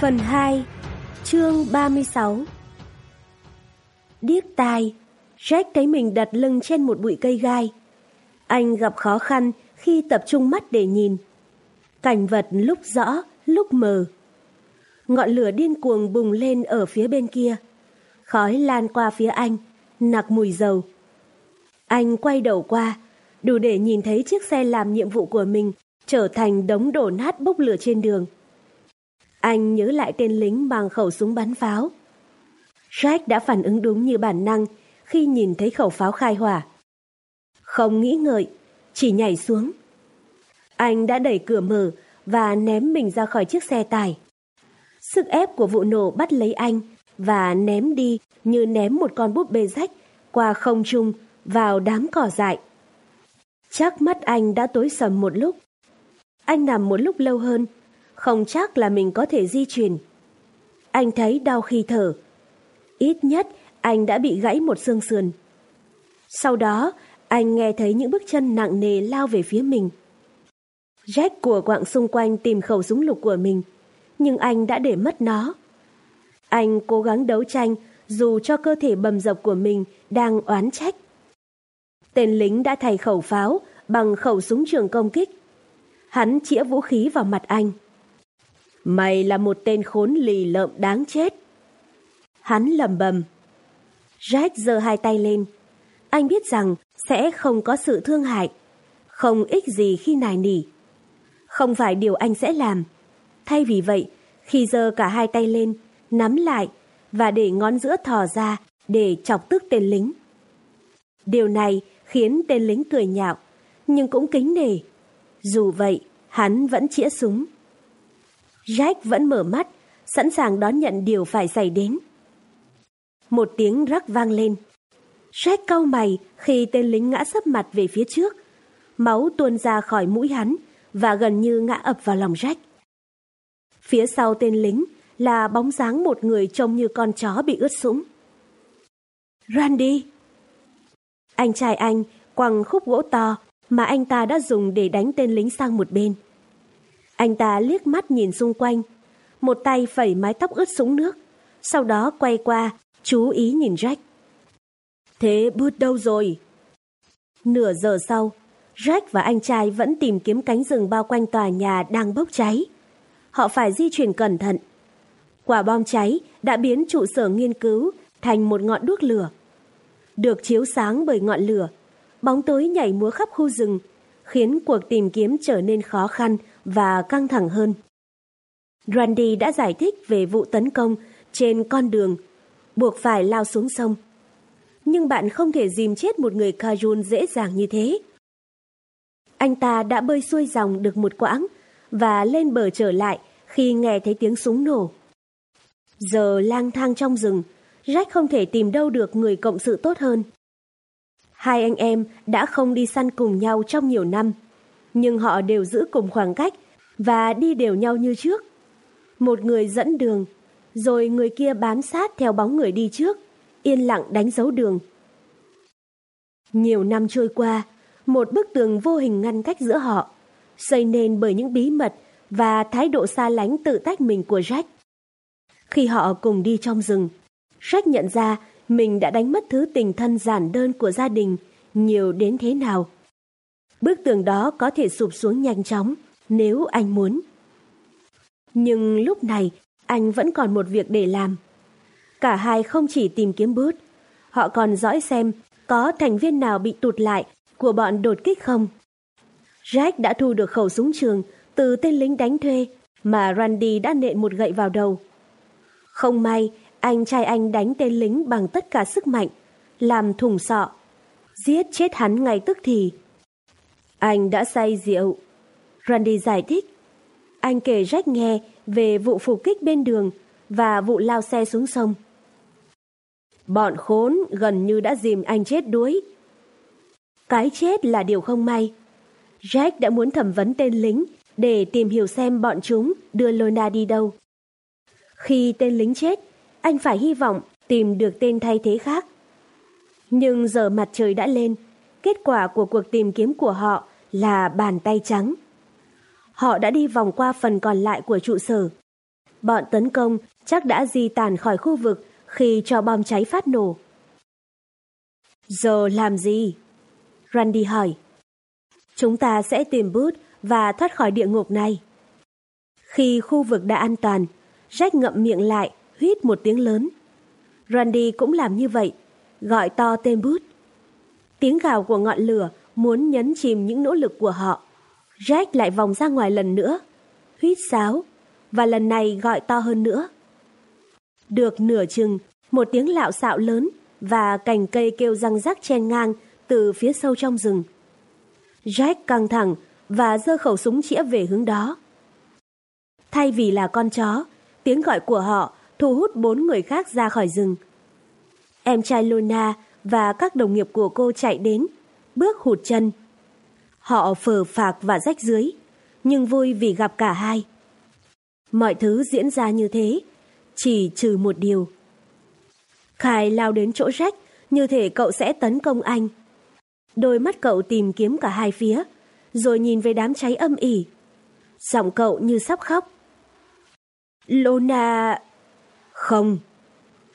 Phần 2 Chương 36 Điếc tai Jack thấy mình đặt lưng trên một bụi cây gai. Anh gặp khó khăn khi tập trung mắt để nhìn. Cảnh vật lúc rõ, lúc mờ. Ngọn lửa điên cuồng bùng lên ở phía bên kia. Khói lan qua phía anh, nặc mùi dầu. Anh quay đầu qua, đủ để nhìn thấy chiếc xe làm nhiệm vụ của mình trở thành đống đổ nát bốc lửa trên đường. Anh nhớ lại tên lính bằng khẩu súng bắn pháo. Jack đã phản ứng đúng như bản năng khi nhìn thấy khẩu pháo khai hỏa. Không nghĩ ngợi, chỉ nhảy xuống. Anh đã đẩy cửa mở và ném mình ra khỏi chiếc xe tải. Sức ép của vụ nổ bắt lấy anh và ném đi như ném một con búp bê rách qua không trung vào đám cỏ dại. Chắc mắt anh đã tối sầm một lúc. Anh nằm một lúc lâu hơn, không chắc là mình có thể di chuyển. Anh thấy đau khi thở. Ít nhất anh đã bị gãy một xương sườn. Sau đó, anh nghe thấy những bước chân nặng nề lao về phía mình. Jack của quạng xung quanh tìm khẩu súng lục của mình, nhưng anh đã để mất nó. Anh cố gắng đấu tranh dù cho cơ thể bầm dập của mình đang oán trách. Tên lính đã thay khẩu pháo bằng khẩu súng trường công kích. Hắn chĩa vũ khí vào mặt anh. Mày là một tên khốn lì lợm đáng chết. Hắn lầm bầm. Jack giơ hai tay lên. Anh biết rằng sẽ không có sự thương hại, không ích gì khi nài nỉ. Không phải điều anh sẽ làm. Thay vì vậy, khi giơ cả hai tay lên, nắm lại và để ngón giữa thò ra để chọc tức tên lính. Điều này khiến tên lính cười nhạo, nhưng cũng kính nể. Dù vậy, hắn vẫn chĩa súng. Jack vẫn mở mắt, sẵn sàng đón nhận điều phải xảy đến. Một tiếng rắc vang lên. Jack cau mày khi tên lính ngã sấp mặt về phía trước. Máu tuôn ra khỏi mũi hắn và gần như ngã ập vào lòng Jack. Phía sau tên lính là bóng dáng một người trông như con chó bị ướt sũng. Randy! Anh trai anh quăng khúc gỗ to mà anh ta đã dùng để đánh tên lính sang một bên. Anh ta liếc mắt nhìn xung quanh, một tay phẩy mái tóc ướt sũng nước, sau đó quay qua, chú ý nhìn Jack. Thế bút đâu rồi? Nửa giờ sau, Jack và anh trai vẫn tìm kiếm cánh rừng bao quanh tòa nhà đang bốc cháy. Họ phải di chuyển cẩn thận. Quả bom cháy đã biến trụ sở nghiên cứu thành một ngọn đuốc lửa. Được chiếu sáng bởi ngọn lửa, bóng tối nhảy múa khắp khu rừng, khiến cuộc tìm kiếm trở nên khó khăn và căng thẳng hơn. Randy đã giải thích về vụ tấn công trên con đường, buộc phải lao xuống sông. Nhưng bạn không thể dìm chết một người Kajun dễ dàng như thế. Anh ta đã bơi xuôi dòng được một quãng và lên bờ trở lại khi nghe thấy tiếng súng nổ. Giờ lang thang trong rừng, Jack không thể tìm đâu được người cộng sự tốt hơn. Hai anh em đã không đi săn cùng nhau trong nhiều năm, nhưng họ đều giữ cùng khoảng cách và đi đều nhau như trước. Một người dẫn đường, rồi người kia bám sát theo bóng người đi trước, yên lặng đánh dấu đường. Nhiều năm trôi qua, một bức tường vô hình ngăn cách giữa họ, xây nên bởi những bí mật và thái độ xa lánh tự tách mình của Jack. Khi họ cùng đi trong rừng, Jack nhận ra mình đã đánh mất thứ tình thân giản đơn của gia đình nhiều đến thế nào. Bức tường đó có thể sụp xuống nhanh chóng nếu anh muốn. Nhưng lúc này anh vẫn còn một việc để làm. Cả hai không chỉ tìm kiếm bút, Họ còn dõi xem có thành viên nào bị tụt lại của bọn đột kích không. Jack đã thu được khẩu súng trường từ tên lính đánh thuê mà Randy đã nện một gậy vào đầu. Không may, anh trai anh đánh tên lính bằng tất cả sức mạnh, làm thủng sọ, giết chết hắn ngay tức thì. Anh đã say rượu. Randy giải thích. Anh kể Jack nghe về vụ phục kích bên đường và vụ lao xe xuống sông. Bọn khốn gần như đã dìm anh chết đuối. Cái chết là điều không may. Jack đã muốn thẩm vấn tên lính để tìm hiểu xem bọn chúng đưa Lona đi đâu. Khi tên lính chết, anh phải hy vọng tìm được tên thay thế khác. Nhưng giờ mặt trời đã lên, kết quả của cuộc tìm kiếm của họ là bàn tay trắng. Họ đã đi vòng qua phần còn lại của trụ sở. Bọn tấn công chắc đã di tản khỏi khu vực khi cho bom cháy phát nổ. Giờ làm gì? Randy hỏi. Chúng ta sẽ tìm bút và thoát khỏi địa ngục này. Khi khu vực đã an toàn, Jack ngậm miệng lại, huýt một tiếng lớn. Randy cũng làm như vậy, gọi to tên bút. Tiếng gào của ngọn lửa muốn nhấn chìm những nỗ lực của họ. Jack lại vòng ra ngoài lần nữa, huýt sáo, và lần này gọi to hơn nữa. Được nửa chừng, một tiếng lạo xạo lớn và cành cây kêu răng rắc chen ngang từ phía sâu trong rừng. Jack căng thẳng và giơ khẩu súng chĩa về hướng đó. Thay vì là con chó, tiếng gọi của họ thu hút bốn người khác ra khỏi rừng. Em trai Luna và các đồng nghiệp của cô chạy đến, bước hụt chân. Họ phờ phạc và rách dưới, nhưng vui vì gặp cả hai. Mọi thứ diễn ra như thế, chỉ trừ một điều. Khai lao đến chỗ rách, như thể cậu sẽ tấn công anh. Đôi mắt cậu tìm kiếm cả hai phía, rồi nhìn về đám cháy âm ỉ. Giọng cậu như sắp khóc. Lona... Không.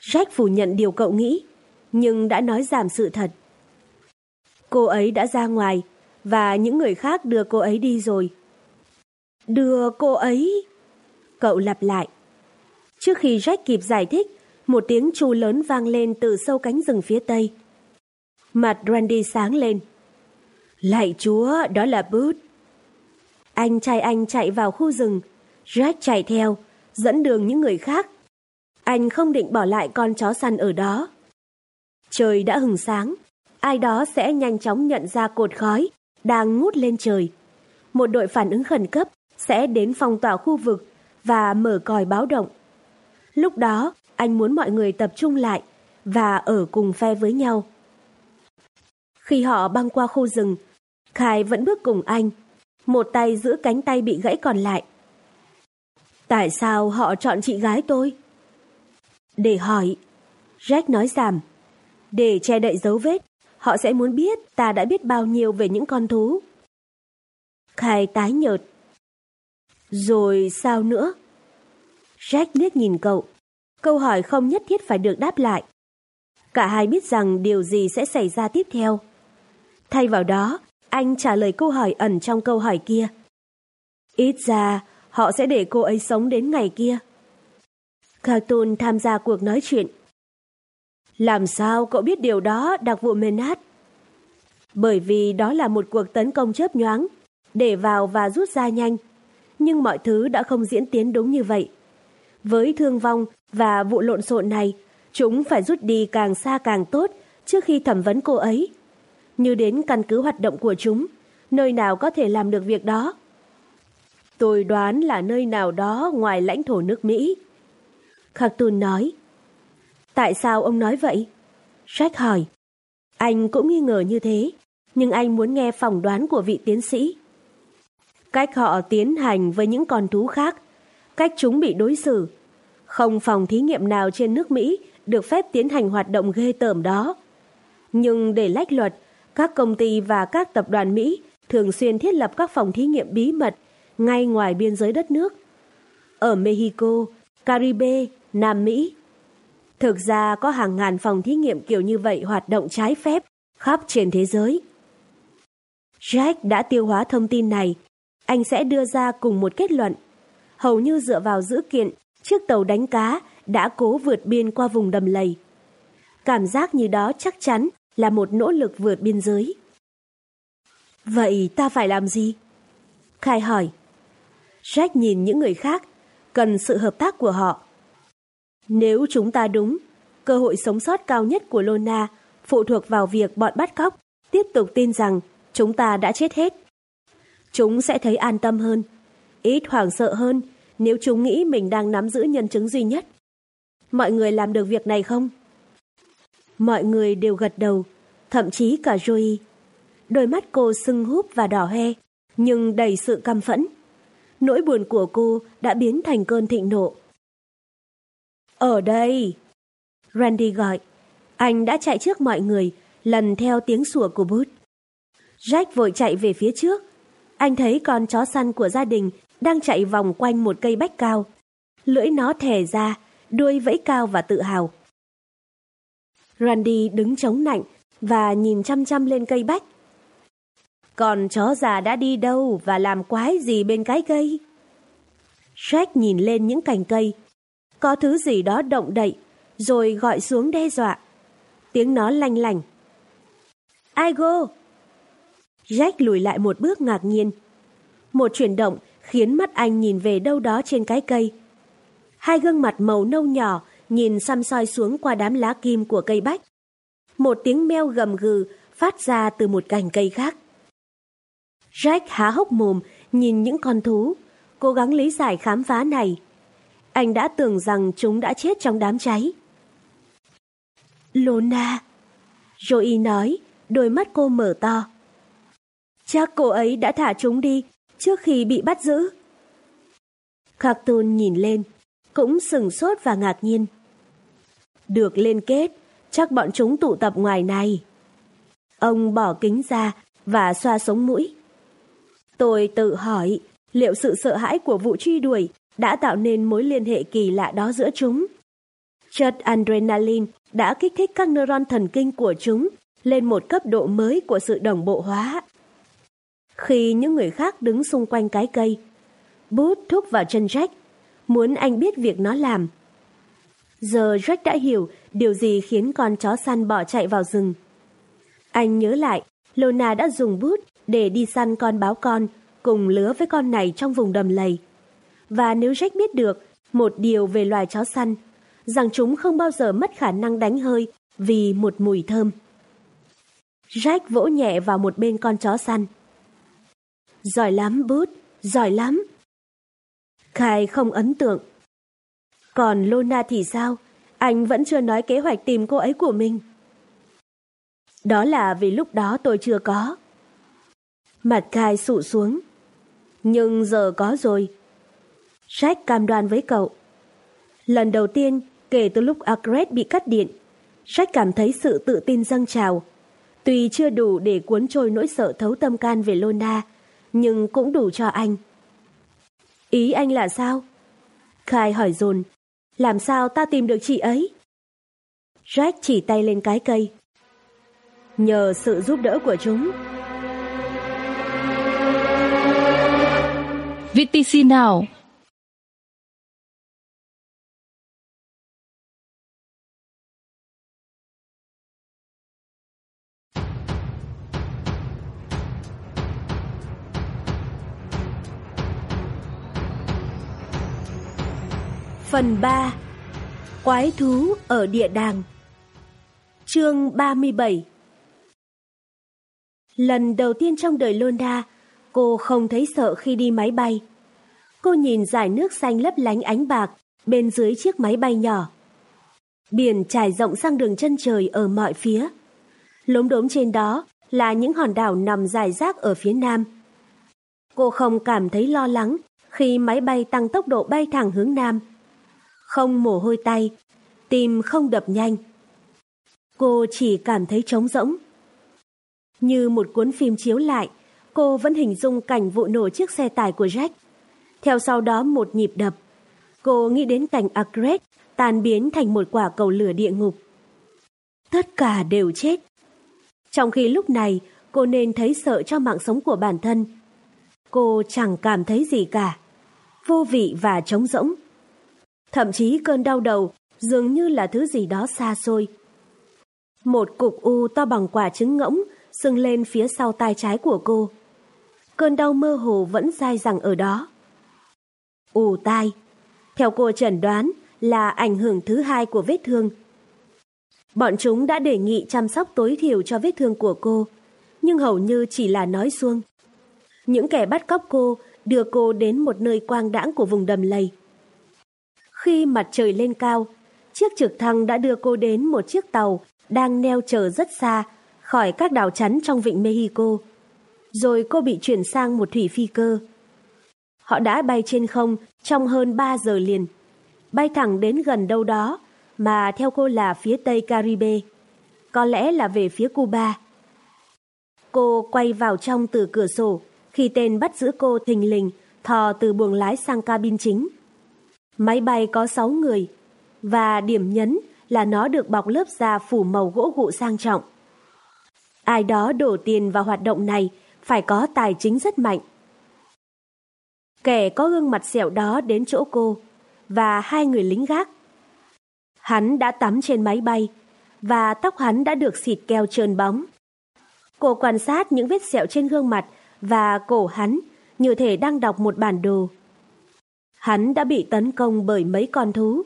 Jack phủ nhận điều cậu nghĩ, nhưng đã nói giảm sự thật. Cô ấy đã ra ngoài, và những người khác đưa cô ấy đi rồi. Đưa cô ấy... Cậu lặp lại. Trước khi Jack kịp giải thích, một tiếng chu lớn vang lên từ sâu cánh rừng phía tây. Mặt Randy sáng lên. Lạy chúa, đó là Booth. Anh trai anh chạy vào khu rừng, Jack chạy theo, dẫn đường những người khác. Anh không định bỏ lại con chó săn ở đó. Trời đã hừng sáng, ai đó sẽ nhanh chóng nhận ra cột khói đang ngút lên trời. Một đội phản ứng khẩn cấp sẽ đến phong tỏa khu vực và mở còi báo động. Lúc đó, anh muốn mọi người tập trung lại và ở cùng phe với nhau. Khi họ băng qua khu rừng, Khai vẫn bước cùng anh, một tay giữ cánh tay bị gãy còn lại. Tại sao họ chọn chị gái tôi? Để hỏi. Jack nói giảm. Để che đậy dấu vết, họ sẽ muốn biết ta đã biết bao nhiêu về những con thú. Khai tái nhợt. Rồi sao nữa? Jack liếc nhìn cậu. Câu hỏi không nhất thiết phải được đáp lại. Cả hai biết rằng điều gì sẽ xảy ra tiếp theo. Thay vào đó, anh trả lời câu hỏi ẩn trong câu hỏi kia. Ít ra, họ sẽ để cô ấy sống đến ngày kia. Cartoon tham gia cuộc nói chuyện. Làm sao cậu biết điều đó đặc vụ Menat? Bởi vì đó là một cuộc tấn công chớp nhoáng, để vào và rút ra nhanh. Nhưng mọi thứ đã không diễn tiến đúng như vậy. Với thương vong và vụ lộn xộn này, chúng phải rút đi càng xa càng tốt trước khi thẩm vấn cô ấy. Như đến căn cứ hoạt động của chúng, nơi nào có thể làm được việc đó. Tôi đoán là nơi nào đó ngoài lãnh thổ nước Mỹ. Khartoum nói. Tại sao ông nói vậy? Jack hỏi. Anh cũng nghi ngờ như thế, nhưng anh muốn nghe phỏng đoán của vị tiến sĩ. Cách họ tiến hành với những con thú khác, cách chúng bị đối xử. Không phòng thí nghiệm nào trên nước Mỹ được phép tiến hành hoạt động ghê tởm đó. Nhưng để lách luật, các công ty và các tập đoàn Mỹ thường xuyên thiết lập các phòng thí nghiệm bí mật ngay ngoài biên giới đất nước. Ở Mexico, Caribe, Nam Mỹ. Thực ra có hàng ngàn phòng thí nghiệm kiểu như vậy hoạt động trái phép khắp trên thế giới. Jack đã tiêu hóa thông tin này. Anh sẽ đưa ra cùng một kết luận. Hầu như dựa vào dữ kiện, chiếc tàu đánh cá đã cố vượt biên qua vùng đầm lầy. cảm giác như đó chắc chắn là một nỗ lực vượt biên giới. Vậy ta phải làm gì? Khai hỏi. Jack nhìn những người khác, cần sự hợp tác của họ. Nếu chúng ta đúng, cơ hội sống sót cao nhất của Lona phụ thuộc vào việc bọn bắt cóc tiếp tục tin rằng chúng ta đã chết hết. Chúng sẽ thấy an tâm hơn, ít hoảng sợ hơn nếu chúng nghĩ mình đang nắm giữ nhân chứng duy nhất. Mọi người làm được việc này không? Mọi người đều gật đầu, thậm chí cả Joey. Đôi mắt cô sưng húp và đỏ hoe, nhưng đầy sự căm phẫn. Nỗi buồn của cô đã biến thành cơn thịnh nộ. Ở đây! Randy gọi. Anh đã chạy trước mọi người, lần theo tiếng sủa của Bút. Jack vội chạy về phía trước. Anh thấy con chó săn của gia đình đang chạy vòng quanh một cây bách cao. Lưỡi nó thè ra, đuôi vẫy cao và tự hào. Randy đứng chống nạnh và nhìn chăm chăm lên cây bách. Còn chó già đã đi đâu và làm quái gì bên cái cây? Jack nhìn lên những cành cây. Có thứ gì đó động đậy, rồi gọi xuống đe dọa. Tiếng nó lanh lành. Ai go? Jack lùi lại một bước ngạc nhiên. Một chuyển động khiến mắt anh nhìn về đâu đó trên cái cây. Hai gương mặt màu nâu nhỏ nhìn xăm soi xuống qua đám lá kim của cây bách. Một tiếng meo gầm gừ phát ra từ một cành cây khác. Jack há hốc mồm nhìn những con thú, cố gắng lý giải khám phá này. Anh đã tưởng rằng chúng đã chết trong đám cháy. Lona, Joey nói, đôi mắt cô mở to. Chắc cô ấy đã thả chúng đi trước khi bị bắt giữ. Cartoon nhìn lên, cũng sừng sốt và ngạc nhiên. Được liên kết, chắc bọn chúng tụ tập ngoài này. Ông bỏ kính ra và xoa sống mũi. Tôi tự hỏi liệu sự sợ hãi của vụ truy đuổi đã tạo nên mối liên hệ kỳ lạ đó giữa chúng. Chất adrenaline đã kích thích các neuron thần kinh của chúng lên một cấp độ mới của sự đồng bộ hóa. Khi những người khác đứng xung quanh cái cây, bút thúc vào chân Jack, muốn anh biết việc nó làm. Giờ Jack đã hiểu điều gì khiến con chó săn bỏ chạy vào rừng. Anh nhớ lại, Lona đã dùng bút để đi săn con báo con cùng lứa với con này trong vùng đầm lầy. Và nếu Jack biết được một điều về loài chó săn, rằng chúng không bao giờ mất khả năng đánh hơi vì một mùi thơm. Jack vỗ nhẹ vào một bên con chó săn. Giỏi lắm, Bút, giỏi lắm. Khai không ấn tượng. Còn Lona thì sao? Anh vẫn chưa nói kế hoạch tìm cô ấy của mình. Đó là vì lúc đó tôi chưa có. Mặt Khai sụ xuống. Nhưng giờ có rồi. Jack cam đoan với cậu. Lần đầu tiên kể từ lúc Agret bị cắt điện, Jack cảm thấy sự tự tin dâng trào. Tuy chưa đủ để cuốn trôi nỗi sợ thấu tâm can về Lona, nhưng cũng đủ cho anh. Ý anh là sao? Khai hỏi dồn, làm sao ta tìm được chị ấy? Jack chỉ tay lên cái cây. Nhờ sự giúp đỡ của chúng. VTC nào? Phần 3 Quái thú ở địa đàng Chương 37 Lần đầu tiên trong đời Lona, cô không thấy sợ khi đi máy bay. Cô nhìn dải nước xanh lấp lánh ánh bạc bên dưới chiếc máy bay nhỏ. Biển trải rộng sang đường chân trời ở mọi phía. Lốm đốm trên đó là những hòn đảo nằm dài rác ở phía nam. Cô không cảm thấy lo lắng khi máy bay tăng tốc độ bay thẳng hướng nam không mồ hôi tay, tim không đập nhanh. Cô chỉ cảm thấy trống rỗng. Như một cuốn phim chiếu lại, cô vẫn hình dung cảnh vụ nổ chiếc xe tải của Jack. Theo sau đó một nhịp đập, cô nghĩ đến cảnh Agret tan biến thành một quả cầu lửa địa ngục. Tất cả đều chết. Trong khi lúc này cô nên thấy sợ cho mạng sống của bản thân. Cô chẳng cảm thấy gì cả. Vô vị và trống rỗng. Thậm chí cơn đau đầu dường như là thứ gì đó xa xôi. Một cục u to bằng quả trứng ngỗng sưng lên phía sau tai trái của cô. Cơn đau mơ hồ vẫn dai dẳng ở đó. Ù tai. Theo cô chẩn đoán là ảnh hưởng thứ hai của vết thương. Bọn chúng đã đề nghị chăm sóc tối thiểu cho vết thương của cô, nhưng hầu như chỉ là nói xuông. Những kẻ bắt cóc cô đưa cô đến một nơi quang đãng của vùng đầm lầy. Khi mặt trời lên cao, chiếc trực thăng đã đưa cô đến một chiếc tàu đang neo chờ rất xa khỏi các đảo chắn trong vịnh Mexico. Rồi cô bị chuyển sang một thủy phi cơ. Họ đã bay trên không trong hơn 3 giờ liền. Bay thẳng đến gần đâu đó mà theo cô là phía tây Caribe. Có lẽ là về phía Cuba. Cô quay vào trong từ cửa sổ khi tên bắt giữ cô thình lình thò từ buồng lái sang cabin chính. Máy bay có 6 người, và điểm nhấn là nó được bọc lớp da phủ màu gỗ gụ sang trọng. Ai đó đổ tiền vào hoạt động này phải có tài chính rất mạnh. Kẻ có gương mặt sẹo đó đến chỗ cô và hai người lính gác. Hắn đã tắm trên máy bay và tóc hắn đã được xịt keo trơn bóng. Cô quan sát những vết sẹo trên gương mặt và cổ hắn như thể đang đọc một bản đồ. Hắn đã bị tấn công bởi mấy con thú.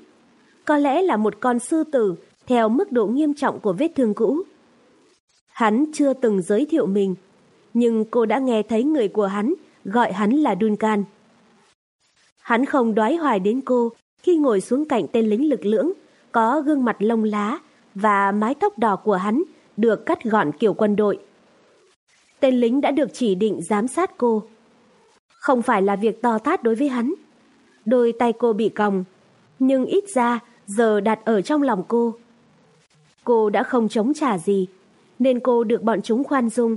Có lẽ là một con sư tử theo mức độ nghiêm trọng của vết thương cũ. Hắn chưa từng giới thiệu mình, nhưng cô đã nghe thấy người của hắn gọi hắn là Duncan. Hắn không đoái hoài đến cô khi ngồi xuống cạnh tên lính lực lưỡng, có gương mặt lông lá và mái tóc đỏ của hắn được cắt gọn kiểu quân đội. Tên lính đã được chỉ định giám sát cô. Không phải là việc to tát đối với hắn. Đôi tay cô bị còng, nhưng ít ra giờ đặt ở trong lòng cô. Cô đã không chống trả gì, nên cô được bọn chúng khoan dung,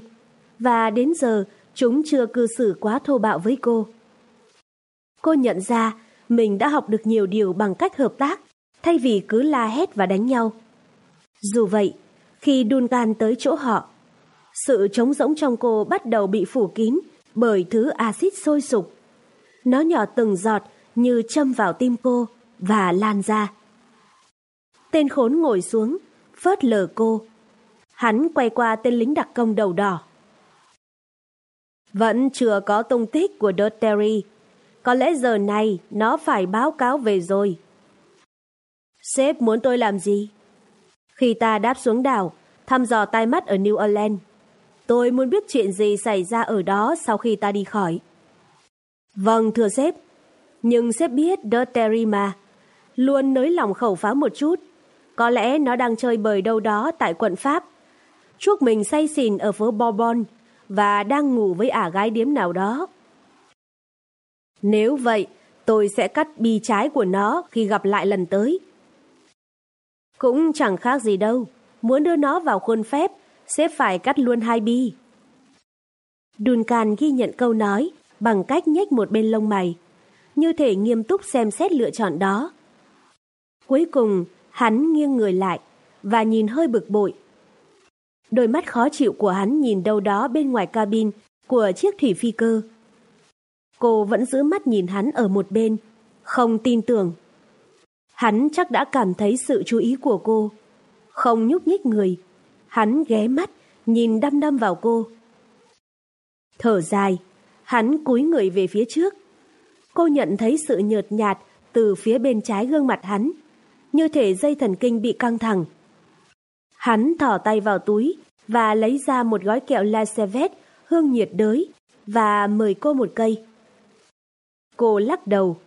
và đến giờ chúng chưa cư xử quá thô bạo với cô. Cô nhận ra mình đã học được nhiều điều bằng cách hợp tác, thay vì cứ la hét và đánh nhau. Dù vậy, khi Duncan tới chỗ họ, sự trống rỗng trong cô bắt đầu bị phủ kín bởi thứ axit sôi sục. Nó nhỏ từng giọt như châm vào tim cô và lan ra. Tên khốn ngồi xuống, phớt lờ cô. Hắn quay qua tên lính đặc công đầu đỏ. Vẫn chưa có tung tích của Dirt Terry. Có lẽ giờ này nó phải báo cáo về rồi. Sếp muốn tôi làm gì? Khi ta đáp xuống đảo, thăm dò tai mắt ở New Orleans, tôi muốn biết chuyện gì xảy ra ở đó sau khi ta đi khỏi. Vâng, thưa sếp. Nhưng sếp biết Dot Terry mà. Luôn nới lòng khẩu pháo một chút. Có lẽ nó đang chơi bời đâu đó tại quận Pháp. Chuốc mình say xỉn ở phố Bourbon và đang ngủ với ả gái điếm nào đó. Nếu vậy, tôi sẽ cắt bi trái của nó khi gặp lại lần tới. Cũng chẳng khác gì đâu. Muốn đưa nó vào khuôn phép, sẽ phải cắt luôn hai bi. Duncan ghi nhận câu nói bằng cách nhếch một bên lông mày, như thể nghiêm túc xem xét lựa chọn đó. Cuối cùng, hắn nghiêng người lại và nhìn hơi bực bội. Đôi mắt khó chịu của hắn nhìn đâu đó bên ngoài cabin của chiếc thủy phi cơ. Cô vẫn giữ mắt nhìn hắn ở một bên, không tin tưởng. Hắn chắc đã cảm thấy sự chú ý của cô. Không nhúc nhích người, hắn ghé mắt, nhìn đăm đăm vào cô. Thở dài, hắn cúi người về phía trước. Cô nhận thấy sự nhợt nhạt từ phía bên trái gương mặt hắn, như thể dây thần kinh bị căng thẳng. Hắn thỏ tay vào túi và lấy ra một gói kẹo La Cevet hương nhiệt đới và mời cô một cây. Cô lắc đầu.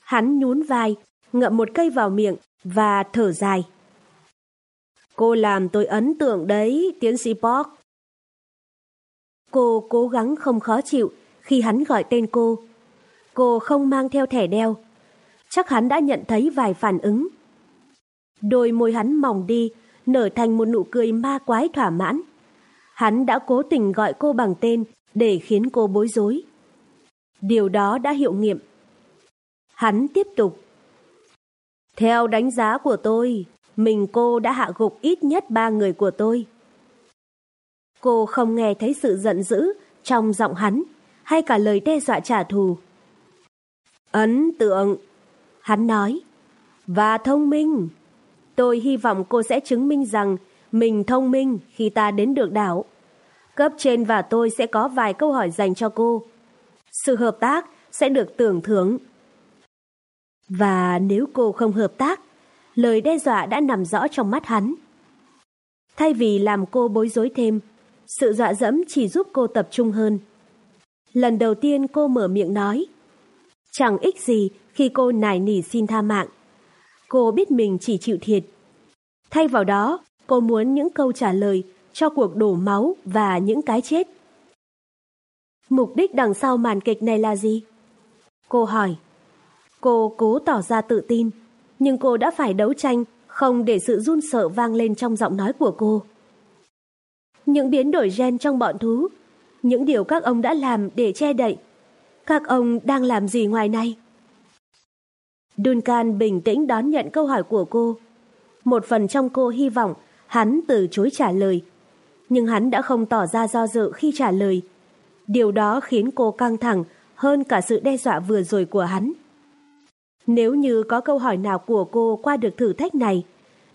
Hắn nhún vai, ngậm một cây vào miệng và thở dài. Cô làm tôi ấn tượng đấy, tiến sĩ Park. Cô cố gắng không khó chịu khi hắn gọi tên cô. Cô không mang theo thẻ đeo. Chắc hắn đã nhận thấy vài phản ứng. Đôi môi hắn mỏng đi, nở thành một nụ cười ma quái thỏa mãn. Hắn đã cố tình gọi cô bằng tên để khiến cô bối rối. Điều đó đã hiệu nghiệm. Hắn tiếp tục. Theo đánh giá của tôi, mình cô đã hạ gục ít nhất ba người của tôi. Cô không nghe thấy sự giận dữ trong giọng hắn hay cả lời đe dọa trả thù. Ấn tượng, hắn nói, và thông minh. Tôi hy vọng cô sẽ chứng minh rằng mình thông minh khi ta đến được đảo. Cấp trên và tôi sẽ có vài câu hỏi dành cho cô. Sự hợp tác sẽ được tưởng thưởng. Và nếu cô không hợp tác, lời đe dọa đã nằm rõ trong mắt hắn. Thay vì làm cô bối rối thêm, sự dọa dẫm chỉ giúp cô tập trung hơn. Lần đầu tiên cô mở miệng nói. Chẳng ích gì khi cô nài nỉ xin tha mạng. Cô biết mình chỉ chịu thiệt. Thay vào đó, cô muốn những câu trả lời cho cuộc đổ máu và những cái chết. Mục đích đằng sau màn kịch này là gì? Cô hỏi. Cô cố tỏ ra tự tin, nhưng cô đã phải đấu tranh không để sự run sợ vang lên trong giọng nói của cô. Những biến đổi gen trong bọn thú, những điều các ông đã làm để che đậy. Các ông đang làm gì ngoài này? Duncan bình tĩnh đón nhận câu hỏi của cô. Một phần trong cô hy vọng hắn từ chối trả lời. Nhưng hắn đã không tỏ ra do dự khi trả lời. Điều đó khiến cô căng thẳng hơn cả sự đe dọa vừa rồi của hắn. Nếu như có câu hỏi nào của cô qua được thử thách này,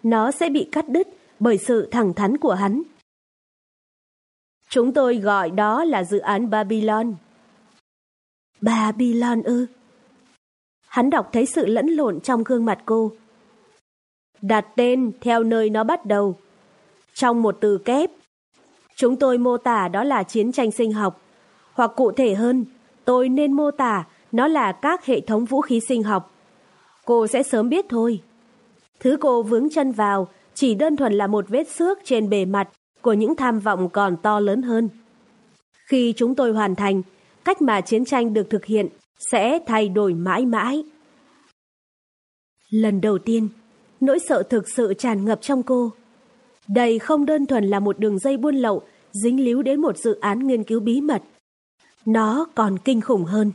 nó sẽ bị cắt đứt bởi sự thẳng thắn của hắn. Chúng tôi gọi đó là dự án Babylon. Babylon ư? Hắn đọc thấy sự lẫn lộn trong gương mặt cô. Đặt tên theo nơi nó bắt đầu. Trong một từ kép, chúng tôi mô tả đó là chiến tranh sinh học. Hoặc cụ thể hơn, tôi nên mô tả nó là các hệ thống vũ khí sinh học. Cô sẽ sớm biết thôi. Thứ cô vướng chân vào chỉ đơn thuần là một vết xước trên bề mặt của những tham vọng còn to lớn hơn. Khi chúng tôi hoàn thành, cách mà chiến tranh được thực hiện sẽ thay đổi mãi mãi. Lần đầu tiên, nỗi sợ thực sự tràn ngập trong cô. Đây không đơn thuần là một đường dây buôn lậu dính líu đến một dự án nghiên cứu bí mật. Nó còn kinh khủng hơn.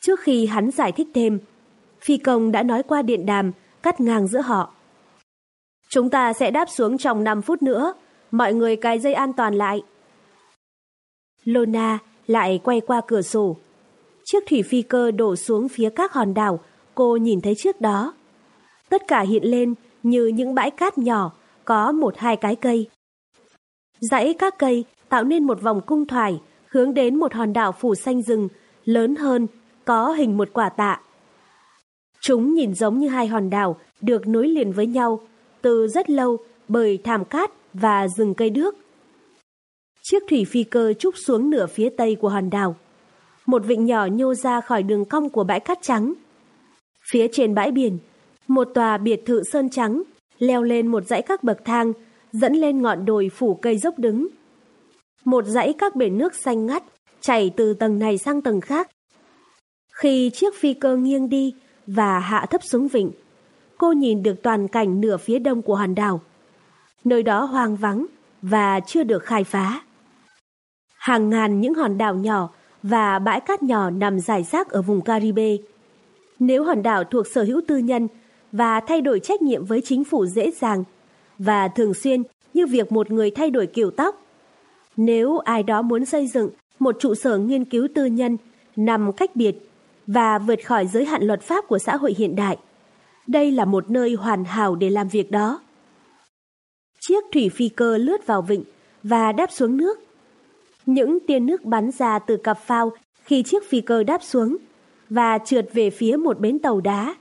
Trước khi hắn giải thích thêm, Phi công đã nói qua điện đàm, cắt ngang giữa họ. Chúng ta sẽ đáp xuống trong 5 phút nữa, mọi người cài dây an toàn lại. Lona lại quay qua cửa sổ. Chiếc thủy phi cơ đổ xuống phía các hòn đảo, cô nhìn thấy trước đó. Tất cả hiện lên như những bãi cát nhỏ, có một hai cái cây. Dãy các cây tạo nên một vòng cung thoải, hướng đến một hòn đảo phủ xanh rừng, lớn hơn, có hình một quả tạ. Chúng nhìn giống như hai hòn đảo, được nối liền với nhau, từ rất lâu, bởi thảm cát và rừng cây đước. Chiếc thủy phi cơ trúc xuống nửa phía tây của hòn đảo. Một vịnh nhỏ nhô ra khỏi đường cong của bãi cát trắng. Phía trên bãi biển, một tòa biệt thự sơn trắng leo lên một dãy các bậc thang dẫn lên ngọn đồi phủ cây dốc đứng. Một dãy các bể nước xanh ngắt chảy từ tầng này sang tầng khác. Khi chiếc phi cơ nghiêng đi và hạ thấp xuống vịnh, cô nhìn được toàn cảnh nửa phía đông của hòn đảo. Nơi đó hoang vắng và chưa được khai phá. Hàng ngàn những hòn đảo nhỏ và bãi cát nhỏ nằm rải rác ở vùng Caribe. Nếu hòn đảo thuộc sở hữu tư nhân và thay đổi trách nhiệm với chính phủ dễ dàng và thường xuyên như việc một người thay đổi kiểu tóc. Nếu ai đó muốn xây dựng một trụ sở nghiên cứu tư nhân nằm cách biệt và vượt khỏi giới hạn luật pháp của xã hội hiện đại, đây là một nơi hoàn hảo để làm việc đó. Chiếc thủy phi cơ lướt vào vịnh và đáp xuống nước. Những tia nước bắn ra từ cặp phao khi chiếc phi cơ đáp xuống và trượt về phía một bến tàu đá.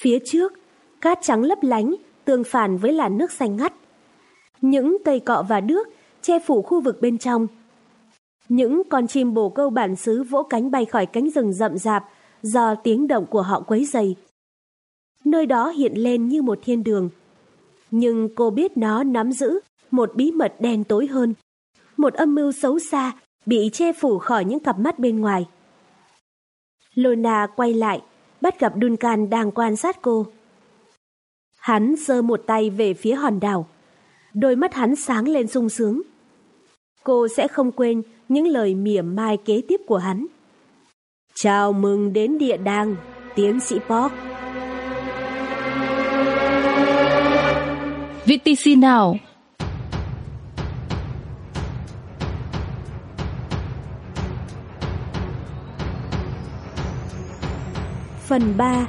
Phía trước, cát trắng lấp lánh tương phản với làn nước xanh ngắt. Những cây cọ và đước che phủ khu vực bên trong. Những con chim bồ câu bản xứ vỗ cánh bay khỏi cánh rừng rậm rạp do tiếng động của họ quấy dày. Nơi đó hiện lên như một thiên đường. Nhưng cô biết nó nắm giữ một bí mật đen tối hơn. Một âm mưu xấu xa bị che phủ khỏi những cặp mắt bên ngoài. Lona quay lại, bắt gặp Duncan đang quan sát cô. Hắn giơ một tay về phía hòn đảo. Đôi mắt hắn sáng lên sung sướng. Cô sẽ không quên những lời mỉa mai kế tiếp của hắn. Chào mừng đến địa đàng, tiến sĩ Park. VTC nào? Phần 3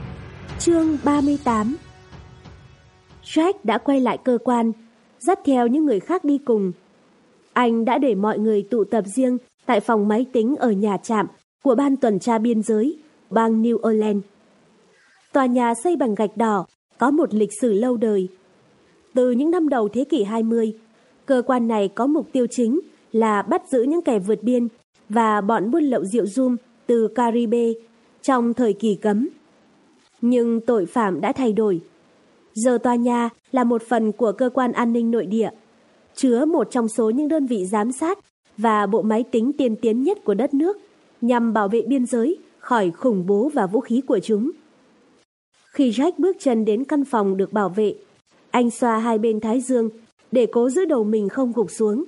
Chương 38 Jack đã quay lại cơ quan dắt theo những người khác đi cùng. Anh đã để mọi người tụ tập riêng tại phòng máy tính ở nhà trạm của ban tuần tra biên giới, bang New Orleans. Tòa nhà xây bằng gạch đỏ, có một lịch sử lâu đời. Từ những năm đầu thế kỷ 20, cơ quan này có mục tiêu chính là bắt giữ những kẻ vượt biên và bọn buôn lậu rượu rum từ Caribe trong thời kỳ cấm. Nhưng tội phạm đã thay đổi. Giờ tòa nhà là một phần của cơ quan an ninh nội địa, chứa một trong số những đơn vị giám sát và bộ máy tính tiên tiến nhất của đất nước nhằm bảo vệ biên giới khỏi khủng bố và vũ khí của chúng. Khi Jack bước chân đến căn phòng được bảo vệ, anh xoa hai bên thái dương để cố giữ đầu mình không gục xuống.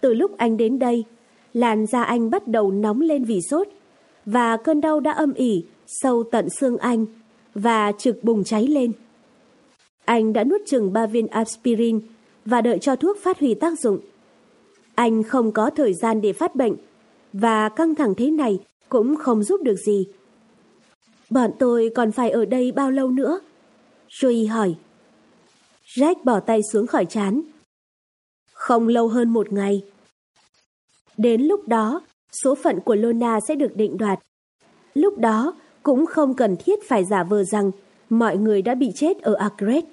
Từ lúc anh đến đây, làn da anh bắt đầu nóng lên vì sốt và cơn đau đã âm ỉ sâu tận xương anh và trực bùng cháy lên. Anh đã nuốt chừng ba viên aspirin và đợi cho thuốc phát huy tác dụng. Anh không có thời gian để phát bệnh và căng thẳng thế này cũng không giúp được gì. Bọn tôi còn phải ở đây bao lâu nữa? Joey hỏi. Jack bỏ tay xuống khỏi chán. Không lâu hơn một ngày. Đến lúc đó, số phận của Lona sẽ được định đoạt. Lúc đó, cũng không cần thiết phải giả vờ rằng mọi người đã bị chết ở Agret.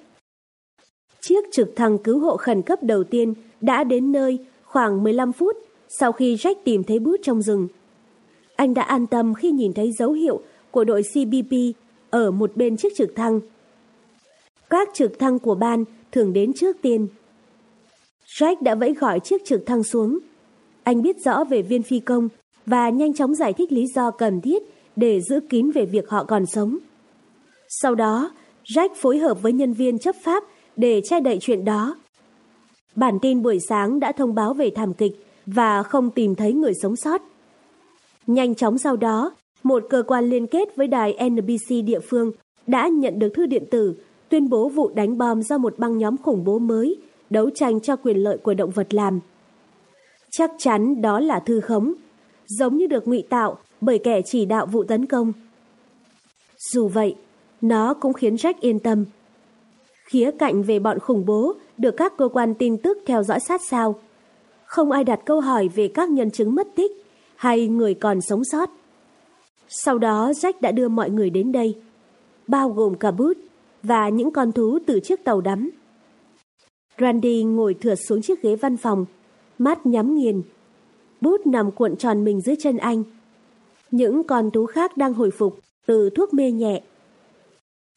Chiếc trực thăng cứu hộ khẩn cấp đầu tiên đã đến nơi khoảng 15 phút sau khi Jack tìm thấy bút trong rừng. Anh đã an tâm khi nhìn thấy dấu hiệu của đội CBP ở một bên chiếc trực thăng. Các trực thăng của ban thường đến trước tiên. Jack đã vẫy gọi chiếc trực thăng xuống. Anh biết rõ về viên phi công và nhanh chóng giải thích lý do cần thiết để giữ kín về việc họ còn sống. Sau đó, Jack phối hợp với nhân viên chấp pháp để che đậy chuyện đó. Bản tin buổi sáng đã thông báo về thảm kịch và không tìm thấy người sống sót. Nhanh chóng sau đó, một cơ quan liên kết với đài NBC địa phương đã nhận được thư điện tử tuyên bố vụ đánh bom do một băng nhóm khủng bố mới đấu tranh cho quyền lợi của động vật làm. Chắc chắn đó là thư khống, giống như được ngụy tạo bởi kẻ chỉ đạo vụ tấn công. Dù vậy, nó cũng khiến Jack yên tâm. Khía cạnh về bọn khủng bố được các cơ quan tin tức theo dõi sát sao. Không ai đặt câu hỏi về các nhân chứng mất tích hay người còn sống sót. Sau đó Jack đã đưa mọi người đến đây, bao gồm cả bút và những con thú từ chiếc tàu đắm. Randy ngồi thượt xuống chiếc ghế văn phòng, mắt nhắm nghiền. Bút nằm cuộn tròn mình dưới chân anh. Những con thú khác đang hồi phục từ thuốc mê nhẹ.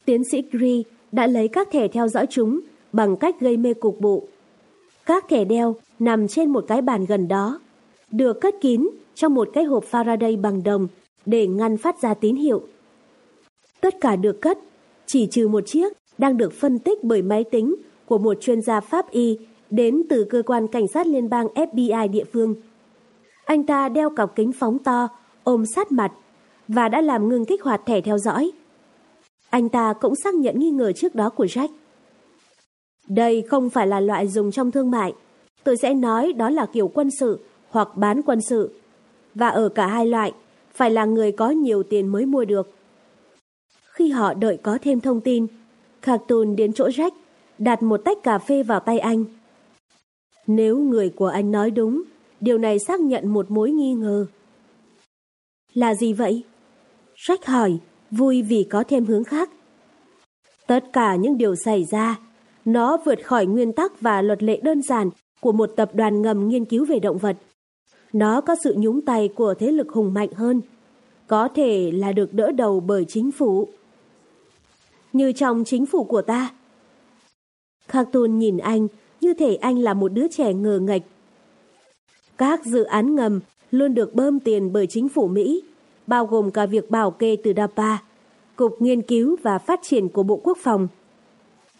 Tiến sĩ Gree đã lấy các thẻ theo dõi chúng bằng cách gây mê cục bộ. Các thẻ đeo nằm trên một cái bàn gần đó, được cất kín trong một cái hộp Faraday bằng đồng để ngăn phát ra tín hiệu. Tất cả được cất, chỉ trừ một chiếc đang được phân tích bởi máy tính của một chuyên gia pháp y đến từ cơ quan cảnh sát liên bang FBI địa phương. Anh ta đeo cặp kính phóng to, ôm sát mặt và đã làm ngừng kích hoạt thẻ theo dõi. Anh ta cũng xác nhận nghi ngờ trước đó của Jack. Đây không phải là loại dùng trong thương mại. Tôi sẽ nói đó là kiểu quân sự hoặc bán quân sự. Và ở cả hai loại, phải là người có nhiều tiền mới mua được. Khi họ đợi có thêm thông tin, Cartoon đến chỗ Jack, đặt một tách cà phê vào tay anh. Nếu người của anh nói đúng, điều này xác nhận một mối nghi ngờ. Là gì vậy? Jack hỏi, vui vì có thêm hướng khác. Tất cả những điều xảy ra, nó vượt khỏi nguyên tắc và luật lệ đơn giản của một tập đoàn ngầm nghiên cứu về động vật. Nó có sự nhúng tay của thế lực hùng mạnh hơn, có thể là được đỡ đầu bởi chính phủ. Như trong chính phủ của ta. Cartoon nhìn anh như thể anh là một đứa trẻ ngờ ngạch. Các dự án ngầm luôn được bơm tiền bởi chính phủ Mỹ, bao gồm cả việc bảo kê từ DAPA, Cục Nghiên cứu và Phát triển của Bộ Quốc phòng.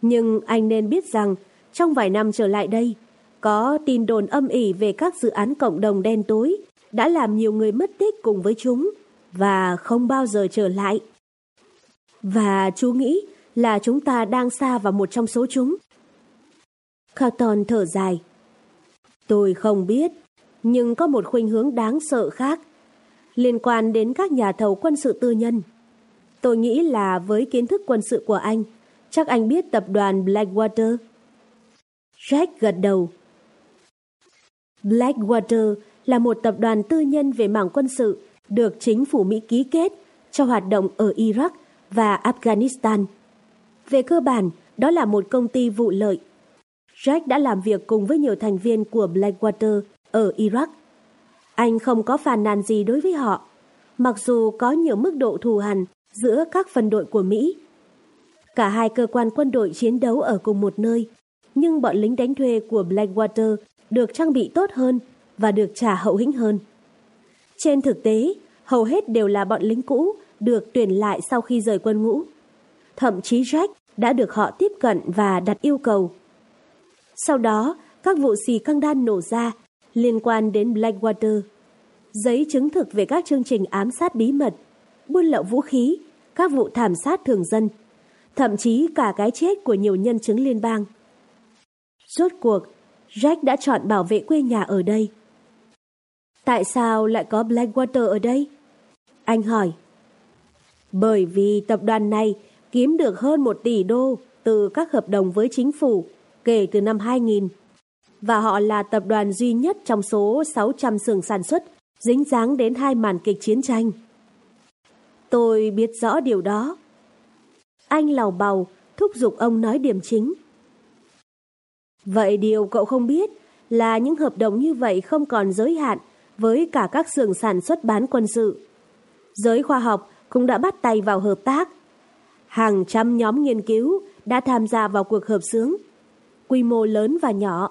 Nhưng anh nên biết rằng, trong vài năm trở lại đây, có tin đồn âm ỉ về các dự án cộng đồng đen tối đã làm nhiều người mất tích cùng với chúng và không bao giờ trở lại. Và chú nghĩ là chúng ta đang xa vào một trong số chúng. Carton thở dài. Tôi không biết, nhưng có một khuynh hướng đáng sợ khác liên quan đến các nhà thầu quân sự tư nhân. Tôi nghĩ là với kiến thức quân sự của anh, chắc anh biết tập đoàn Blackwater. Jack gật đầu. Blackwater là một tập đoàn tư nhân về mảng quân sự được chính phủ Mỹ ký kết cho hoạt động ở Iraq và Afghanistan. Về cơ bản, đó là một công ty vụ lợi. Jack đã làm việc cùng với nhiều thành viên của Blackwater ở Iraq. Anh không có phàn nàn gì đối với họ, mặc dù có nhiều mức độ thù hằn giữa các phần đội của Mỹ. Cả hai cơ quan quân đội chiến đấu ở cùng một nơi, nhưng bọn lính đánh thuê của Blackwater được trang bị tốt hơn và được trả hậu hĩnh hơn. Trên thực tế, hầu hết đều là bọn lính cũ được tuyển lại sau khi rời quân ngũ. Thậm chí Jack đã được họ tiếp cận và đặt yêu cầu. Sau đó, các vụ xì căng đan nổ ra liên quan đến Blackwater. Giấy chứng thực về các chương trình ám sát bí mật, buôn lậu vũ khí, các vụ thảm sát thường dân, thậm chí cả cái chết của nhiều nhân chứng liên bang. Rốt cuộc, Jack đã chọn bảo vệ quê nhà ở đây. Tại sao lại có Blackwater ở đây? Anh hỏi. Bởi vì tập đoàn này kiếm được hơn một tỷ đô từ các hợp đồng với chính phủ kể từ năm 2000. Và họ là tập đoàn duy nhất trong số 600 xưởng sản xuất dính dáng đến hai màn kịch chiến tranh. Tôi biết rõ điều đó. Anh lào bầu, thúc giục ông nói điểm chính. Vậy điều cậu không biết là những hợp đồng như vậy không còn giới hạn với cả các xưởng sản xuất bán quân sự. Giới khoa học cũng đã bắt tay vào hợp tác. Hàng trăm nhóm nghiên cứu đã tham gia vào cuộc hợp xướng, quy mô lớn và nhỏ.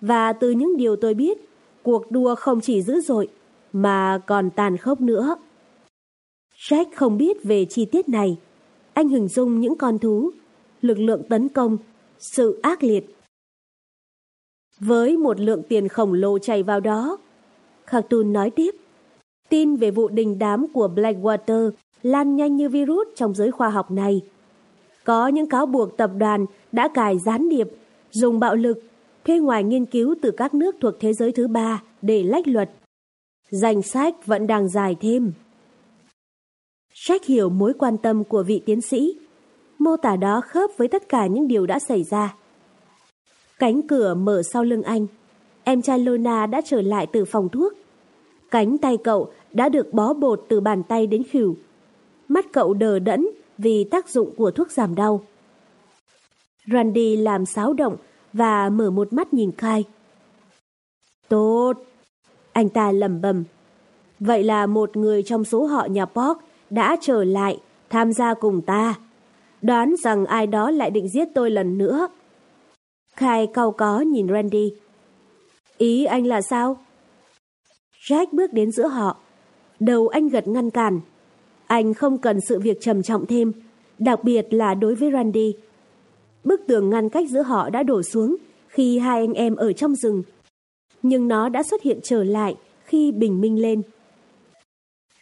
Và từ những điều tôi biết, cuộc đua không chỉ dữ dội, mà còn tàn khốc nữa. Jack không biết về chi tiết này. Anh hình dung những con thú, lực lượng tấn công, sự ác liệt. Với một lượng tiền khổng lồ chảy vào đó, Khartoum nói tiếp, tin về vụ đình đám của Blackwater lan nhanh như virus trong giới khoa học này. Có những cáo buộc tập đoàn đã cài gián điệp, dùng bạo lực, thuê ngoài nghiên cứu từ các nước thuộc thế giới thứ ba để lách luật. Danh sách vẫn đang dài thêm. Jack hiểu mối quan tâm của vị tiến sĩ. Mô tả đó khớp với tất cả những điều đã xảy ra. Cánh cửa mở sau lưng anh. Em trai Lona đã trở lại từ phòng thuốc. Cánh tay cậu đã được bó bột từ bàn tay đến khỉu. Mắt cậu đờ đẫn vì tác dụng của thuốc giảm đau. Randy làm xáo động và mở một mắt nhìn Khai. Tốt! Anh ta lẩm bẩm. Vậy là một người trong số họ nhà Park đã trở lại tham gia cùng ta. Đoán rằng ai đó lại định giết tôi lần nữa. Khai cau có nhìn Randy. Ý anh là sao? Jack bước đến giữa họ. Đầu anh gật ngăn cản. Anh không cần sự việc trầm trọng thêm, đặc biệt là đối với Randy. Bức tường ngăn cách giữa họ đã đổ xuống khi hai anh em ở trong rừng. Nhưng nó đã xuất hiện trở lại khi bình minh lên.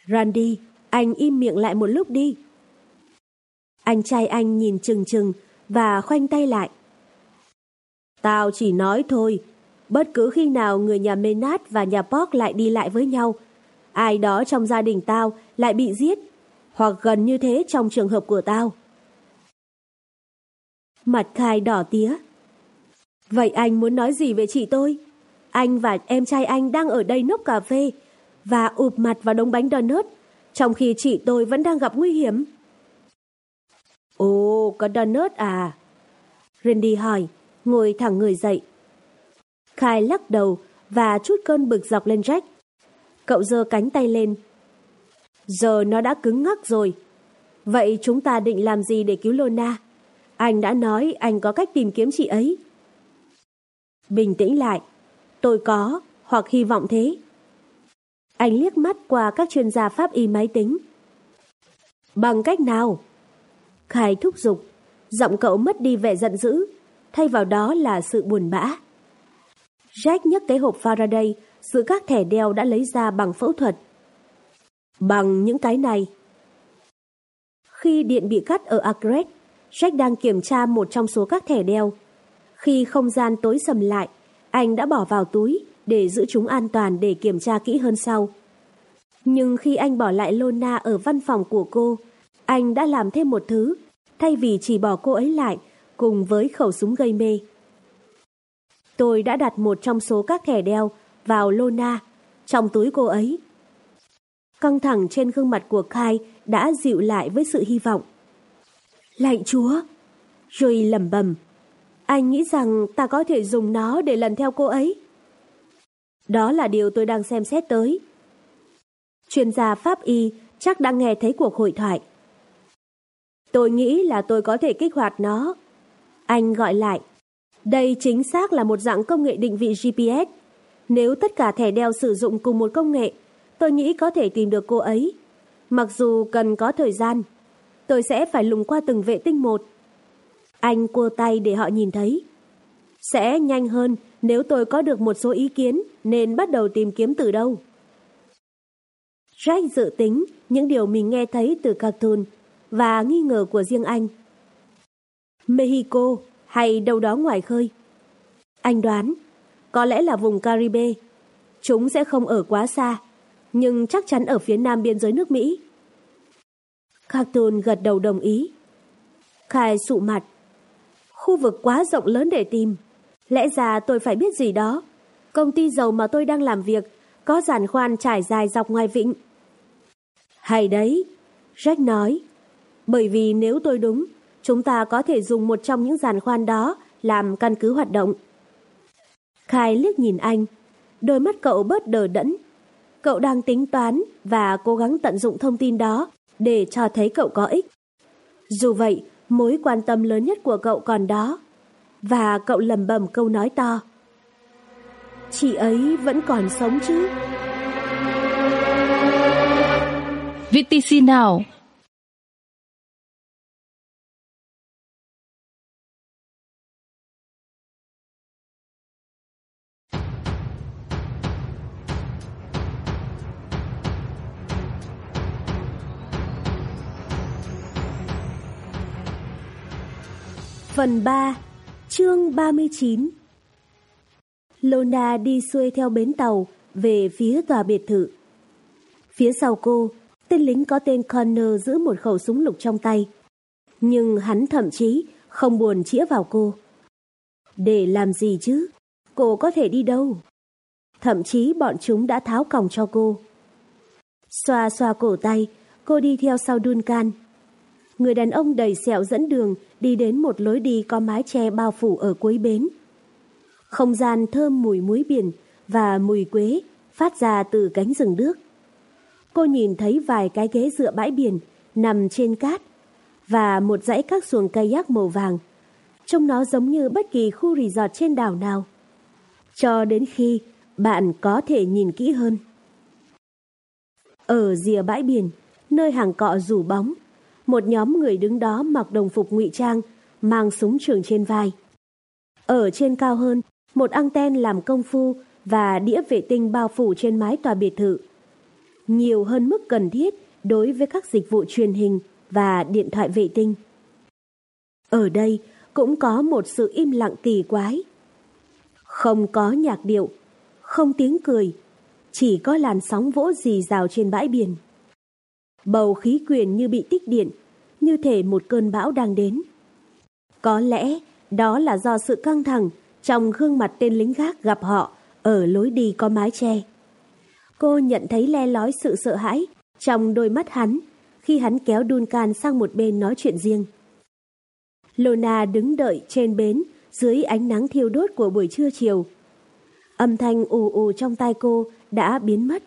Randy, anh im miệng lại một lúc đi. Anh trai anh nhìn chừng chừng và khoanh tay lại. Tao chỉ nói thôi, bất cứ khi nào người nhà Menat và nhà Park lại đi lại với nhau, ai đó trong gia đình tao lại bị giết, hoặc gần như thế trong trường hợp của tao. Mặt khai đỏ tía. Vậy anh muốn nói gì về chị tôi? Anh và em trai anh đang ở đây nốc cà phê và ụp mặt vào đống bánh donut, trong khi chị tôi vẫn đang gặp nguy hiểm. Ồ, có donut à? Randy hỏi, ngồi thẳng người dậy. Khai lắc đầu và chút cơn bực dọc lên Jack. Cậu giơ cánh tay lên. Giờ nó đã cứng ngắc rồi. Vậy chúng ta định làm gì để cứu Lona? Anh đã nói anh có cách tìm kiếm chị ấy. Bình tĩnh lại. Tôi có, hoặc hy vọng thế. Anh liếc mắt qua các chuyên gia pháp y máy tính. Bằng cách nào? Khai thúc giục, giọng cậu mất đi vẻ giận dữ, thay vào đó là sự buồn bã. Jack nhấc cái hộp Faraday giữa các thẻ đeo đã lấy ra bằng phẫu thuật. Bằng những cái này. Khi điện bị cắt ở Agret, Jack đang kiểm tra một trong số các thẻ đeo. Khi không gian tối sầm lại, anh đã bỏ vào túi để giữ chúng an toàn để kiểm tra kỹ hơn sau. Nhưng khi anh bỏ lại Lona ở văn phòng của cô, anh đã làm thêm một thứ, thay vì chỉ bỏ cô ấy lại cùng với khẩu súng gây mê. Tôi đã đặt một trong số các thẻ đeo vào Lona, trong túi cô ấy. Căng thẳng trên gương mặt của Kai đã dịu lại với sự hy vọng. Lạnh chúa! Rồi lẩm bẩm. Anh nghĩ rằng ta có thể dùng nó để lần theo cô ấy. Đó là điều tôi đang xem xét tới. Chuyên gia pháp y chắc đã nghe thấy cuộc hội thoại. Tôi nghĩ là tôi có thể kích hoạt nó. Anh gọi lại. Đây chính xác là một dạng công nghệ định vị GPS. Nếu tất cả thẻ đeo sử dụng cùng một công nghệ, tôi nghĩ có thể tìm được cô ấy. Mặc dù cần có thời gian, tôi sẽ phải lùng qua từng vệ tinh một. Anh cua tay để họ nhìn thấy. Sẽ nhanh hơn nếu tôi có được một số ý kiến nên bắt đầu tìm kiếm từ đâu. Jack dự tính những điều mình nghe thấy từ cartoon và nghi ngờ của riêng anh. Mexico hay đâu đó ngoài khơi. Anh đoán, có lẽ là vùng Caribe. Chúng sẽ không ở quá xa, nhưng chắc chắn ở phía nam biên giới nước Mỹ. Cartoon gật đầu đồng ý. Khai sụ mặt. Khu vực quá rộng lớn để tìm. Lẽ ra tôi phải biết gì đó. Công ty dầu mà tôi đang làm việc có giàn khoan trải dài dọc ngoài vịnh. Hay đấy, Jack nói. Bởi vì nếu tôi đúng, chúng ta có thể dùng một trong những giàn khoan đó làm căn cứ hoạt động. Khai liếc nhìn anh, đôi mắt cậu bớt đờ đẫn. Cậu đang tính toán và cố gắng tận dụng thông tin đó để cho thấy cậu có ích. Dù vậy, mối quan tâm lớn nhất của cậu còn đó. Và cậu lầm bầm câu nói to. Chị ấy vẫn còn sống chứ? VTC nào? Phần 3 Chương 39 Lona đi xuôi theo bến tàu về phía tòa biệt thự. Phía sau cô, tên lính có tên Connor giữ một khẩu súng lục trong tay. Nhưng hắn thậm chí không buồn chĩa vào cô. Để làm gì chứ? Cô có thể đi đâu? Thậm chí bọn chúng đã tháo còng cho cô. Xoa xoa cổ tay, cô đi theo sau Duncan. Người đàn ông đầy sẹo dẫn đường đi đến một lối đi có mái che bao phủ ở cuối bến. Không gian thơm mùi muối biển và mùi quế phát ra từ cánh rừng đước. Cô nhìn thấy vài cái ghế dựa bãi biển nằm trên cát và một dãy các xuồng kayak màu vàng. Trông nó giống như bất kỳ khu resort trên đảo nào. Cho đến khi bạn có thể nhìn kỹ hơn. Ở rìa bãi biển, nơi hàng cọ rủ bóng, một nhóm người đứng đó mặc đồng phục ngụy trang, mang súng trường trên vai. Ở trên cao hơn, một anten làm công phu và đĩa vệ tinh bao phủ trên mái tòa biệt thự. Nhiều hơn mức cần thiết đối với các dịch vụ truyền hình và điện thoại vệ tinh. Ở đây cũng có một sự im lặng kỳ quái. Không có nhạc điệu, không tiếng cười, chỉ có làn sóng vỗ dì rào trên bãi biển. Bầu khí quyển như bị tích điện, như thể một cơn bão đang đến. Có lẽ đó là do sự căng thẳng trong gương mặt tên lính gác gặp họ ở lối đi có mái che. Cô nhận thấy le lói sự sợ hãi trong đôi mắt hắn khi hắn kéo Duncan sang một bên nói chuyện riêng. Lona đứng đợi trên bến dưới ánh nắng thiêu đốt của buổi trưa chiều. Âm thanh ù ù trong tai cô đã biến mất,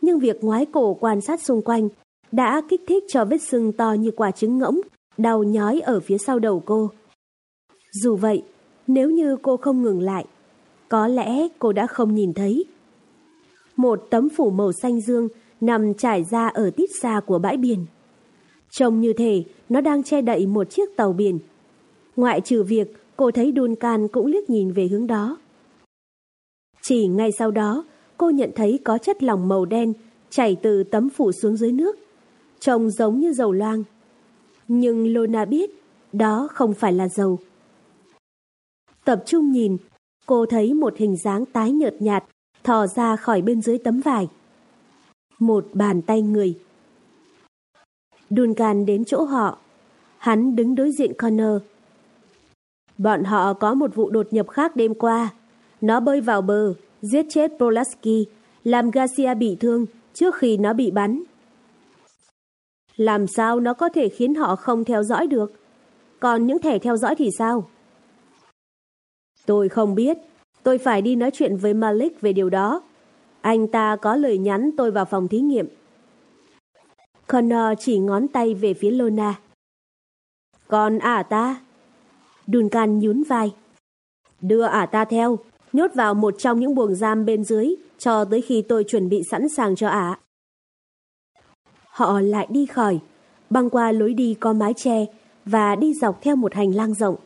nhưng việc ngoái cổ quan sát xung quanh đã kích thích cho vết sưng to như quả trứng ngỗng, đau nhói ở phía sau đầu cô. Dù vậy, nếu như cô không ngừng lại, có lẽ cô đã không nhìn thấy. Một tấm phủ màu xanh dương nằm trải ra ở tít xa của bãi biển. Trông như thể nó đang che đậy một chiếc tàu biển. Ngoại trừ việc cô thấy Duncan cũng liếc nhìn về hướng đó. Chỉ ngay sau đó, cô nhận thấy có chất lỏng màu đen chảy từ tấm phủ xuống dưới nước trông giống như dầu loang. Nhưng Lona biết đó không phải là dầu. Tập trung nhìn, cô thấy một hình dáng tái nhợt nhạt thò ra khỏi bên dưới tấm vải. Một bàn tay người. Duncan đến chỗ họ. Hắn đứng đối diện Connor. Bọn họ có một vụ đột nhập khác đêm qua. Nó bơi vào bờ, giết chết Polaski, làm Garcia bị thương trước khi nó bị bắn. Làm sao nó có thể khiến họ không theo dõi được? Còn những thẻ theo dõi thì sao? Tôi không biết. Tôi phải đi nói chuyện với Malik về điều đó. Anh ta có lời nhắn tôi vào phòng thí nghiệm. Connor chỉ ngón tay về phía Lona. Còn ả ta? Duncan nhún vai. Đưa ả ta theo, nhốt vào một trong những buồng giam bên dưới cho tới khi tôi chuẩn bị sẵn sàng cho ả. Họ lại đi khỏi, băng qua lối đi có mái che và đi dọc theo một hành lang rộng.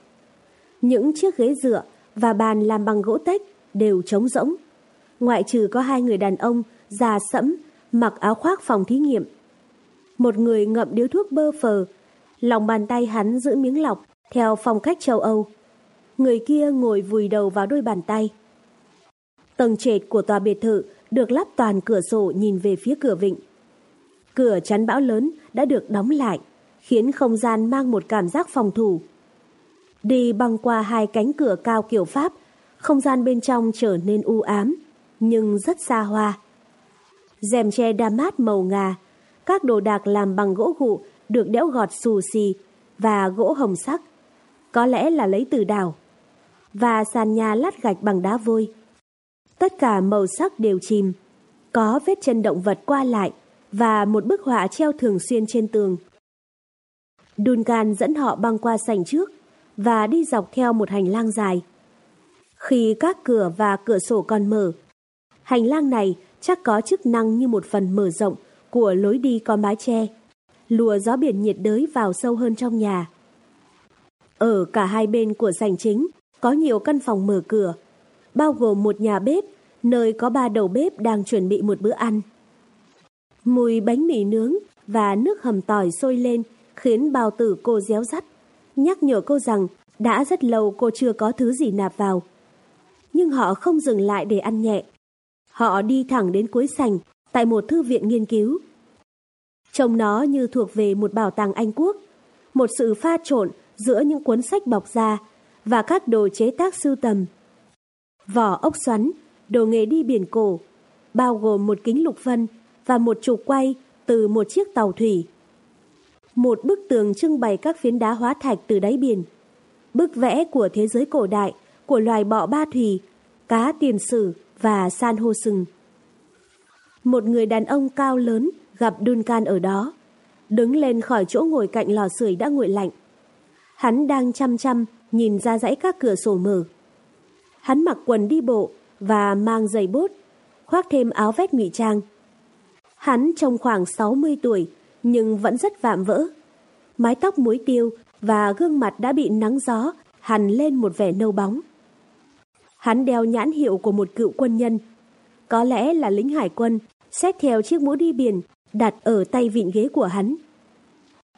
Những chiếc ghế dựa và bàn làm bằng gỗ tách đều trống rỗng. Ngoại trừ có hai người đàn ông già sẫm mặc áo khoác phòng thí nghiệm. Một người ngậm điếu thuốc bơ phờ, lòng bàn tay hắn giữ miếng lọc theo phong cách châu Âu. Người kia ngồi vùi đầu vào đôi bàn tay. Tầng trệt của tòa biệt thự được lắp toàn cửa sổ nhìn về phía cửa vịnh. Cửa chắn bão lớn đã được đóng lại, khiến không gian mang một cảm giác phòng thủ. Đi băng qua hai cánh cửa cao kiểu Pháp, không gian bên trong trở nên u ám, nhưng rất xa hoa. rèm tre mát màu ngà, các đồ đạc làm bằng gỗ gụ được đẽo gọt xù xì và gỗ hồng sắc, có lẽ là lấy từ đảo, và sàn nhà lát gạch bằng đá vôi. Tất cả màu sắc đều chìm, có vết chân động vật qua lại và một bức họa treo thường xuyên trên tường. Duncan dẫn họ băng qua sảnh trước và đi dọc theo một hành lang dài. Khi các cửa và cửa sổ còn mở, hành lang này chắc có chức năng như một phần mở rộng của lối đi có mái che, lùa gió biển nhiệt đới vào sâu hơn trong nhà. Ở cả hai bên của sảnh chính có nhiều căn phòng mở cửa, bao gồm một nhà bếp, nơi có ba đầu bếp đang chuẩn bị một bữa ăn. Mùi bánh mì nướng và nước hầm tỏi sôi lên khiến bào tử cô réo rắt, nhắc nhở cô rằng đã rất lâu cô chưa có thứ gì nạp vào. Nhưng họ không dừng lại để ăn nhẹ. Họ đi thẳng đến cuối sành tại một thư viện nghiên cứu. Trông nó như thuộc về một bảo tàng Anh Quốc, một sự pha trộn giữa những cuốn sách bọc da và các đồ chế tác sưu tầm. Vỏ ốc xoắn, đồ nghề đi biển cổ, bao gồm một kính lục vân và một trục quay từ một chiếc tàu thủy. Một bức tường trưng bày các phiến đá hóa thạch từ đáy biển. Bức vẽ của thế giới cổ đại của loài bọ ba thủy, cá tiền sử và san hô sừng. Một người đàn ông cao lớn gặp Duncan ở đó, đứng lên khỏi chỗ ngồi cạnh lò sưởi đã nguội lạnh. Hắn đang chăm chăm nhìn ra dãy các cửa sổ mở. Hắn mặc quần đi bộ và mang giày bốt, khoác thêm áo vest ngụy trang. Hắn trông khoảng 60 tuổi nhưng vẫn rất vạm vỡ. Mái tóc muối tiêu và gương mặt đã bị nắng gió hằn lên một vẻ nâu bóng. Hắn đeo nhãn hiệu của một cựu quân nhân, có lẽ là lính hải quân, xét theo chiếc mũ đi biển đặt ở tay vịn ghế của hắn.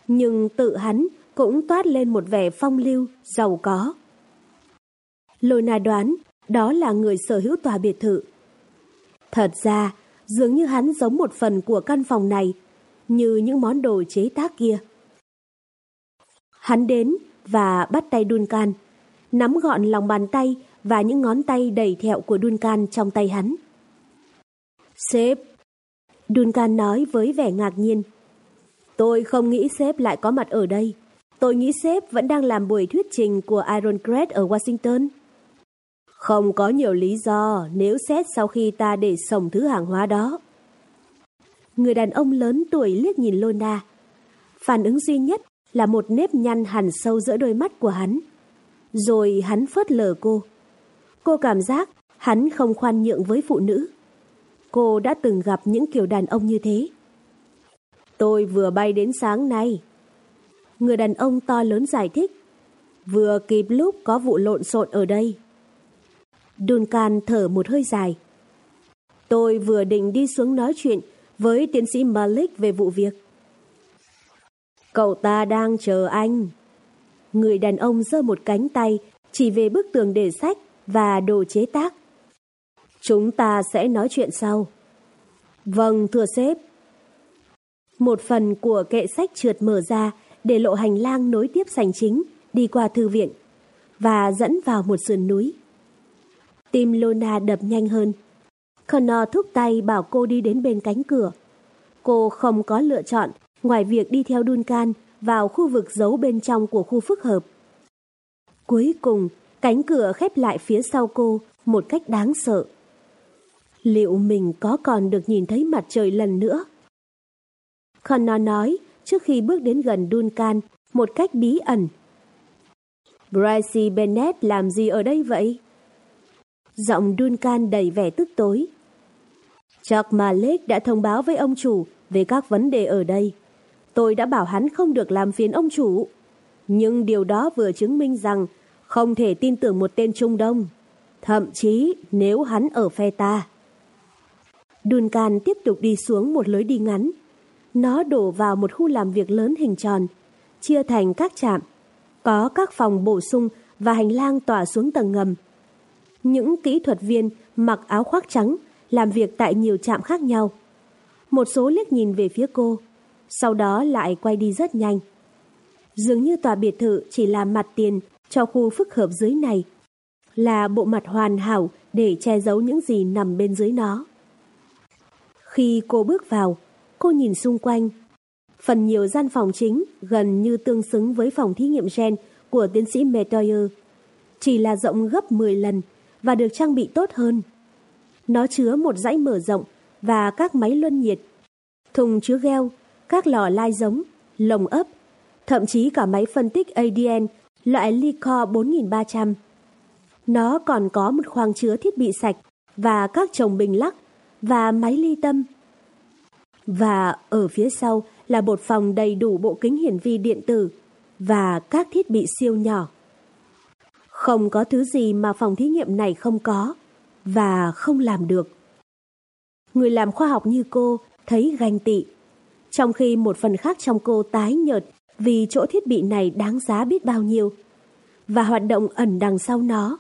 Nhưng tự hắn cũng toát lên một vẻ phong lưu, giàu có. Lôi đoán đó là người sở hữu tòa biệt thự. Thật ra, dường như hắn giống một phần của căn phòng này, như những món đồ chế tác kia. Hắn đến và bắt tay Duncan, nắm gọn lòng bàn tay và những ngón tay đầy thẹo của Duncan trong tay hắn. Sếp! Duncan nói với vẻ ngạc nhiên. Tôi không nghĩ sếp lại có mặt ở đây. Tôi nghĩ sếp vẫn đang làm buổi thuyết trình của Ironclad ở Washington. Không có nhiều lý do nếu xét sau khi ta để sổng thứ hàng hóa đó. Người đàn ông lớn tuổi liếc nhìn Lona. Phản ứng duy nhất là một nếp nhăn hằn sâu giữa đôi mắt của hắn. Rồi hắn phớt lờ cô. Cô cảm giác hắn không khoan nhượng với phụ nữ. Cô đã từng gặp những kiểu đàn ông như thế. Tôi vừa bay đến sáng nay. Người đàn ông to lớn giải thích. Vừa kịp lúc có vụ lộn xộn ở đây. Duncan thở một hơi dài. Tôi vừa định đi xuống nói chuyện với tiến sĩ Malik về vụ việc. Cậu ta đang chờ anh. Người đàn ông giơ một cánh tay chỉ về bức tường để sách và đồ chế tác. Chúng ta sẽ nói chuyện sau. Vâng, thưa sếp. Một phần của kệ sách trượt mở ra để lộ hành lang nối tiếp sành chính đi qua thư viện và dẫn vào một sườn núi. Tim Lona đập nhanh hơn. Connor thúc tay bảo cô đi đến bên cánh cửa. Cô không có lựa chọn ngoài việc đi theo Duncan vào khu vực giấu bên trong của khu phức hợp. Cuối cùng, cánh cửa khép lại phía sau cô một cách đáng sợ. Liệu mình có còn được nhìn thấy mặt trời lần nữa? Connor nói trước khi bước đến gần Duncan một cách bí ẩn. Bryce Bennett làm gì ở đây vậy? Giọng Duncan đầy vẻ tức tối. Chuck Malek đã thông báo với ông chủ về các vấn đề ở đây. Tôi đã bảo hắn không được làm phiền ông chủ. Nhưng điều đó vừa chứng minh rằng không thể tin tưởng một tên Trung Đông. Thậm chí nếu hắn ở phe ta. Duncan tiếp tục đi xuống một lối đi ngắn. Nó đổ vào một khu làm việc lớn hình tròn, chia thành các trạm. Có các phòng bổ sung và hành lang tỏa xuống tầng ngầm. Những kỹ thuật viên mặc áo khoác trắng làm việc tại nhiều trạm khác nhau. Một số liếc nhìn về phía cô, sau đó lại quay đi rất nhanh. Dường như tòa biệt thự chỉ là mặt tiền cho khu phức hợp dưới này, là bộ mặt hoàn hảo để che giấu những gì nằm bên dưới nó. Khi cô bước vào, cô nhìn xung quanh. Phần nhiều gian phòng chính gần như tương xứng với phòng thí nghiệm gen của tiến sĩ Metoyer, chỉ là rộng gấp 10 lần và được trang bị tốt hơn. Nó chứa một dãy mở rộng và các máy luân nhiệt, thùng chứa gheo, các lò lai giống, lồng ấp, thậm chí cả máy phân tích ADN loại Licor 4300. Nó còn có một khoang chứa thiết bị sạch và các chồng bình lắc và máy ly tâm. Và ở phía sau là một phòng đầy đủ bộ kính hiển vi điện tử và các thiết bị siêu nhỏ. Không có thứ gì mà phòng thí nghiệm này không có và không làm được. Người làm khoa học như cô thấy ganh tị, trong khi một phần khác trong cô tái nhợt vì chỗ thiết bị này đáng giá biết bao nhiêu và hoạt động ẩn đằng sau nó.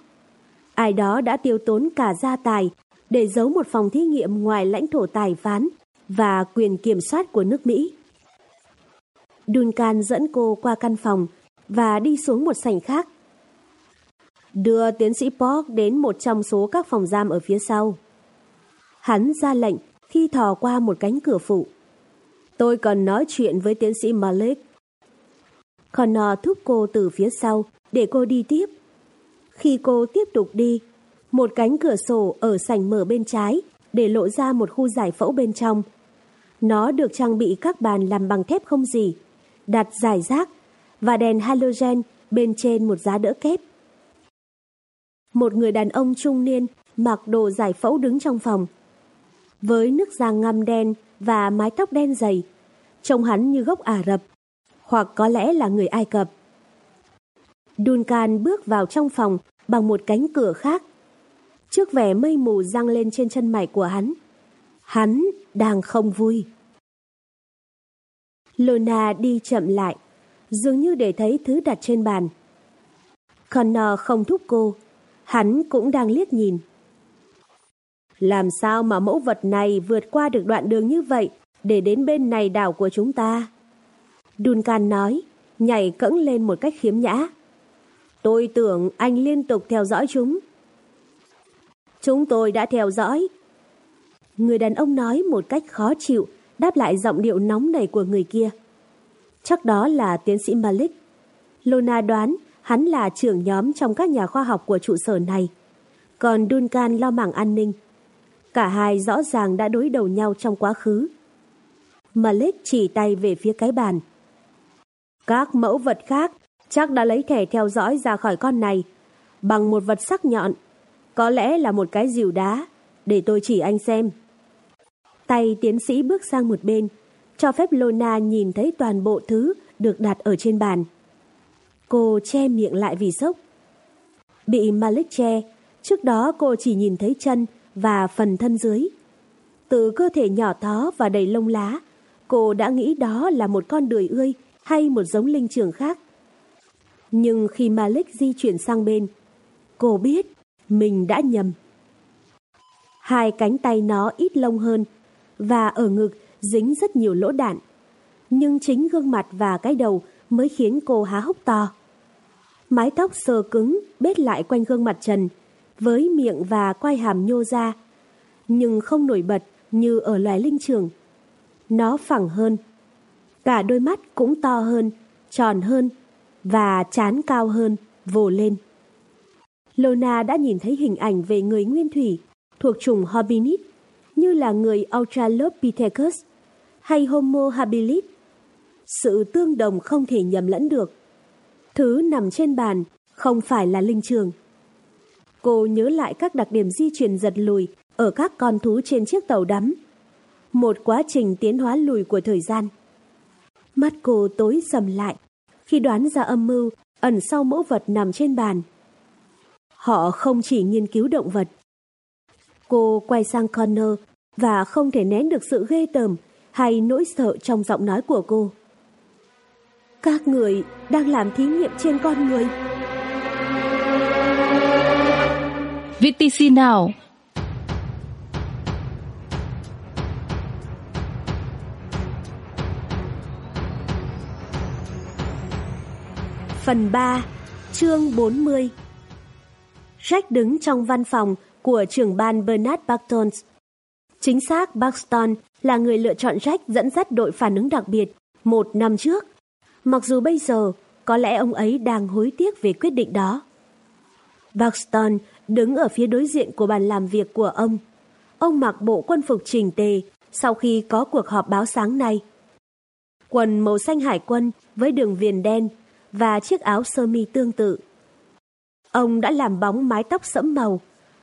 Ai đó đã tiêu tốn cả gia tài để giấu một phòng thí nghiệm ngoài lãnh thổ tài phán và quyền kiểm soát của nước Mỹ. Duncan dẫn cô qua căn phòng và đi xuống một sảnh khác. Đưa tiến sĩ Park đến một trong số các phòng giam ở phía sau. Hắn ra lệnh khi thò qua một cánh cửa phụ. Tôi cần nói chuyện với tiến sĩ Malik. Connor thúc cô từ phía sau để cô đi tiếp. Khi cô tiếp tục đi, một cánh cửa sổ ở sảnh mở bên trái để lộ ra một khu giải phẫu bên trong. Nó được trang bị các bàn làm bằng thép không gì, đặt giải rác và đèn halogen bên trên một giá đỡ kép. Một người đàn ông trung niên mặc đồ giải phẫu đứng trong phòng. Với nước da ngăm đen và mái tóc đen dày, trông hắn như gốc Ả Rập, hoặc có lẽ là người Ai Cập. Duncan bước vào trong phòng bằng một cánh cửa khác. Trước vẻ mây mù răng lên trên chân mày của hắn. Hắn đang không vui. Lona đi chậm lại, dường như để thấy thứ đặt trên bàn. Connor không thúc cô, hắn cũng đang liếc nhìn. Làm sao mà mẫu vật này vượt qua được đoạn đường như vậy để đến bên này đảo của chúng ta? Duncan nói, nhảy cẫng lên một cách khiếm nhã. Tôi tưởng anh liên tục theo dõi chúng. Chúng tôi đã theo dõi. Người đàn ông nói một cách khó chịu, đáp lại giọng điệu nóng nảy của người kia. Chắc đó là tiến sĩ Malik. Lona đoán hắn là trưởng nhóm trong các nhà khoa học của trụ sở này. Còn Duncan lo mảng an ninh. Cả hai rõ ràng đã đối đầu nhau trong quá khứ. Malik chỉ tay về phía cái bàn. Các mẫu vật khác chắc đã lấy thẻ theo dõi ra khỏi con này bằng một vật sắc nhọn. Có lẽ là một cái dìu đá, để tôi chỉ anh xem. Tay tiến sĩ bước sang một bên, cho phép Lona nhìn thấy toàn bộ thứ được đặt ở trên bàn. Cô che miệng lại vì sốc. Bị Malik che, trước đó cô chỉ nhìn thấy chân và phần thân dưới. Từ cơ thể nhỏ thó và đầy lông lá, cô đã nghĩ đó là một con đười ươi hay một giống linh trưởng khác. Nhưng khi Malik di chuyển sang bên, cô biết mình đã nhầm. Hai cánh tay nó ít lông hơn và ở ngực dính rất nhiều lỗ đạn. Nhưng chính gương mặt và cái đầu mới khiến cô há hốc to. Mái tóc sờ cứng bết lại quanh gương mặt trần với miệng và quai hàm nhô ra, nhưng không nổi bật như ở loài linh trường. Nó phẳng hơn, cả đôi mắt cũng to hơn, tròn hơn và chán cao hơn, vồ lên. Lona đã nhìn thấy hình ảnh về người nguyên thủy thuộc chủng Hominid như là người Australopithecus hay Homo habilis. Sự tương đồng không thể nhầm lẫn được. Thứ nằm trên bàn, không phải là linh trường. Cô nhớ lại các đặc điểm di truyền giật lùi ở các con thú trên chiếc tàu đắm. Một quá trình tiến hóa lùi của thời gian. Mắt cô tối sầm lại khi đoán ra âm mưu ẩn sau mẫu vật nằm trên bàn. Họ không chỉ nghiên cứu động vật. Cô quay sang Connor và không thể nén được sự ghê tởm hay nỗi sợ trong giọng nói của cô. Các người đang làm thí nghiệm trên con người. VTC nào? Phần 3, chương 40 Jack đứng trong văn phòng của trưởng ban Bernard Barton. Chính xác Buxton là người lựa chọn Jack dẫn dắt đội phản ứng đặc biệt một năm trước. Mặc dù bây giờ, có lẽ ông ấy đang hối tiếc về quyết định đó. Buxton đứng ở phía đối diện của bàn làm việc của ông. Ông mặc bộ quân phục chỉnh tề sau khi có cuộc họp báo sáng nay. Quần màu xanh hải quân với đường viền đen và chiếc áo sơ mi tương tự. Ông đã làm bóng mái tóc sẫm màu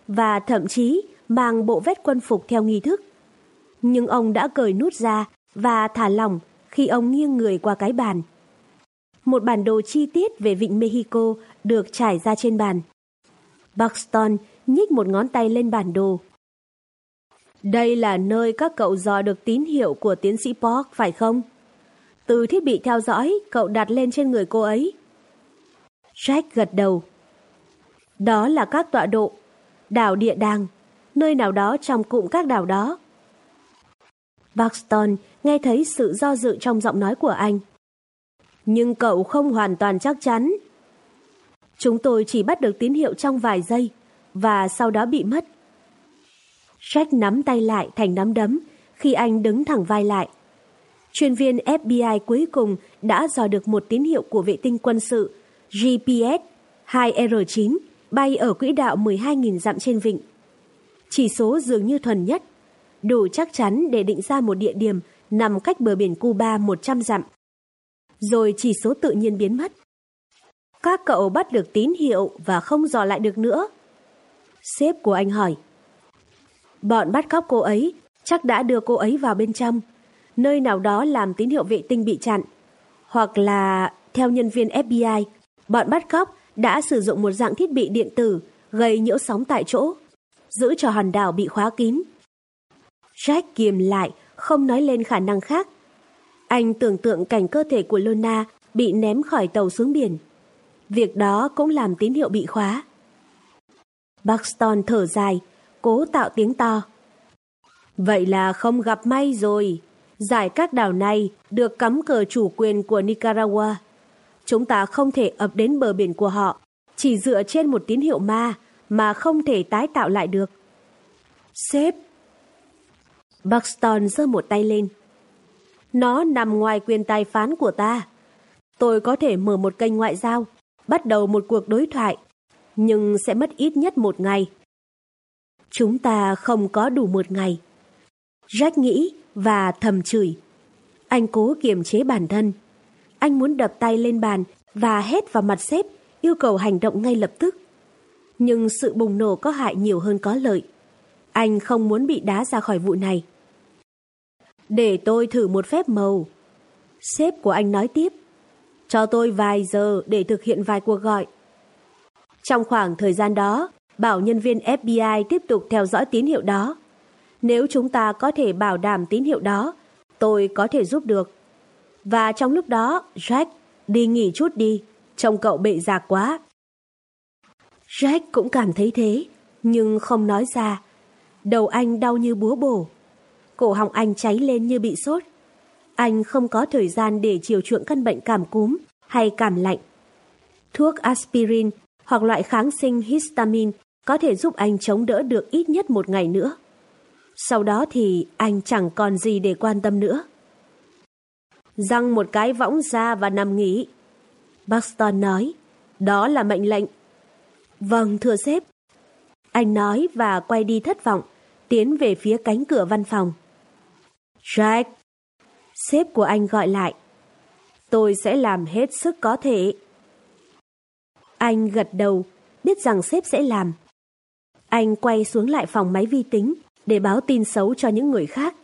và thậm chí mang bộ vest quân phục theo nghi thức. Nhưng ông đã cởi nút ra và thả lỏng khi ông nghiêng người qua cái bàn. Một bản đồ chi tiết về vịnh Mexico được trải ra trên bàn. Buxton nhích một ngón tay lên bản đồ. Đây là nơi các cậu dò được tín hiệu của tiến sĩ Park, phải không? Từ thiết bị theo dõi, cậu đặt lên trên người cô ấy. Jack gật đầu. Đó là các tọa độ, đảo địa đàng, nơi nào đó trong cụm các đảo đó. Buxton nghe thấy sự do dự trong giọng nói của anh. Nhưng cậu không hoàn toàn chắc chắn. Chúng tôi chỉ bắt được tín hiệu trong vài giây và sau đó bị mất. Jack nắm tay lại thành nắm đấm khi anh đứng thẳng vai lại. Chuyên viên FBI cuối cùng đã dò được một tín hiệu của vệ tinh quân sự GPS 2R9 bay ở quỹ đạo 12.000 dặm trên vịnh. Chỉ số dường như thuần nhất, đủ chắc chắn để định ra một địa điểm nằm cách bờ biển Cuba 100 dặm. Rồi chỉ số tự nhiên biến mất. Các cậu bắt được tín hiệu và không dò lại được nữa. Sếp của anh hỏi. Bọn bắt cóc cô ấy chắc đã đưa cô ấy vào bên trong, nơi nào đó làm tín hiệu vệ tinh bị chặn. Hoặc là, theo nhân viên FBI, bọn bắt cóc đã sử dụng một dạng thiết bị điện tử gây nhiễu sóng tại chỗ, giữ cho hòn đảo bị khóa kín. Jack kiềm lại, không nói lên khả năng khác. Anh tưởng tượng cảnh cơ thể của Lona bị ném khỏi tàu xuống biển. Việc đó cũng làm tín hiệu bị khóa. Buxton thở dài, cố tạo tiếng to. Vậy là không gặp may rồi. Giải các đảo này được cắm cờ chủ quyền của Nicaragua. Chúng ta không thể ập đến bờ biển của họ, chỉ dựa trên một tín hiệu ma mà không thể tái tạo lại được. Sếp! Buxton giơ một tay lên. Nó nằm ngoài quyền tài phán của ta. Tôi có thể mở một kênh ngoại giao, bắt đầu một cuộc đối thoại, nhưng sẽ mất ít nhất một ngày. Chúng ta không có đủ một ngày. Jack nghĩ và thầm chửi. Anh cố kiềm chế bản thân. Anh muốn đập tay lên bàn và hét vào mặt sếp, yêu cầu hành động ngay lập tức. Nhưng sự bùng nổ có hại nhiều hơn có lợi. Anh không muốn bị đá ra khỏi vụ này. Để tôi thử một phép màu. Sếp của anh nói tiếp. Cho tôi vài giờ để thực hiện vài cuộc gọi. Trong khoảng thời gian đó, bảo nhân viên FBI tiếp tục theo dõi tín hiệu đó. Nếu chúng ta có thể bảo đảm tín hiệu đó, tôi có thể giúp được. Và trong lúc đó, Jack, đi nghỉ chút đi, trông cậu bệ già quá. Jack cũng cảm thấy thế, nhưng không nói ra. Đầu anh đau như búa bổ. Cổ họng anh cháy lên như bị sốt. Anh không có thời gian để chiều chuộng căn bệnh cảm cúm hay cảm lạnh. Thuốc aspirin hoặc loại kháng sinh histamine có thể giúp anh chống đỡ được ít nhất một ngày nữa. Sau đó thì anh chẳng còn gì để quan tâm nữa. Răng một cái võng ra và nằm nghỉ. Buxton nói, đó là mệnh lệnh. Vâng, thưa sếp. Anh nói và quay đi thất vọng, tiến về phía cánh cửa văn phòng. Jack, sếp của anh gọi lại. Tôi sẽ làm hết sức có thể. Anh gật đầu, biết rằng sếp sẽ làm. Anh quay xuống lại phòng máy vi tính để báo tin xấu cho những người khác.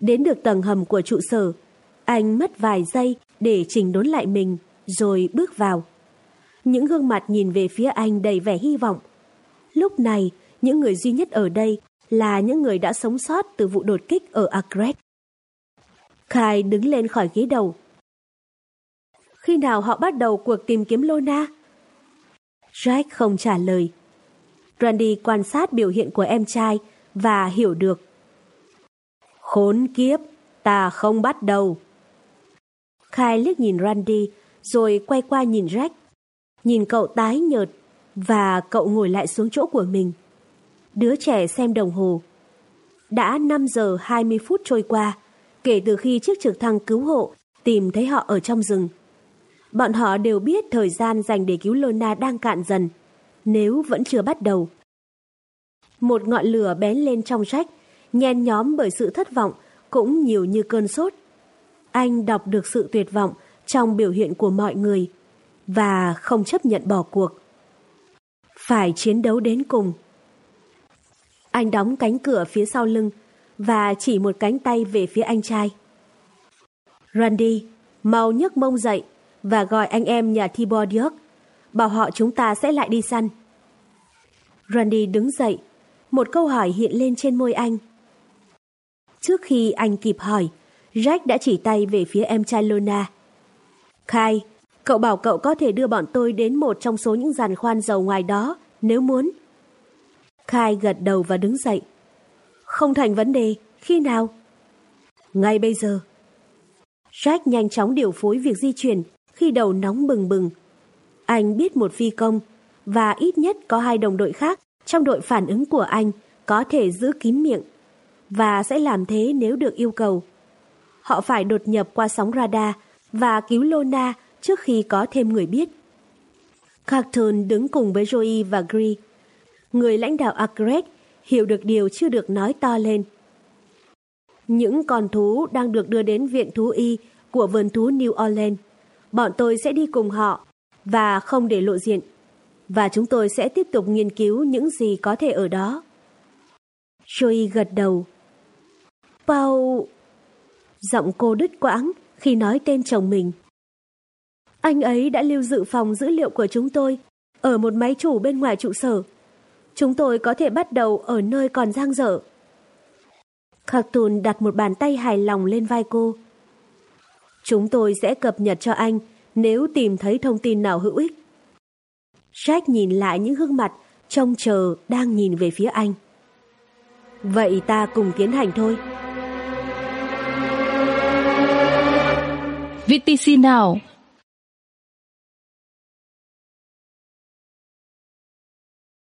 Đến được tầng hầm của trụ sở, anh mất vài giây để chỉnh đốn lại mình, rồi bước vào. Những gương mặt nhìn về phía anh đầy vẻ hy vọng. Lúc này, những người duy nhất ở đây là những người đã sống sót từ vụ đột kích ở Agret. Khai đứng lên khỏi ghế đầu. Khi nào họ bắt đầu cuộc tìm kiếm Lona? Jack không trả lời. Randy quan sát biểu hiện của em trai và hiểu được. Khốn kiếp, ta không bắt đầu. Khai liếc nhìn Randy rồi quay qua nhìn Jack. Nhìn cậu tái nhợt và cậu ngồi lại xuống chỗ của mình. Đứa trẻ xem đồng hồ. Đã 5 giờ 20 phút trôi qua kể từ khi chiếc trực thăng cứu hộ tìm thấy họ ở trong rừng. Bọn họ đều biết thời gian dành để cứu Lona đang cạn dần, nếu vẫn chưa bắt đầu. Một ngọn lửa bén lên trong sách, nhen nhóm bởi sự thất vọng, cũng nhiều như cơn sốt. Anh đọc được sự tuyệt vọng trong biểu hiện của mọi người và không chấp nhận bỏ cuộc. Phải chiến đấu đến cùng. Anh đóng cánh cửa phía sau lưng và chỉ một cánh tay về phía anh trai. Randy, mau nhấc mông dậy và gọi anh em nhà Thibaudier, bảo họ chúng ta sẽ lại đi săn. Randy đứng dậy, một câu hỏi hiện lên trên môi anh. Trước khi anh kịp hỏi, Jack đã chỉ tay về phía em trai Lona. Khai, cậu bảo cậu có thể đưa bọn tôi đến một trong số những giàn khoan dầu ngoài đó, nếu muốn. Khai gật đầu và đứng dậy. Không thành vấn đề, khi nào? Ngay bây giờ. Jack nhanh chóng điều phối việc di chuyển khi đầu nóng bừng bừng. Anh biết một phi công và ít nhất có hai đồng đội khác trong đội phản ứng của anh có thể giữ kín miệng và sẽ làm thế nếu được yêu cầu. Họ phải đột nhập qua sóng radar và cứu Lona trước khi có thêm người biết. Carlton đứng cùng với Joey và Gree. Người lãnh đạo Agret hiểu được điều chưa được nói to lên. Những con thú đang được đưa đến viện thú y của vườn thú New Orleans. Bọn tôi sẽ đi cùng họ và không để lộ diện. Và chúng tôi sẽ tiếp tục nghiên cứu những gì có thể ở đó. Joey gật đầu. Paul... Giọng cô đứt quãng khi nói tên chồng mình. Anh ấy đã lưu dự phòng dữ liệu của chúng tôi ở một máy chủ bên ngoài trụ sở. Chúng tôi có thể bắt đầu ở nơi còn giang dở. Cartoon đặt một bàn tay hài lòng lên vai cô. Chúng tôi sẽ cập nhật cho anh nếu tìm thấy thông tin nào hữu ích. Jack nhìn lại những gương mặt trông chờ đang nhìn về phía anh. Vậy ta cùng tiến hành thôi. VTC nào